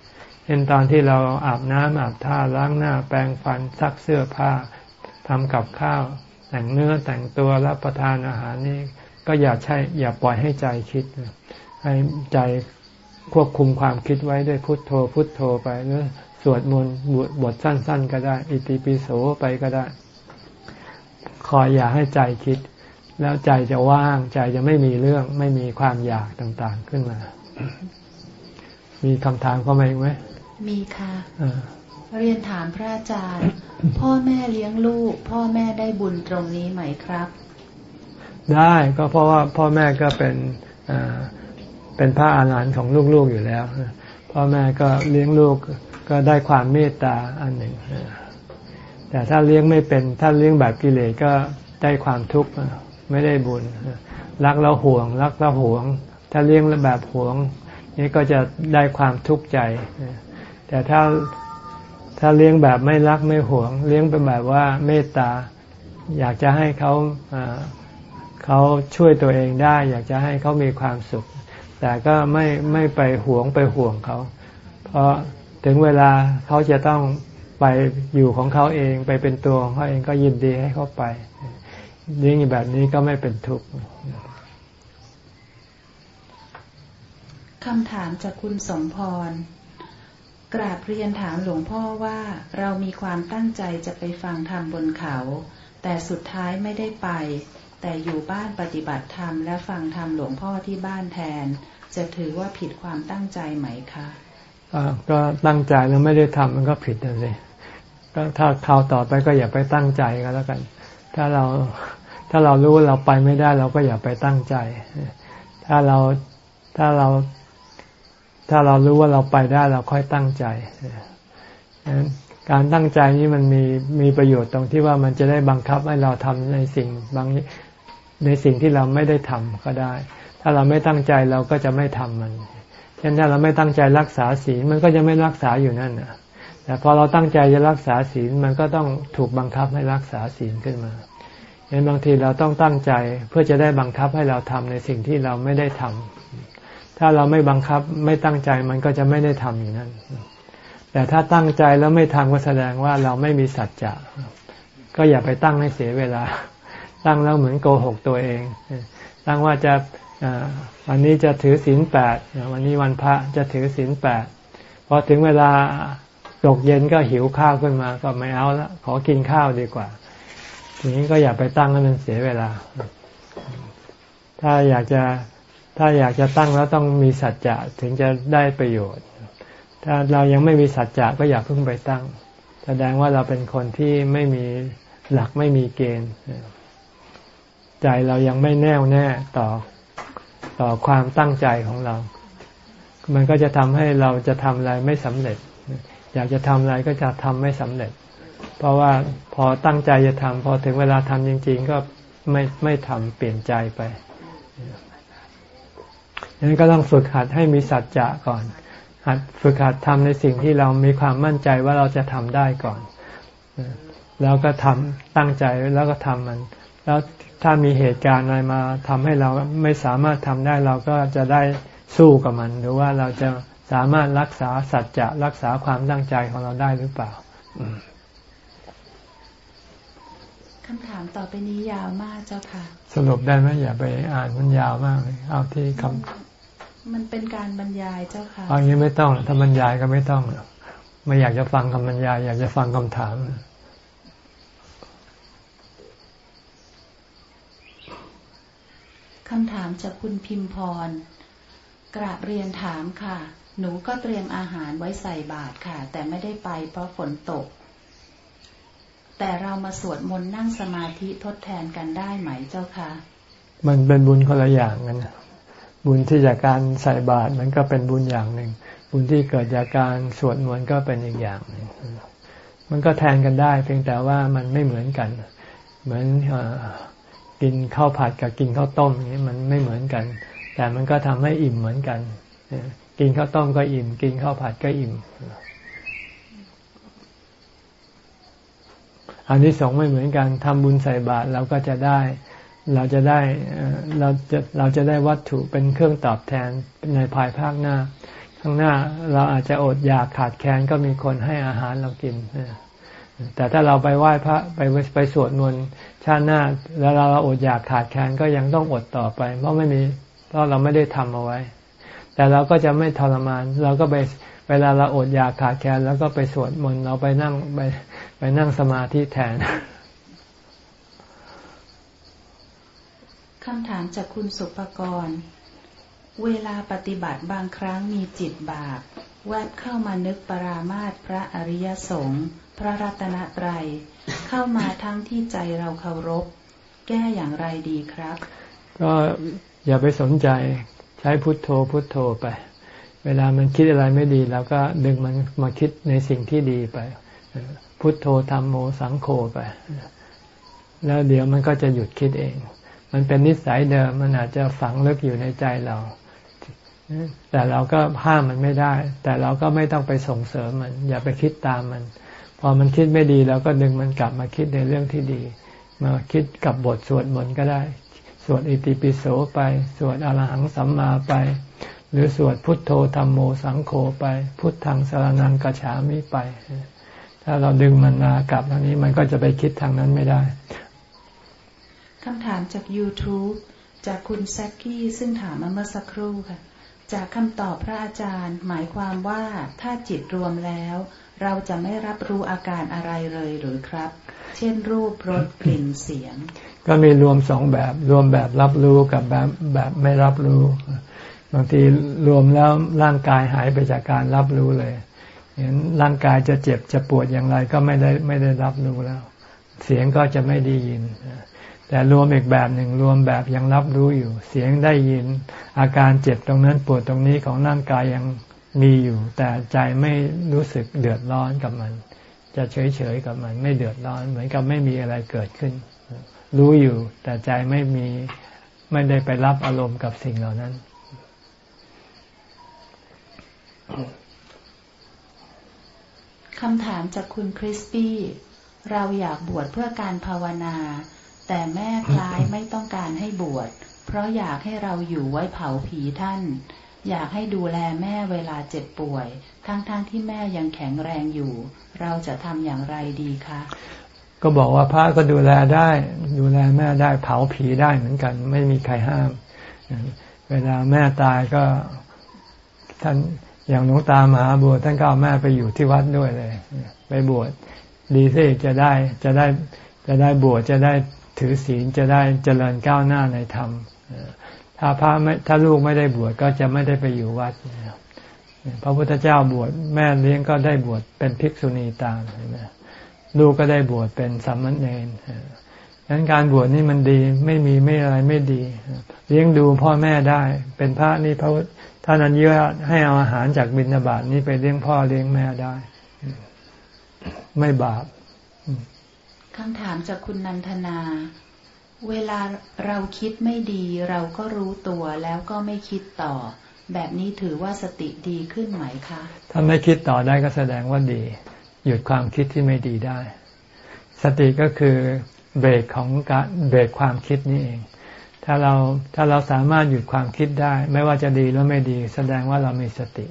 เช่นตอนที่เราอาบน้ำอาบท่าล้างหน้า แปรงฟันซักเสื้อผ้าทำกับข้าว แต่งเนื้อแต่งตัวรับประทานอาหารนี่ ก็อย่าใช่อย่าปล่อยให้ใจคิด ให้ใจควบคุมความคิดไว้ด้วยพุทโธ พุทโธไปหรือสวดมนต์บทสั้น ๆ ก็ได้ อิติปิโสไปก็ได้ คอยอย่าให้ใจคิด แล้วใจจะว่าง ใจจะไม่มีเรื่อง ไม่มีความอยากต่างๆขึ้นมา มีคำถามเข้ามาอีกไหมมีค่ะเรียนถามพระอาจารย์ พ่อแม่เลี้ยงลูก พ่อแม่ได้บุญตรงนี้ไหมครับ ได้ก็เพราะว่าพ่อแม่ก็เป็นเป็นพระอาหารหันต์ของลูกๆอยู่แล้ว พ่อแม่ก็เลี้ยงลูกก็ได้ความเมตตาอันหนึ่ง แต่ถ้าเลี้ยงไม่เป็นถ้าเลี้ยงแบบกิเลสก็ได้ความทุกข์ไม่ได้บุญ รักแล้วห่วง รักแล้วห่วง ถ้าเลี้ยงแบบห่วง นี่ก็จะได้ความทุกข์ใจ แต่ถ้าถ้าเลี้ยงแบบไม่รักไม่ห่วง เลี้ยงเป็นแบบว่าเมตตาอยากจะให้เขา เขาช่วยตัวเองได้ อยากจะให้เขามีความสุข แต่ก็ไม่ไม่ไปหวงไปห่วงเขา เพราะถึงเวลาเขาจะต้องไปอยู่ของเขาเองไปเป็นตัวของเขาเองก็ยินดีให้เขาไปเลี้ยงแบบนี้ก็ไม่เป็นทุกข์คำถามจากคุณสมพร กราบเรียนถามหลวงพ่อว่าเรามีความตั้งใจจะไปฟังธรรมบนเขา แต่สุดท้ายไม่ได้ไป แต่อยู่บ้านปฏิบัติธรรมและฟังธรรมหลวงพ่อที่บ้านแทน จะถือว่าผิดความตั้งใจไหมคะก็ตั้งใจแล้วไม่ได้ทำมันก็ผิดนะสิก็ถ้าคราวต่อไปก็อย่าไปตั้งใจก็แล้วกัน ถ้าเราถ้าเรารู้เราไปไม่ได้เราก็อย่าไปตั้งใจ ถ้าเราถ้าเรา ถ้าเรารู้ว่าเราไปได้เราค่อยตั้งใจการตั้งใจนี้มันมีมีประโยชน์ตรงที่ว่ามันจะได้บังคับให้เราทำในสิ่งบาง ในสิ่งที่เราไม่ได้ทำก็ได้ ถ้าเราไม่ตั้งใจเราก็จะไม่ทำมัน เช่นถ้าเราไม่ตั้งใจรักษาศีลมันก็จะไม่รักษาอยู่นั่นนะแต่พอเราตั้งใจจะรักษาศีลมันก็ต้องถูกบังคับให้รักษาศีลขึ้นมาเห็นบางทีเราต้องตั้งใจเพื่อจะได้บังคับให้เราทำในสิ่งที่เราไม่ได้ทำถ้าเราไม่บังคับไม่ตั้งใจมันก็จะไม่ได้ทำอยู่นั่น แต่ถ้าตั้งใจแล้วไม่ทำก็แสดงว่าเราไม่มีสัจจะ ก็อย่าไปตั้งให้เสียเวลา ตั้งแล้วเหมือนโกหกตัวเอง ตั้งว่าจะวันนี้จะถือศีลแปดวันนี้วันพระจะถือศีลแปดพอถึงเวลาตกเย็นก็หิวข้าวขึ้นมา ก็ไม่เอาละขอกินข้าวดีกว่า ทีนี้ก็อย่าไปตั้งให้มันเสียเวลา ถ้าอยากจะถ้าอยากจะตั้งแล้วต้องมีสัจจะถึงจะได้ประโยชน์ ถ้าเรายังไม่มีสัจจะก็อย่าเพิ่งไปตั้ง แสดงว่าเราเป็นคนที่ไม่มีหลักไม่มีเกณฑ์ ใจเรายังไม่แน่วแน่ต่อต่อความตั้งใจของเรา มันก็จะทำให้เราจะทำอะไรไม่สำเร็จ อยากจะทำอะไรก็จะทำไม่สำเร็จ เพราะว่าพอตั้งใจจะทำพอถึงเวลาทำจริง ๆ ก็ไม่ไม่ทำเปลี่ยนใจไปดังนั้นก็ต้องฝึกหัดให้มีสัจจะก่อน หัดฝึกหัดทำในสิ่งที่เรามีความมั่นใจว่าเราจะทำได้ก่อน แล้วก็ทำตั้งใจแล้วก็ทำมัน แล้ว ถ้ามีเหตุการณ์อะไรมาทำให้เราไม่สามารถทำได้เราก็จะได้สู้กับมัน หรือว่าเราจะสามารถรักษาสัจจะรักษาความตั้งใจของเราได้หรือเปล่าคำถามต่อไปนี้ยาวมากเจ้าค่ะ สรุปได้ไหมอย่าไปอ่านมันยาวมากเลยเอาที่คำมันเป็นการบรรยายเจ้าค่ะเอางี้ไม่ต้องถ้าบรรยายก็ไม่ต้องไม่อยากจะฟังคำบรรยาย อยากจะฟังคำถาม คำถามจากคุณพิมพร กราบเรียนถามค่ะ หนูก็เตรียมอาหารไว้ใส่บาตรค่ะ แต่ไม่ได้ไปเพราะฝนตก แต่เรามาสวดมนต์นั่งสมาธิทดแทนกันได้ไหมเจ้าคะ มันเป็นบุญคนละอย่างกันบุญที่จากการใส่บาตรมันก็เป็นบุญอย่างหนึ่ง บุญที่เกิดจากการสวดมนต์ก็เป็นอีกอย่างหนึ่งมันก็แทนกันได้ เพียงแต่ว่ามันไม่เหมือนกัน เหมือน กินข้าวผัดกับกินข้าวต้มนี้มันไม่เหมือนกัน แต่มันก็ทำให้อิ่มเหมือนกัน กินข้าวต้มก็อิ่ม กินข้าวผัดก็อิ่มอันนี้สองไม่เหมือนกันทำบุญใส่บาตรเราก็จะได้ เราจะได้เราจะเราจะได้วัตถุเป็นเครื่องตอบแทนในภายภาคหน้า ข้างหน้าเราอาจจะอดอยากขาดแคลนก็มีคนให้อาหารเรากิน แต่ถ้าเราไปไหว้พระไปไปสวดมนต์ชาติหน้า แล้วเราอดอยากขาดแคลนก็ยังต้องอดต่อไป เพราะไม่มีเพราะเราไม่ได้ทำเอาไว้ แต่เราก็จะไม่ทรมาน เราก็ไปเวลาเราอดอยากขาดแคลนแล้วก็ไปสวดมนต์เราไปนั่งไปไปนั่งสมาธิแทนคำถามจากคุณสุภกรเวลาปฏิบัติบางครั้งมีจิตบาปแวบเข้ามานึกปรามาตพระอริยสงฆ์ พระรัตนตรัยเข้ามาทั้งที่ใจเราเคารพ แก้อย่างไรดีครับ ก็อย่าไปสนใจใช้พุทโธพุทโธไป เวลามันคิดอะไรไม่ดีเราก็ดึงมันมาคิดในสิ่งที่ดีไป พุทโธธรรมโมสังโฆไป แล้วเดี๋ยวมันก็จะหยุดคิดเอง มันเป็นนิสัยเดิมมันอาจจะฝังลึกอยู่ในใจเราแต่เราก็ห้ามมันไม่ได้ แต่เราก็ไม่ต้องไปส่งเสริมมัน อย่าไปคิดตามมัน พอมันคิดไม่ดีเราก็ดึงมันกลับมาคิดในเรื่องที่ดี มาคิดกับบทสวดมนต์ก็ได้ สวดอิติปิโสไป สวดอรหังสัมมาไป หรือสวดพุทโธธรรมโมสังโฆไป พุทธังสารนังกัจฉามิไป ถ้าเราดึงมันมากลับทางนี้มันก็จะไปคิดทางนั้นไม่ได้คำถามจาก YouTube จากคุณแซกกี้ซึ่งถามมาเมื่อสักครู่ค่ะ จากคำตอบพระอาจารย์ หมายความว่าถ้าจิตรวมแล้ว เราจะไม่รับรู้อาการอะไรเลยหรือครับ เช่นรูปรสกลิ่นเสียง ก็มีรวมสองแบบ รวมแบบรับรู้กับแบบแบบไม่รับรู้ บางทีรวมแล้วร่างกายหายไปจากการรับรู้เลยเห็นร่างกายจะเจ็บจะปวดอย่างไรก็ไม่ได้ไม่ได้รับรู้แล้ว เสียงก็จะไม่ได้ยิน แต่รวมอีกแบบหนึ่งรวมแบบยังรับรู้อยู่ เสียงได้ยิน อาการเจ็บตรงนั้นปวดตรงนี้ของร่างกายยัง มีอยู่แต่ใจไม่รู้สึกเดือดร้อนกับมัน จะเฉยเฉยกับมัน ไม่เดือดร้อน เหมือนกับไม่มีอะไรเกิดขึ้น รู้อยู่แต่ใจไม่มีไม่ได้ไปรับอารมณ์กับสิ่งเหล่านั้น คำถามจากคุณคริสปี้ เราอยากบวชเพื่อการภาวนา แต่แม่คล้ายไม่ต้องการให้บวช เพราะอยากให้เราอยู่ไว้เผาผีท่าน อยากให้ดูแลแม่เวลาเจ็บป่วย ทั้งๆทที่แม่ยังแข็งแรงอยู่ เราจะทำอย่างไรดีคะ ก็บอกว่าพระก็ดูแลได้ ดูแลแม่ได้เผาผีได้เหมือนกัน ไม่มีใครห้าม เวลาแม่ตายก็ท่านอย่างหลวงตามหาบวชท่านก็เอาแม่ไปอยู่ที่วัดด้วยเลย ไปบวชดีสิจะได้จะได้จะได้บวชจะได้ถือศีลจะได้เจริญก้าวหน้าในธรรม ถ้าพระไม่ถ้าลูกไม่ได้บวชก็จะไม่ได้ไปอยู่วัดพระพุทธเจ้าบวชแม่เลี้ยงก็ได้บวชเป็นภิกษุณีตามลูกก็ได้บวชเป็นสามเณรดังนั้นการบวชนี่มันดีไม่มีไม่อะไรไม่ดี เลี้ยงดูพ่อแม่ได้ เป็นพระนี่พระท่านอนุญาตให้เอาอาหารจากบิณฑบาตนี้ไปเลี้ยงพ่อเลี้ยงแม่ได้ ไม่บาปคำถามจากคุณนันทนา เวลาเราคิดไม่ดีเราก็รู้ตัวแล้วก็ไม่คิดต่อ แบบนี้ถือว่าสติดีขึ้นไหมคะ ถ้าไม่คิดต่อได้ก็แสดงว่าดี หยุดความคิดที่ไม่ดีได้ สติก็คือเบรกของการเบรกความคิดนี่เอง ถ้าเราถ้าเราสามารถหยุดความคิดได้ ไม่ว่าจะดีหรือไม่ดี แสดงว่าเรามีสติ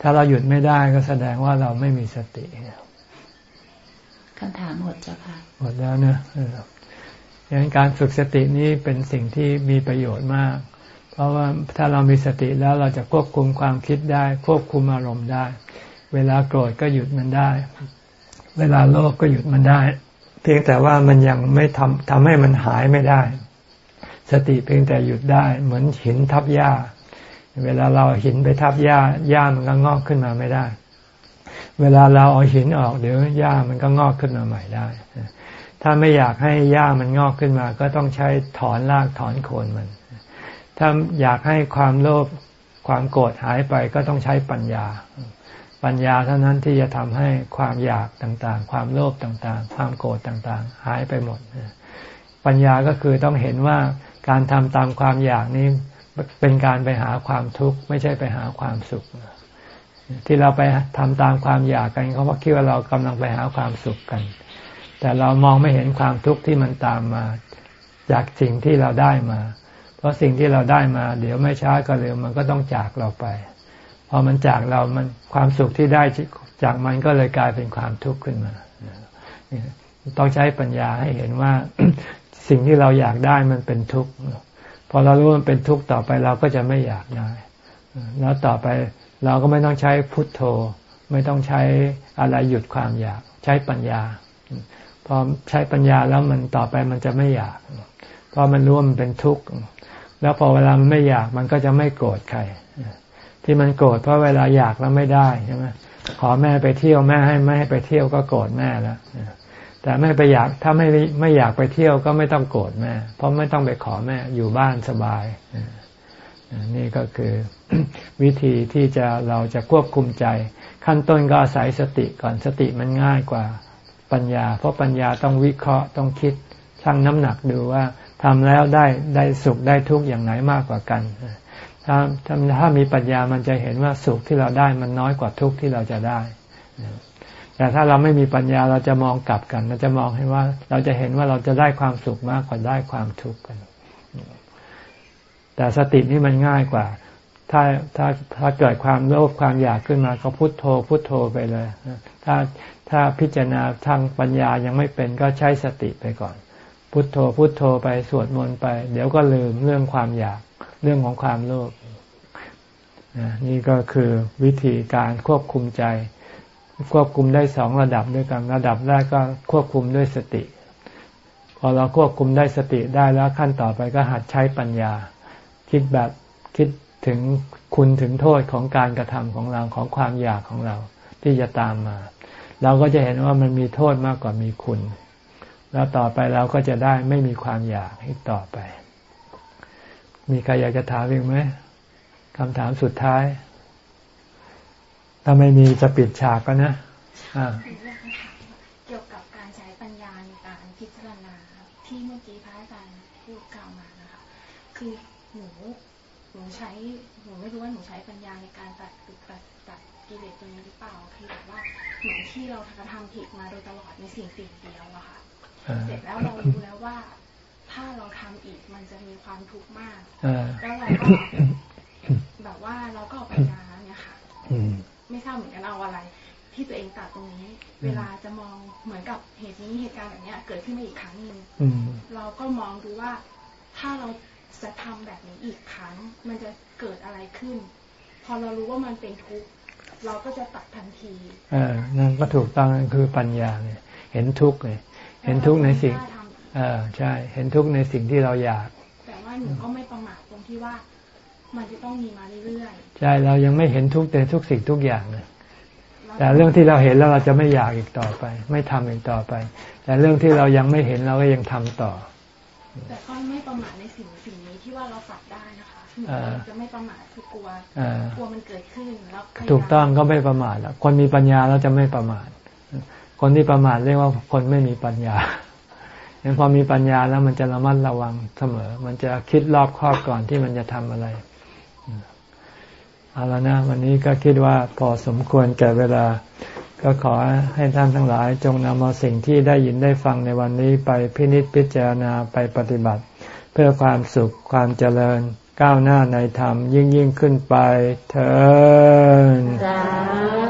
ถ้าเราหยุดไม่ได้ก็แสดงว่าเราไม่มีสติคำถามหมดจ้ะค่ะหมดแล้วเนะ ดังนั้นการฝึกสตินี้เป็นสิ่งที่มีประโยชน์มาก เพราะว่าถ้าเรามีสติแล้วเราจะควบคุมความคิดได้ ควบคุมอารมณ์ได้ เวลาโกรธก็หยุดมันได้ เวลาโลภกก็หยุดมันได้ เพียงแต่ว่ามันยังไม่ทำทำให้มันหายไม่ได้ สติเพียงแต่หยุดได้ เหมือนหินทับหญ้า เวลาเราหินไปทับหญ้าหญ้ามันก็งอกขึ้นมาไม่ได้ เวลาเราเอาหินออกเดี๋ยวหญ้ามันก็งอกขึ้นมาใหม่ได้ ถ้าไม่อยากให้หญ้ามันงอกขึ้นมา ก็ต้องใช้ถอนรากถอนโคนมัน ถ้าอยากให้ความโลภความโกรธหายไปก็ต้องใช้ปัญญา ปัญญาเท่านั้นที่จะทำให้ความอยากต่างๆ ความโลภต่างๆ ความโกรธต่างๆ หายไปหมด ปัญญาก็คือต้องเห็นว่าการทำตามความอยากนี้เป็นการไปหาความทุกข์ไม่ใช่ไปหาความสุข ที่เราไปทำตามความอยากกันเขาคิดว่าเรากำลังไปหาความสุขกัน แต่เรามองไม่เห็นความทุกข์ที่มันตามมา จากสิ่งที่เราได้มา เพราะสิ่งที่เราได้มา เดี๋ยวไม่ช้าก็เร็วมันก็ต้องจากเราไป พอมันจากเรามันความสุขที่ได้จากมันก็เลยกลายเป็นความทุกข์ขึ้นมา ต้องใช้ปัญญาให้เห็นว่าสิ่งที่เราอยากได้มันเป็นทุกข์พอเรารู้มันเป็นทุกข์ต่อไปเราก็จะไม่อยากได้ แล้วต่อไปเราก็ไม่ต้องใช้พุทโธ ไม่ต้องใช้อะไรหยุดความอยาก ใช้ปัญญา พอใช้ปัญญาแล้วมันต่อไปมันจะไม่อยากเพราะมันรู้ว่ามันเป็นทุกข์แล้วพอเวลามันไม่อยากมันก็จะไม่โกรธใครที่มันโกรธเพราะเวลาอยากแล้วไม่ได้ใช่ไหมขอแม่ไปเที่ยวแม่ให้ไม่ให้ไปเที่ยวก็โกรธแม่แล้วแต่ไม่ไปอยากถ้าไม่ไม่อยากไปเที่ยวก็ไม่ต้องโกรธแม่ เพราะไม่ต้องไปขอแม่อยู่บ้านสบายนี่ก็คือวิธีที่จะเราจะควบคุมใจ ขั้นต้นก็อาศัยสติก่อนสติมันง่ายกว่า ปัญญา เพราะปัญญาต้องวิเคราะห์ต้องคิดชั่งน้ำหนักดูว่าทำแล้วได้ได้สุขได้ทุกข์อย่างไหนมากกว่ากันถ้าถ้ามีปัญญามันจะเห็นว่าสุขที่เราได้มันน้อยกว่าทุกข์ที่เราจะได้ แต่ถ้าเราไม่มีปัญญาเราจะมองกลับกัน เราจะมองให้ว่า เราจะเห็นว่าเราจะได้ความสุขมากกว่าได้ความทุกข์กัน แต่สตินี่มันง่ายกว่า ถ้าถ้าถ้าเกิดความโลภความอยากขึ้นมาก็พุโทโธพุโทโธไปเลย ถ้าถ้าพิจารณาทางปัญญายังไม่เป็นก็ใช้สติไปก่อน พุทโธพุทโธไปสวดมนต์ไป เดี๋ยวก็ลืมเรื่องความอยากเรื่องของความโลภนี่ก็คือวิธีการควบคุมใจ ควบคุมได้สองระดับด้วยกัน ระดับแรกก็ควบคุมด้วยสติ พอเราควบคุมได้สติได้แล้วขั้นต่อไปก็หัดใช้ปัญญา คิดแบบคิดถึงคุณถึงโทษของการกระทำของเราของความอยากของเราที่จะตามมา เราก็จะเห็นว่ามันมีโทษมากกว่ามีคุณ แล้วต่อไปเราก็จะได้ไม่มีความอยากอีกต่อไป มีใครอยากจะถามอีกไหมคำถามสุดท้าย ถ้าไม่มีจะปิดฉากก็นะะเกี่ยวกับการใช้ปัญญาในการพิจารณาที่เมื่อกี้พระอาจารย์พูดกล่าวมานะคะ คือหนูหนูใช้หนูไม่รู้ว่าหนูใช้ปัญญาในการตัดตัดตัดกิเลสตัวนี้หรือเปล่า เหมือนที่เรากระทำผิดมาโดยตลอดในสิ่งสิ่งเดียวอะค่ะเสร็จแล้วเรารู้แล้วว่า ถ้าเราทำอีกมันจะมีความทุกข์มากแล้วเราก็แบบว่าเราก็เอาปัญญาเนี่ยค่ะไม่ทราบเหมือนกันเอาอะไร ที่ตัวเองตัดตรงนี้ เวลาจะมองเหมือนกับเหตุนี้เหตุการณ์แบบนี้เกิดขึ้นมาอีกครั้งหนึ่งเราก็มองดูว่า ถ้าเราจะทำแบบนี้อีกครั้ง มันจะเกิดอะไรขึ้น พอเรารู้ว่ามันเป็นทุกข์ เราก็จะตัดทันทีเออนั่นก็ถูกต้องนั่นคือปัญญาเนี่ย เห็นทุกข์เลยเห็นทุกข์ในสิ่งเออใช่ เห็นทุกข์ในสิ่งที่เราอยาก แต่ว่าหนูก็ไม่ประมาทตรงที่ว่า มันจะต้องมีมาเรื่อยๆใช่เรายังไม่เห็นทุกข์ในทุกสิ่งทุกอย่างเลยแต่เรื่องที่เราเห็นแล้วเราจะไม่อยากอีกต่อไป ไม่ทำอีกต่อไป แต่เรื่องที่เรายังไม่เห็นเราก็ยังทำต่อ แต่ก็ไม่ประมาทในสิ่งสิ่งนี้ที่ว่าเราสับได้นะคะ จะไม่ประมาทคือกลัวกลัวมันเกิดขึ้นแล้วถูกต้องก็ไม่ประมาทแล้วคนมีปัญญาแล้วจะไม่ประมาทคนที่ประมาทเรียกว่าคนไม่มีปัญญาเห็นพอมีปัญญาแล้วมันจะระมัดระวังเสมอ มันจะคิดรอบคอบก่อนที่มันจะทำอะไรเอาละนะ วันนี้ก็คิดว่าพอสมควรแก่เวลา ก็ขอให้ท่านทั้งหลาย จงนำเอาสิ่งที่ได้ยินได้ฟังในวันนี้ไปพินิจพิจารณาไปปฏิบัติ เพื่อความสุขความเจริญ ก้าวหน้าในธรรมยิ่งยิ่งขึ้นไปเถิด